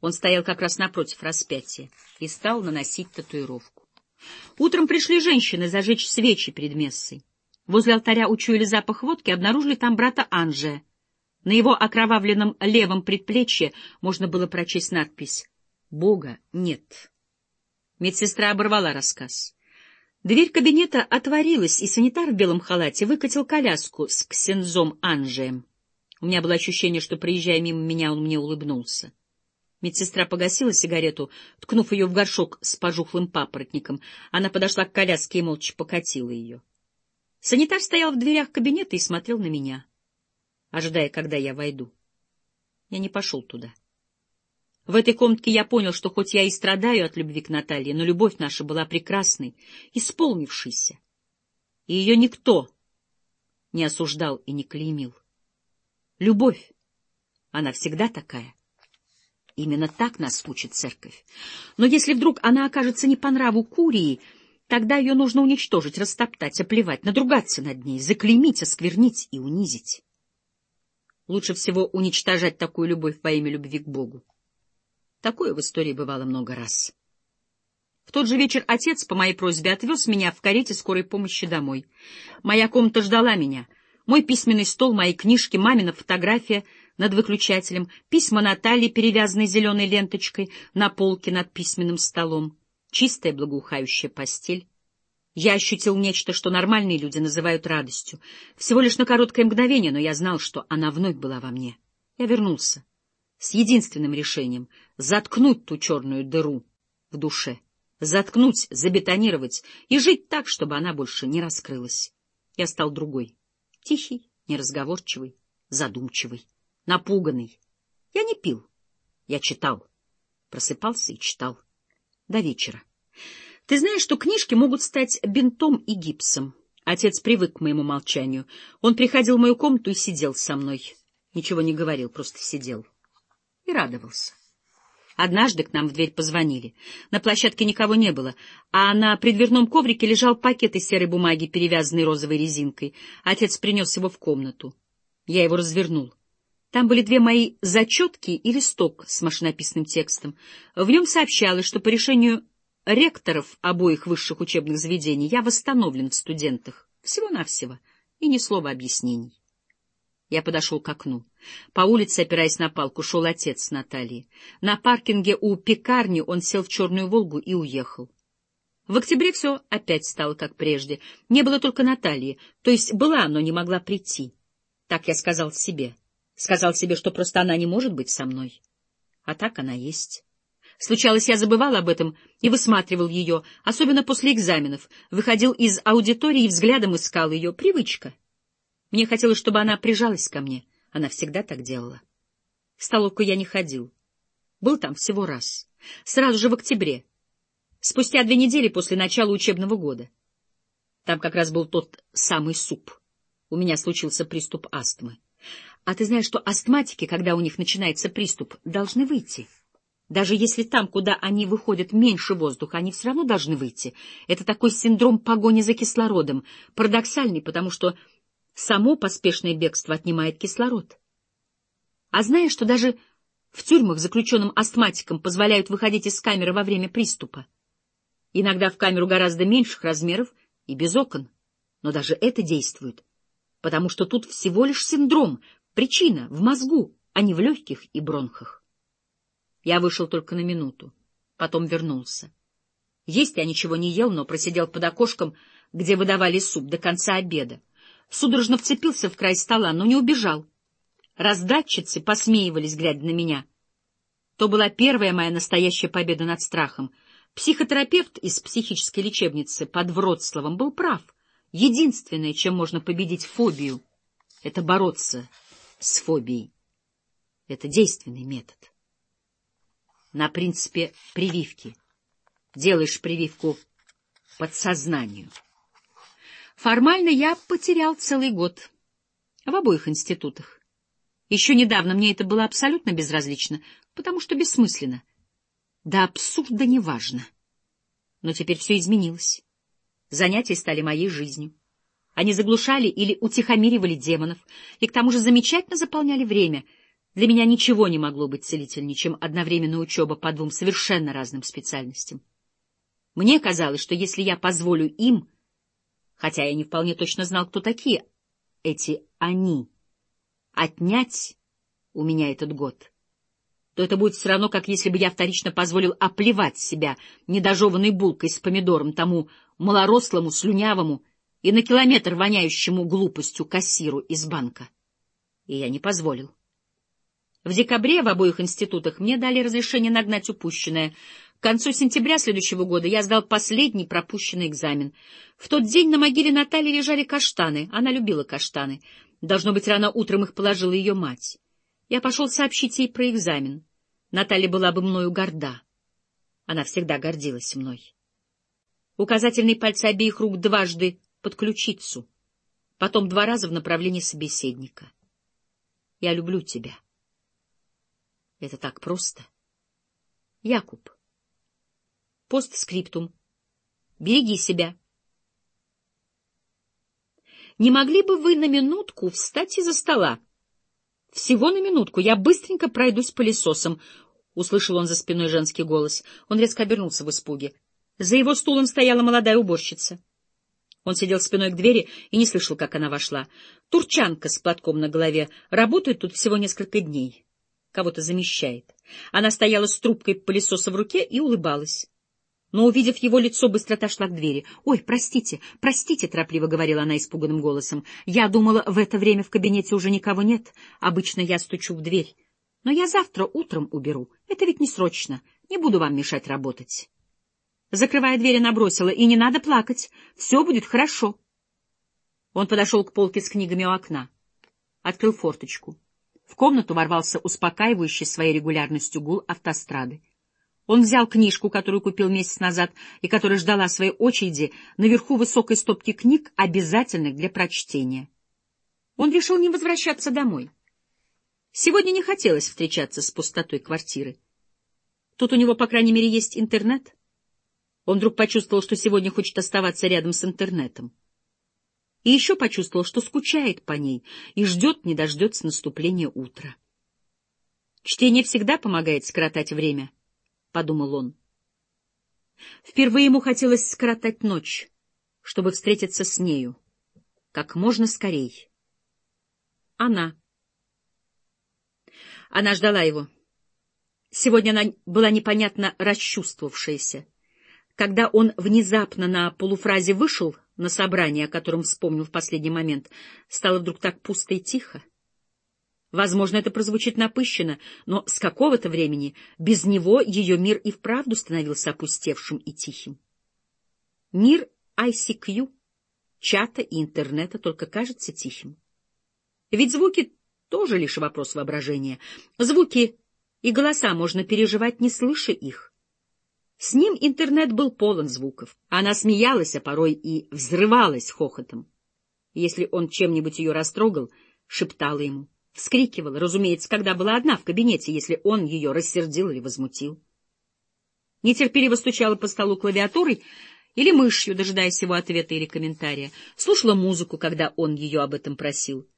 Он стоял как раз напротив распятия и стал наносить татуировку. Утром пришли женщины зажечь свечи перед мессой. Возле алтаря учуяли запах водки, обнаружили там брата Анжия — на его окровавленном левом предплечье можно было прочесть надпись «Бога нет». Медсестра оборвала рассказ. Дверь кабинета отворилась, и санитар в белом халате выкатил коляску с ксензом Анжеем. У меня было ощущение, что, проезжая мимо меня, он мне улыбнулся. Медсестра погасила сигарету, ткнув ее в горшок с пожухлым папоротником. Она подошла к коляске и молча покатила ее. Санитар стоял в дверях кабинета и смотрел на меня ожидая, когда я войду. Я не пошел туда. В этой комнатке я понял, что хоть я и страдаю от любви к Наталье, но любовь наша была прекрасной, исполнившейся. И ее никто не осуждал и не клеймил. Любовь, она всегда такая. Именно так нас учит церковь. Но если вдруг она окажется не по нраву Курии, тогда ее нужно уничтожить, растоптать, оплевать, надругаться над ней, заклеймить, осквернить и унизить. Лучше всего уничтожать такую любовь во имя любви к Богу. Такое в истории бывало много раз. В тот же вечер отец по моей просьбе отвез меня в карете скорой помощи домой. Моя комната ждала меня. Мой письменный стол, мои книжки, мамина фотография над выключателем, письма Натальи, перевязанные зеленой ленточкой, на полке над письменным столом, чистая благоухающая постель. Я ощутил нечто, что нормальные люди называют радостью. Всего лишь на короткое мгновение, но я знал, что она вновь была во мне. Я вернулся. С единственным решением — заткнуть ту черную дыру в душе. Заткнуть, забетонировать и жить так, чтобы она больше не раскрылась. Я стал другой. Тихий, неразговорчивый, задумчивый, напуганный. Я не пил. Я читал. Просыпался и читал. До вечера. Ты знаешь, что книжки могут стать бинтом и гипсом. Отец привык к моему молчанию. Он приходил в мою комнату и сидел со мной. Ничего не говорил, просто сидел. И радовался. Однажды к нам в дверь позвонили. На площадке никого не было, а на предверном коврике лежал пакет из серой бумаги, перевязанный розовой резинкой. Отец принес его в комнату. Я его развернул. Там были две мои зачетки и листок с машинописным текстом. В нем сообщалось, что по решению ректоров обоих высших учебных заведений я восстановлен в студентах. Всего-навсего. И ни слова объяснений. Я подошел к окну. По улице, опираясь на палку, шел отец Натальи. На паркинге у пекарни он сел в черную «Волгу» и уехал. В октябре все опять стало как прежде. Не было только Натальи, то есть была, но не могла прийти. Так я сказал себе. Сказал себе, что просто она не может быть со мной. А так она есть. Случалось, я забывал об этом и высматривал ее, особенно после экзаменов, выходил из аудитории и взглядом искал ее. Привычка. Мне хотелось, чтобы она прижалась ко мне. Она всегда так делала. В столовку я не ходил. Был там всего раз. Сразу же в октябре. Спустя две недели после начала учебного года. Там как раз был тот самый суп. У меня случился приступ астмы. А ты знаешь, что астматики, когда у них начинается приступ, должны выйти? Даже если там, куда они выходят, меньше воздуха, они все равно должны выйти. Это такой синдром погони за кислородом, парадоксальный, потому что Само поспешное бегство отнимает кислород. А зная, что даже в тюрьмах заключенным астматикам позволяют выходить из камеры во время приступа. Иногда в камеру гораздо меньших размеров и без окон. Но даже это действует, потому что тут всего лишь синдром, причина в мозгу, а не в легких и бронхах. Я вышел только на минуту, потом вернулся. Есть я ничего не ел, но просидел под окошком, где выдавали суп до конца обеда. Судорожно вцепился в край стола, но не убежал. Раздатчицы посмеивались, глядя на меня. То была первая моя настоящая победа над страхом. Психотерапевт из психической лечебницы под Вроцлавом был прав. Единственное, чем можно победить фобию, — это бороться с фобией. Это действенный метод. На принципе прививки. Делаешь прививку подсознанию. Формально я потерял целый год в обоих институтах. Еще недавно мне это было абсолютно безразлично, потому что бессмысленно. Да абсурда неважно. Но теперь все изменилось. Занятия стали моей жизнью. Они заглушали или утихомиривали демонов, и к тому же замечательно заполняли время. Для меня ничего не могло быть целительнее, чем одновременная учеба по двум совершенно разным специальностям. Мне казалось, что если я позволю им, хотя я не вполне точно знал, кто такие эти «они», отнять у меня этот год, то это будет все равно, как если бы я вторично позволил оплевать себя недожеванной булкой с помидором тому малорослому, слюнявому и на километр воняющему глупостью кассиру из банка. И я не позволил. В декабре в обоих институтах мне дали разрешение нагнать упущенное. К концу сентября следующего года я сдал последний пропущенный экзамен. В тот день на могиле Натальи лежали каштаны. Она любила каштаны. Должно быть, рано утром их положила ее мать. Я пошел сообщить ей про экзамен. Наталья была бы мною горда. Она всегда гордилась мной. Указательные пальцы обеих рук дважды под ключицу, потом два раза в направлении собеседника. Я люблю тебя. Это так просто. Якуб. Постскриптум. Береги себя. Не могли бы вы на минутку встать из-за стола? Всего на минутку. Я быстренько пройдусь пылесосом. Услышал он за спиной женский голос. Он резко обернулся в испуге. За его стулом стояла молодая уборщица. Он сидел спиной к двери и не слышал, как она вошла. Турчанка с платком на голове работает тут всего несколько дней. Кого-то замещает. Она стояла с трубкой пылесоса в руке и улыбалась но, увидев его лицо, быстро отошла к двери. — Ой, простите, простите, — торопливо говорила она испуганным голосом. — Я думала, в это время в кабинете уже никого нет. Обычно я стучу в дверь. Но я завтра утром уберу. Это ведь не срочно. Не буду вам мешать работать. Закрывая дверь, она бросила. — И не надо плакать. Все будет хорошо. Он подошел к полке с книгами у окна. Открыл форточку. В комнату ворвался успокаивающий своей регулярностью гул автострады. Он взял книжку, которую купил месяц назад и которая ждала своей очереди наверху высокой стопки книг, обязательных для прочтения. Он решил не возвращаться домой. Сегодня не хотелось встречаться с пустотой квартиры. Тут у него, по крайней мере, есть интернет. Он вдруг почувствовал, что сегодня хочет оставаться рядом с интернетом. И еще почувствовал, что скучает по ней и ждет, не дождется наступления утра. Чтение всегда помогает скоротать время —— подумал он. Впервые ему хотелось скоротать ночь, чтобы встретиться с нею. Как можно скорей. Она. Она ждала его. Сегодня она была непонятно расчувствовавшаяся. Когда он внезапно на полуфразе вышел на собрание, о котором вспомнил в последний момент, стало вдруг так пусто и тихо. Возможно, это прозвучит напыщенно, но с какого-то времени без него ее мир и вправду становился опустевшим и тихим. Мир ICQ, чата и интернета только кажется тихим. Ведь звуки тоже лишь вопрос воображения. Звуки и голоса можно переживать, не слыша их. С ним интернет был полон звуков. Она смеялась, а порой и взрывалась хохотом. Если он чем-нибудь ее растрогал, шептала ему — Вскрикивала, разумеется, когда была одна в кабинете, если он ее рассердил или возмутил. Нетерпеливо стучала по столу клавиатурой или мышью, дожидаясь его ответа или комментария, слушала музыку, когда он ее об этом просил,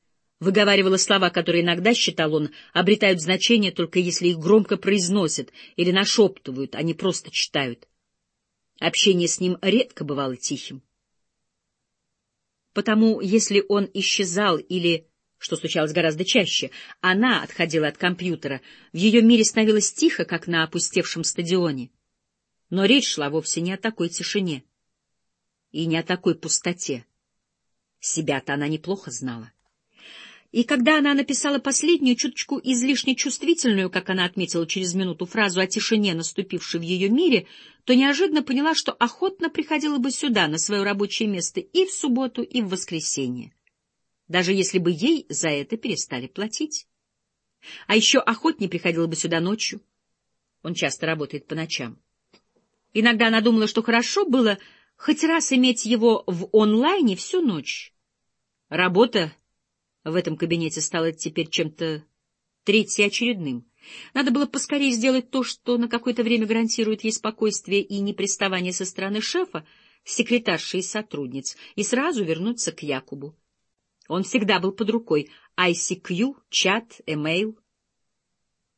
выговаривала слова, которые иногда, считал он, обретают значение только если их громко произносят или нашептывают, а не просто читают. Общение с ним редко бывало тихим. Потому, если он исчезал или, что случалось гораздо чаще, она отходила от компьютера, в ее мире становилось тихо, как на опустевшем стадионе. Но речь шла вовсе не о такой тишине и не о такой пустоте. Себя-то она неплохо знала. И когда она написала последнюю, чуточку излишне чувствительную, как она отметила через минуту, фразу о тишине, наступившей в ее мире, то неожиданно поняла, что охотно приходила бы сюда, на свое рабочее место, и в субботу, и в воскресенье, даже если бы ей за это перестали платить. А еще охотнее приходила бы сюда ночью. Он часто работает по ночам. Иногда она думала, что хорошо было хоть раз иметь его в онлайне всю ночь. Работа в этом кабинете стало теперь чем-то третьеочередным. Надо было поскорее сделать то, что на какое-то время гарантирует ей спокойствие и неприставание со стороны шефа, секретарши и сотрудниц, и сразу вернуться к Якубу. Он всегда был под рукой. ICQ, чат, эмейл.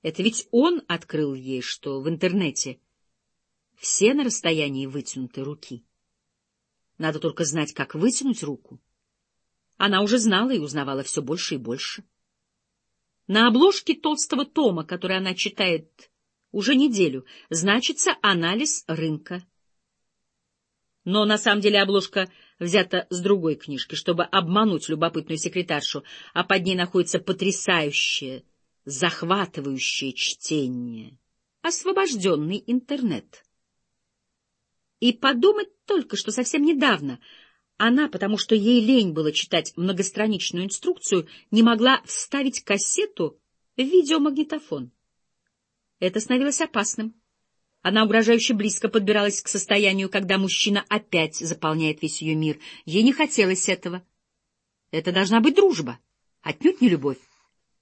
Это ведь он открыл ей, что в интернете все на расстоянии вытянутой руки. Надо только знать, как вытянуть руку. Она уже знала и узнавала все больше и больше. На обложке толстого тома, который она читает уже неделю, значится анализ рынка. Но на самом деле обложка взята с другой книжки, чтобы обмануть любопытную секретаршу, а под ней находится потрясающее, захватывающее чтение. Освобожденный интернет. И подумать только, что совсем недавно она, потому что ей лень было читать многостраничную инструкцию, не могла вставить кассету в видеомагнитофон. Это становилось опасным. Она угрожающе близко подбиралась к состоянию, когда мужчина опять заполняет весь ее мир. Ей не хотелось этого. Это должна быть дружба, отнюдь не любовь.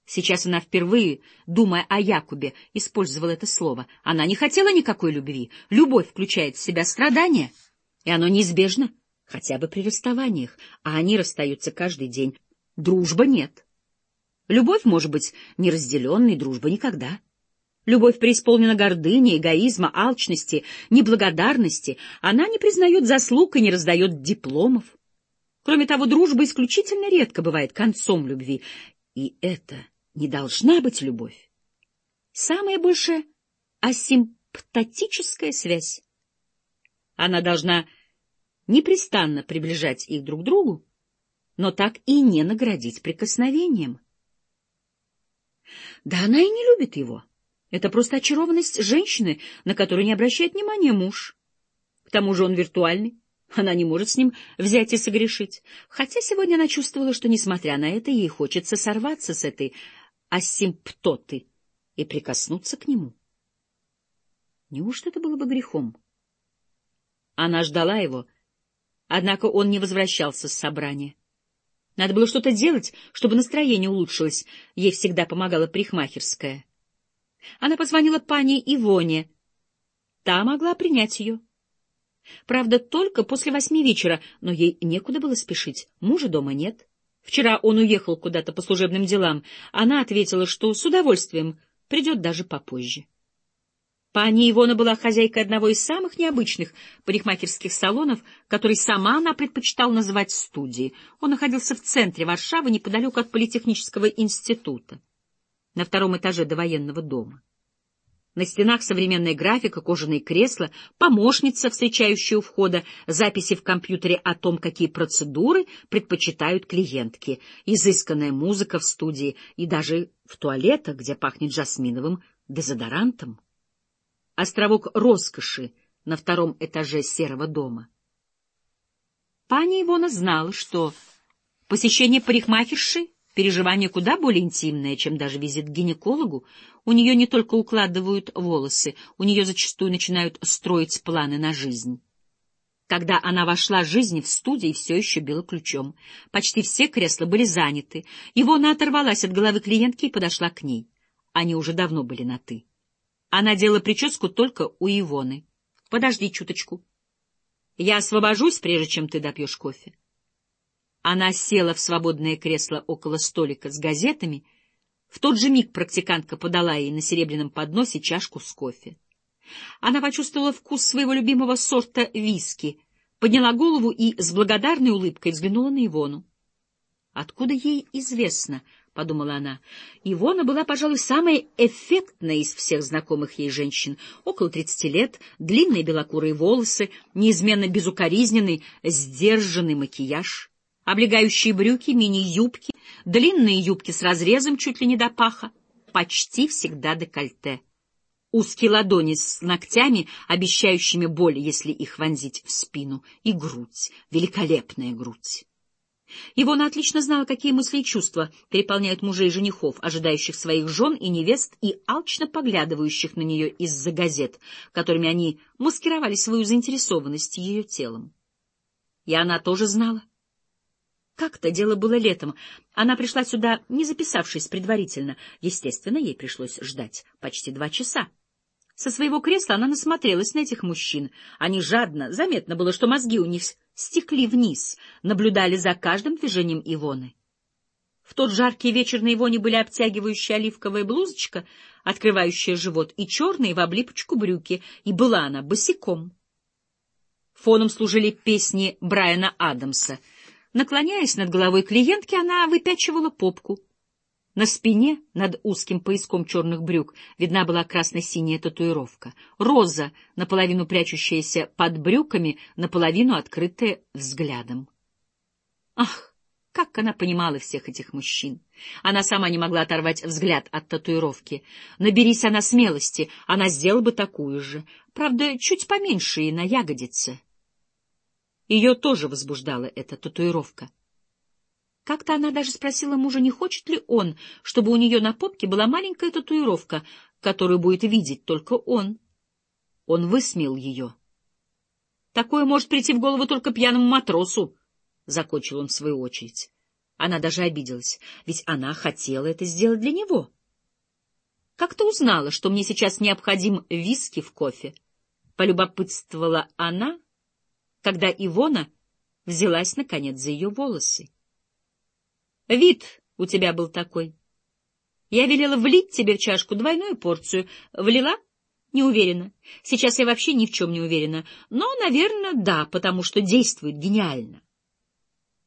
Сейчас она впервые, думая о Якубе, использовала это слово. Она не хотела никакой любви. Любовь включает в себя страдания, и оно неизбежно, хотя бы при расставаниях, а они расстаются каждый день. Дружба нет. Любовь может быть неразделенной, дружба никогда. Любовь преисполнена гордыни, эгоизма, алчности, неблагодарности. Она не признает заслуг и не раздает дипломов. Кроме того, дружба исключительно редко бывает концом любви. И это не должна быть любовь. Самая большая асимптотическая связь. Она должна непрестанно приближать их друг к другу, но так и не наградить прикосновением. Да она и не любит его. Это просто очарованность женщины, на которую не обращает внимания муж. К тому же он виртуальный. Она не может с ним взять и согрешить. Хотя сегодня она чувствовала, что, несмотря на это, ей хочется сорваться с этой асимптоты и прикоснуться к нему. Неужто это было бы грехом? Она ждала его, однако он не возвращался с собрания. Надо было что-то делать, чтобы настроение улучшилось. Ей всегда помогала парикмахерская. Она позвонила пане Ивоне. Та могла принять ее. Правда, только после восьми вечера, но ей некуда было спешить. Мужа дома нет. Вчера он уехал куда-то по служебным делам. Она ответила, что с удовольствием придет даже попозже. Пани Ивона была хозяйкой одного из самых необычных парикмахерских салонов, который сама она предпочитала называть студией. Он находился в центре Варшавы, неподалеку от Политехнического института, на втором этаже довоенного дома. На стенах современная графика, кожаные кресла, помощница, встречающая у входа, записи в компьютере о том, какие процедуры предпочитают клиентки, изысканная музыка в студии и даже в туалетах, где пахнет жасминовым дезодорантом. Островок роскоши на втором этаже серого дома. Паня Ивона знала, что посещение парикмахерши Переживание куда более интимное, чем даже визит к гинекологу. У нее не только укладывают волосы, у нее зачастую начинают строить планы на жизнь. Когда она вошла жизни в студии, все еще била ключом. Почти все кресла были заняты. Ивона оторвалась от головы клиентки и подошла к ней. Они уже давно были на «ты». Она делала прическу только у Ивоны. — Подожди чуточку. Я освобожусь, прежде чем ты допьешь кофе. Она села в свободное кресло около столика с газетами. В тот же миг практикантка подала ей на серебряном подносе чашку с кофе. Она почувствовала вкус своего любимого сорта виски, подняла голову и с благодарной улыбкой взглянула на Ивону. Откуда ей известно, — подумала она. Ивона была, пожалуй, самой эффектной из всех знакомых ей женщин. Около тридцати лет, длинные белокурые волосы, неизменно безукоризненный, сдержанный макияж, облегающие брюки, мини-юбки, длинные юбки с разрезом чуть ли не до паха, почти всегда декольте. Узкие ладони с ногтями, обещающими боль, если их вонзить в спину, и грудь, великолепная грудь. Ивона отлично знала, какие мысли и чувства переполняют мужей и женихов, ожидающих своих жен и невест и алчно поглядывающих на нее из-за газет, которыми они маскировали свою заинтересованность ее телом. И она тоже знала. Как-то дело было летом. Она пришла сюда, не записавшись предварительно. Естественно, ей пришлось ждать почти два часа. Со своего кресла она насмотрелась на этих мужчин. Они жадно, заметно было, что мозги у них стекли вниз, наблюдали за каждым движением Ивоны. В тот жаркий вечер на Ивоне были обтягивающая оливковая блузочка, открывающая живот, и черные в облипочку брюки, и была она босиком. Фоном служили песни Брайана Адамса. Наклоняясь над головой клиентки, она выпячивала попку — на спине, над узким пояском черных брюк, видна была красно-синяя татуировка. Роза, наполовину прячущаяся под брюками, наполовину открытая взглядом. Ах, как она понимала всех этих мужчин! Она сама не могла оторвать взгляд от татуировки. Наберись она смелости, она сделала бы такую же. Правда, чуть поменьше и на ягодице. Ее тоже возбуждала эта татуировка. Как-то она даже спросила мужа, не хочет ли он, чтобы у нее на попке была маленькая татуировка, которую будет видеть только он. Он высмеял ее. «Такое может прийти в голову только пьяному матросу», — закончил он в свою очередь. Она даже обиделась, ведь она хотела это сделать для него. «Как ты узнала, что мне сейчас необходим виски в кофе?» — полюбопытствовала она, когда Ивона взялась, наконец, за ее волосы. Вид у тебя был такой. Я велела влить тебе в чашку двойную порцию. Влила? Не уверена. Сейчас я вообще ни в чем не уверена. Но, наверное, да, потому что действует гениально.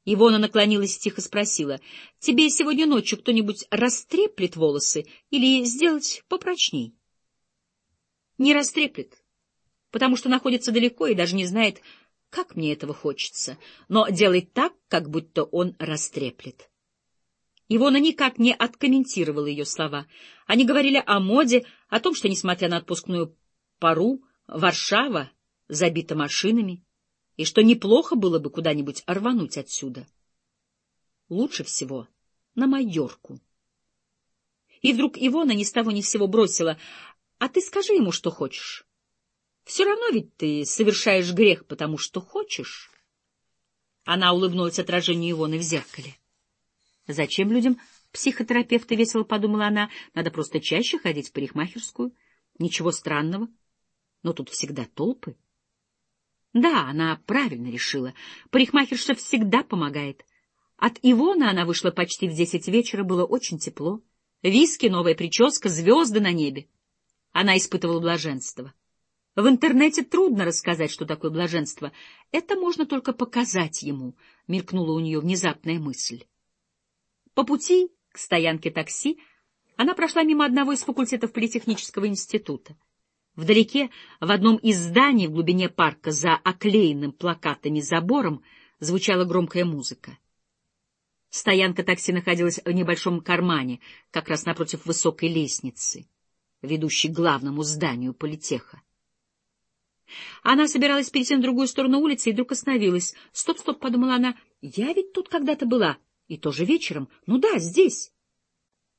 Ивона наклонилась и тихо спросила. — Тебе сегодня ночью кто-нибудь растреплет волосы или сделать попрочней? — Не растреплет, потому что находится далеко и даже не знает, как мне этого хочется, но делает так, как будто он растреплет. Ивона никак не откомментировала ее слова. Они говорили о моде, о том, что, несмотря на отпускную пару, Варшава забита машинами, и что неплохо было бы куда-нибудь рвануть отсюда. Лучше всего на Майорку. И вдруг Ивона ни с того ни с сего бросила. — А ты скажи ему, что хочешь. Все равно ведь ты совершаешь грех, потому что хочешь. Она улыбнулась отражению Ивоны в зеркале. Зачем людям психотерапевты, весело подумала она, надо просто чаще ходить в парикмахерскую. Ничего странного. Но тут всегда толпы. Да, она правильно решила. Парикмахерша всегда помогает. От Ивона она вышла почти в десять вечера, было очень тепло. Виски, новая прическа, звезды на небе. Она испытывала блаженство. В интернете трудно рассказать, что такое блаженство. Это можно только показать ему, — мелькнула у нее внезапная мысль. По пути к стоянке такси она прошла мимо одного из факультетов политехнического института. Вдалеке, в одном из зданий в глубине парка, за оклеенным плакатами забором, звучала громкая музыка. Стоянка такси находилась в небольшом кармане, как раз напротив высокой лестницы, ведущей к главному зданию политеха. Она собиралась перейти на другую сторону улицы и вдруг остановилась. «Стоп, стоп», — подумала она, — «я ведь тут когда-то была». И тоже вечером. Ну да, здесь.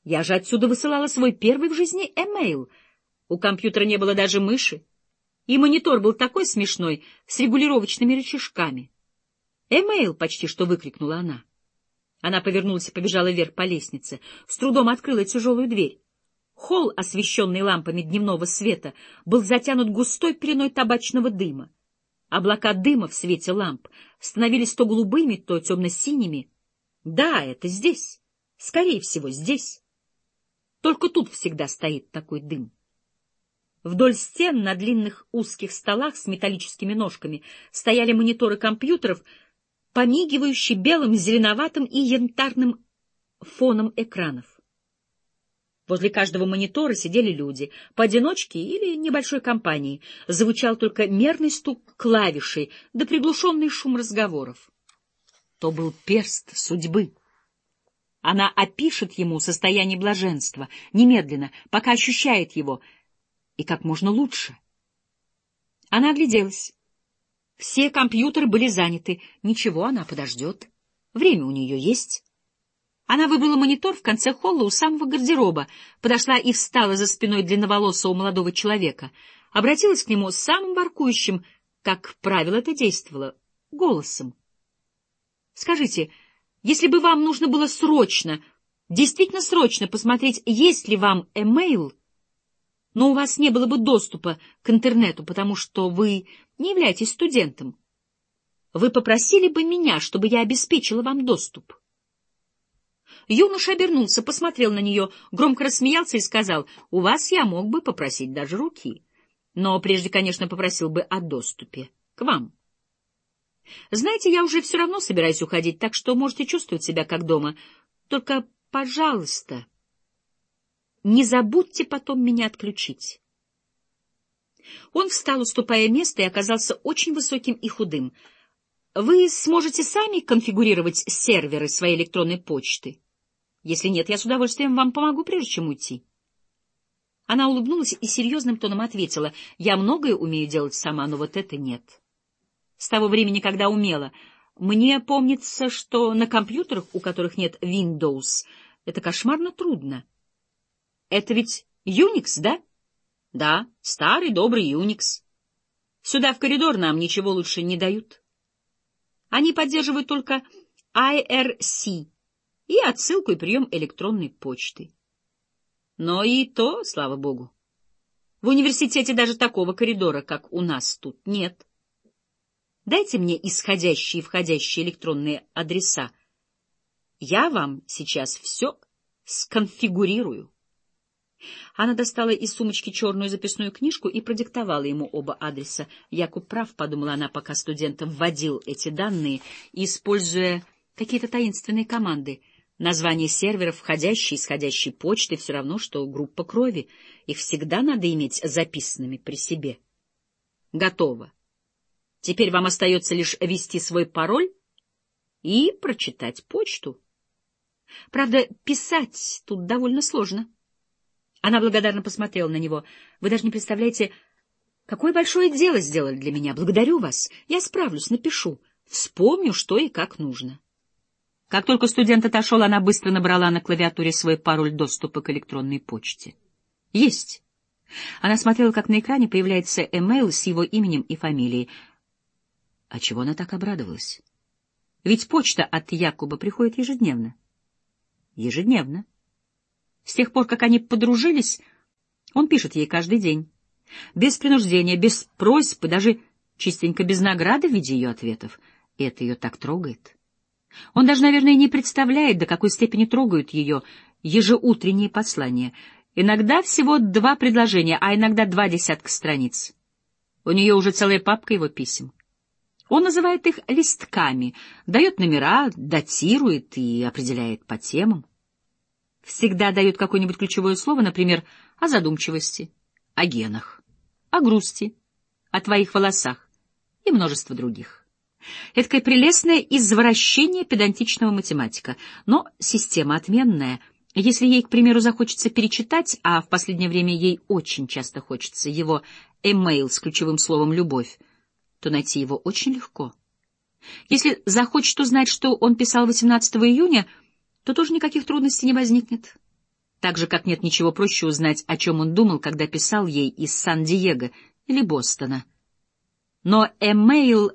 Я же отсюда высылала свой первый в жизни эмейл. У компьютера не было даже мыши. И монитор был такой смешной, с регулировочными рычажками. «Эмейл!» — почти что выкрикнула она. Она повернулась и побежала вверх по лестнице, с трудом открыла тяжелую дверь. Холл, освещенный лампами дневного света, был затянут густой пеленой табачного дыма. Облака дыма в свете ламп становились то голубыми, то темно-синими. Да, это здесь. Скорее всего, здесь. Только тут всегда стоит такой дым. Вдоль стен на длинных узких столах с металлическими ножками стояли мониторы компьютеров, помигивающие белым, зеленоватым и янтарным фоном экранов. Возле каждого монитора сидели люди, поодиночке или небольшой компанией. Звучал только мерный стук клавишей да приглушенный шум разговоров. То был перст судьбы. Она опишет ему состояние блаженства, немедленно, пока ощущает его, и как можно лучше. Она огляделась. Все компьютеры были заняты. Ничего, она подождет. Время у нее есть. Она выбрала монитор в конце холла у самого гардероба, подошла и встала за спиной длинноволосого молодого человека, обратилась к нему самым воркующим, как правило это действовало, голосом. — Скажите, если бы вам нужно было срочно, действительно срочно посмотреть, есть ли вам эмейл, но у вас не было бы доступа к интернету, потому что вы не являетесь студентом, вы попросили бы меня, чтобы я обеспечила вам доступ. — Юноша обернулся, посмотрел на нее, громко рассмеялся и сказал, «У вас я мог бы попросить даже руки, но прежде, конечно, попросил бы о доступе к вам. Знаете, я уже все равно собираюсь уходить, так что можете чувствовать себя как дома. Только, пожалуйста, не забудьте потом меня отключить». Он встал, уступая место, и оказался очень высоким и худым. Вы сможете сами конфигурировать серверы своей электронной почты? Если нет, я с удовольствием вам помогу, прежде чем уйти. Она улыбнулась и серьезным тоном ответила, «Я многое умею делать сама, но вот это нет. С того времени, когда умела, мне помнится, что на компьютерах, у которых нет Windows, это кошмарно трудно. Это ведь Unix, да? Да, старый добрый Unix. Сюда в коридор нам ничего лучше не дают. Они поддерживают только IRC, и отсылку и прием электронной почты. Но и то, слава богу. В университете даже такого коридора, как у нас тут, нет. Дайте мне исходящие и входящие электронные адреса. Я вам сейчас все сконфигурирую. Она достала из сумочки черную записную книжку и продиктовала ему оба адреса. Якуб прав, подумала она, пока студентам вводил эти данные, используя какие-то таинственные команды — Название серверов, входящей и исходящей почты, все равно, что группа крови. Их всегда надо иметь записанными при себе. Готово. Теперь вам остается лишь ввести свой пароль и прочитать почту. Правда, писать тут довольно сложно. Она благодарно посмотрела на него. Вы даже не представляете, какое большое дело сделали для меня. Благодарю вас. Я справлюсь, напишу. Вспомню, что и как нужно. Как только студент отошел, она быстро набрала на клавиатуре свой пароль доступа к электронной почте. Есть. Она смотрела, как на экране появляется эмейл с его именем и фамилией. А чего она так обрадовалась? Ведь почта от Якуба приходит ежедневно. Ежедневно. С тех пор, как они подружились, он пишет ей каждый день. Без принуждения, без просьб, даже частенько без награды в виде ее ответов. И это ее так трогает. Он даже, наверное, не представляет, до какой степени трогают ее ежеутренние послания. Иногда всего два предложения, а иногда два десятка страниц. У нее уже целая папка его писем. Он называет их листками, дает номера, датирует и определяет по темам. Всегда дает какое-нибудь ключевое слово, например, о задумчивости, о генах, о грусти, о твоих волосах и множество других. Эдакое прелестное извращение педантичного математика. Но система отменная. Если ей, к примеру, захочется перечитать, а в последнее время ей очень часто хочется его эмейл с ключевым словом «любовь», то найти его очень легко. Если захочет узнать, что он писал 18 июня, то тоже никаких трудностей не возникнет. Так же, как нет ничего проще узнать, о чем он думал, когда писал ей из Сан-Диего или Бостона. Но эмейл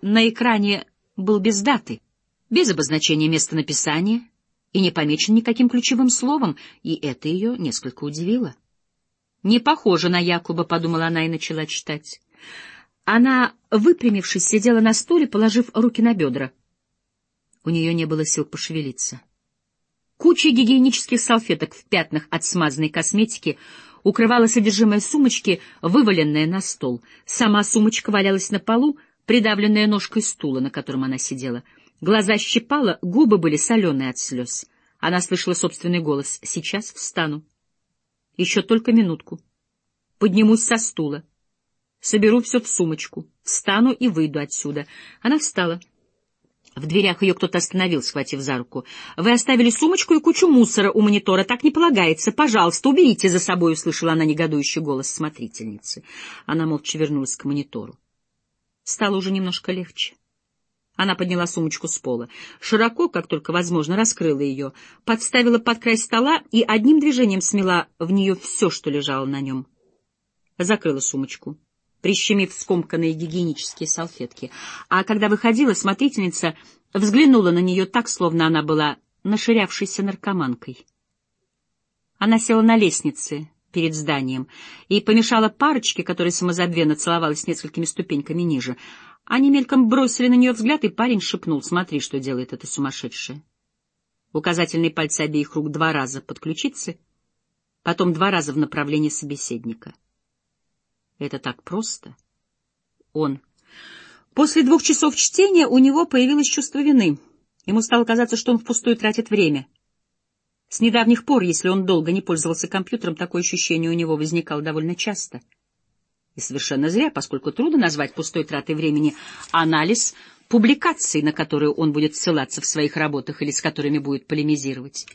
на экране был без даты, без обозначения места написания и не помечен никаким ключевым словом, и это ее несколько удивило. «Не похоже на Якуба», — подумала она и начала читать. Она, выпрямившись, сидела на стуле, положив руки на бедра. У нее не было сил пошевелиться. Куча гигиенических салфеток в пятнах от смазанной косметики укрывала содержимое сумочки, вываленное на стол. Сама сумочка валялась на полу, придавленная ножкой стула, на котором она сидела. Глаза щипала, губы были соленые от слез. Она слышала собственный голос. «Сейчас встану. Еще только минутку. Поднимусь со стула. Соберу все в сумочку. Встану и выйду отсюда». Она встала. В дверях ее кто-то остановил, схватив за руку. «Вы оставили сумочку и кучу мусора у монитора. Так не полагается. Пожалуйста, уберите за собой», — услышала она негодующий голос смотрительницы. Она молча вернулась к монитору. Стало уже немножко легче. Она подняла сумочку с пола. Широко, как только возможно, раскрыла ее, подставила под край стола и одним движением смела в нее все, что лежало на нем. Закрыла сумочку прищемив скомканные гигиенические салфетки. А когда выходила, смотрительница взглянула на нее так, словно она была наширявшейся наркоманкой. Она села на лестнице перед зданием и помешала парочке, которая самозабвенно целовалась несколькими ступеньками ниже. Они мельком бросили на нее взгляд, и парень шепнул, смотри, что делает эта сумасшедшая. Указательные пальцы обеих рук два раза под ключицы, потом два раза в направлении собеседника — это так просто. Он. После двух часов чтения у него появилось чувство вины. Ему стало казаться, что он впустую тратит время. С недавних пор, если он долго не пользовался компьютером, такое ощущение у него возникало довольно часто. И совершенно зря, поскольку трудно назвать пустой тратой времени анализ публикаций, на которые он будет ссылаться в своих работах или с которыми будет полемизировать.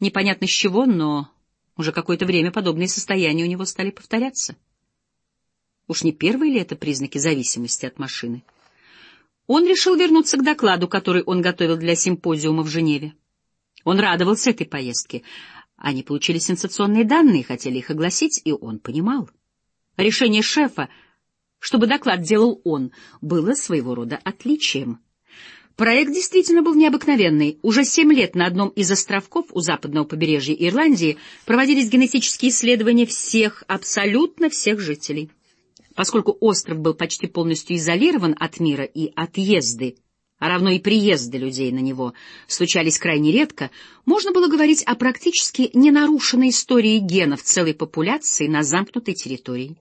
Непонятно с чего, но уже какое-то время подобные состояния у него стали повторяться. Уж не первые ли это признаки зависимости от машины? Он решил вернуться к докладу, который он готовил для симпозиума в Женеве. Он радовался этой поездке. Они получили сенсационные данные, хотели их огласить, и он понимал. Решение шефа, чтобы доклад делал он, было своего рода отличием. Проект действительно был необыкновенный. Уже семь лет на одном из островков у западного побережья Ирландии проводились генетические исследования всех, абсолютно всех жителей. Поскольку остров был почти полностью изолирован от мира и отъезды, а равно и приезды людей на него, случались крайне редко, можно было говорить о практически ненарушенной истории генов целой популяции на замкнутой территории.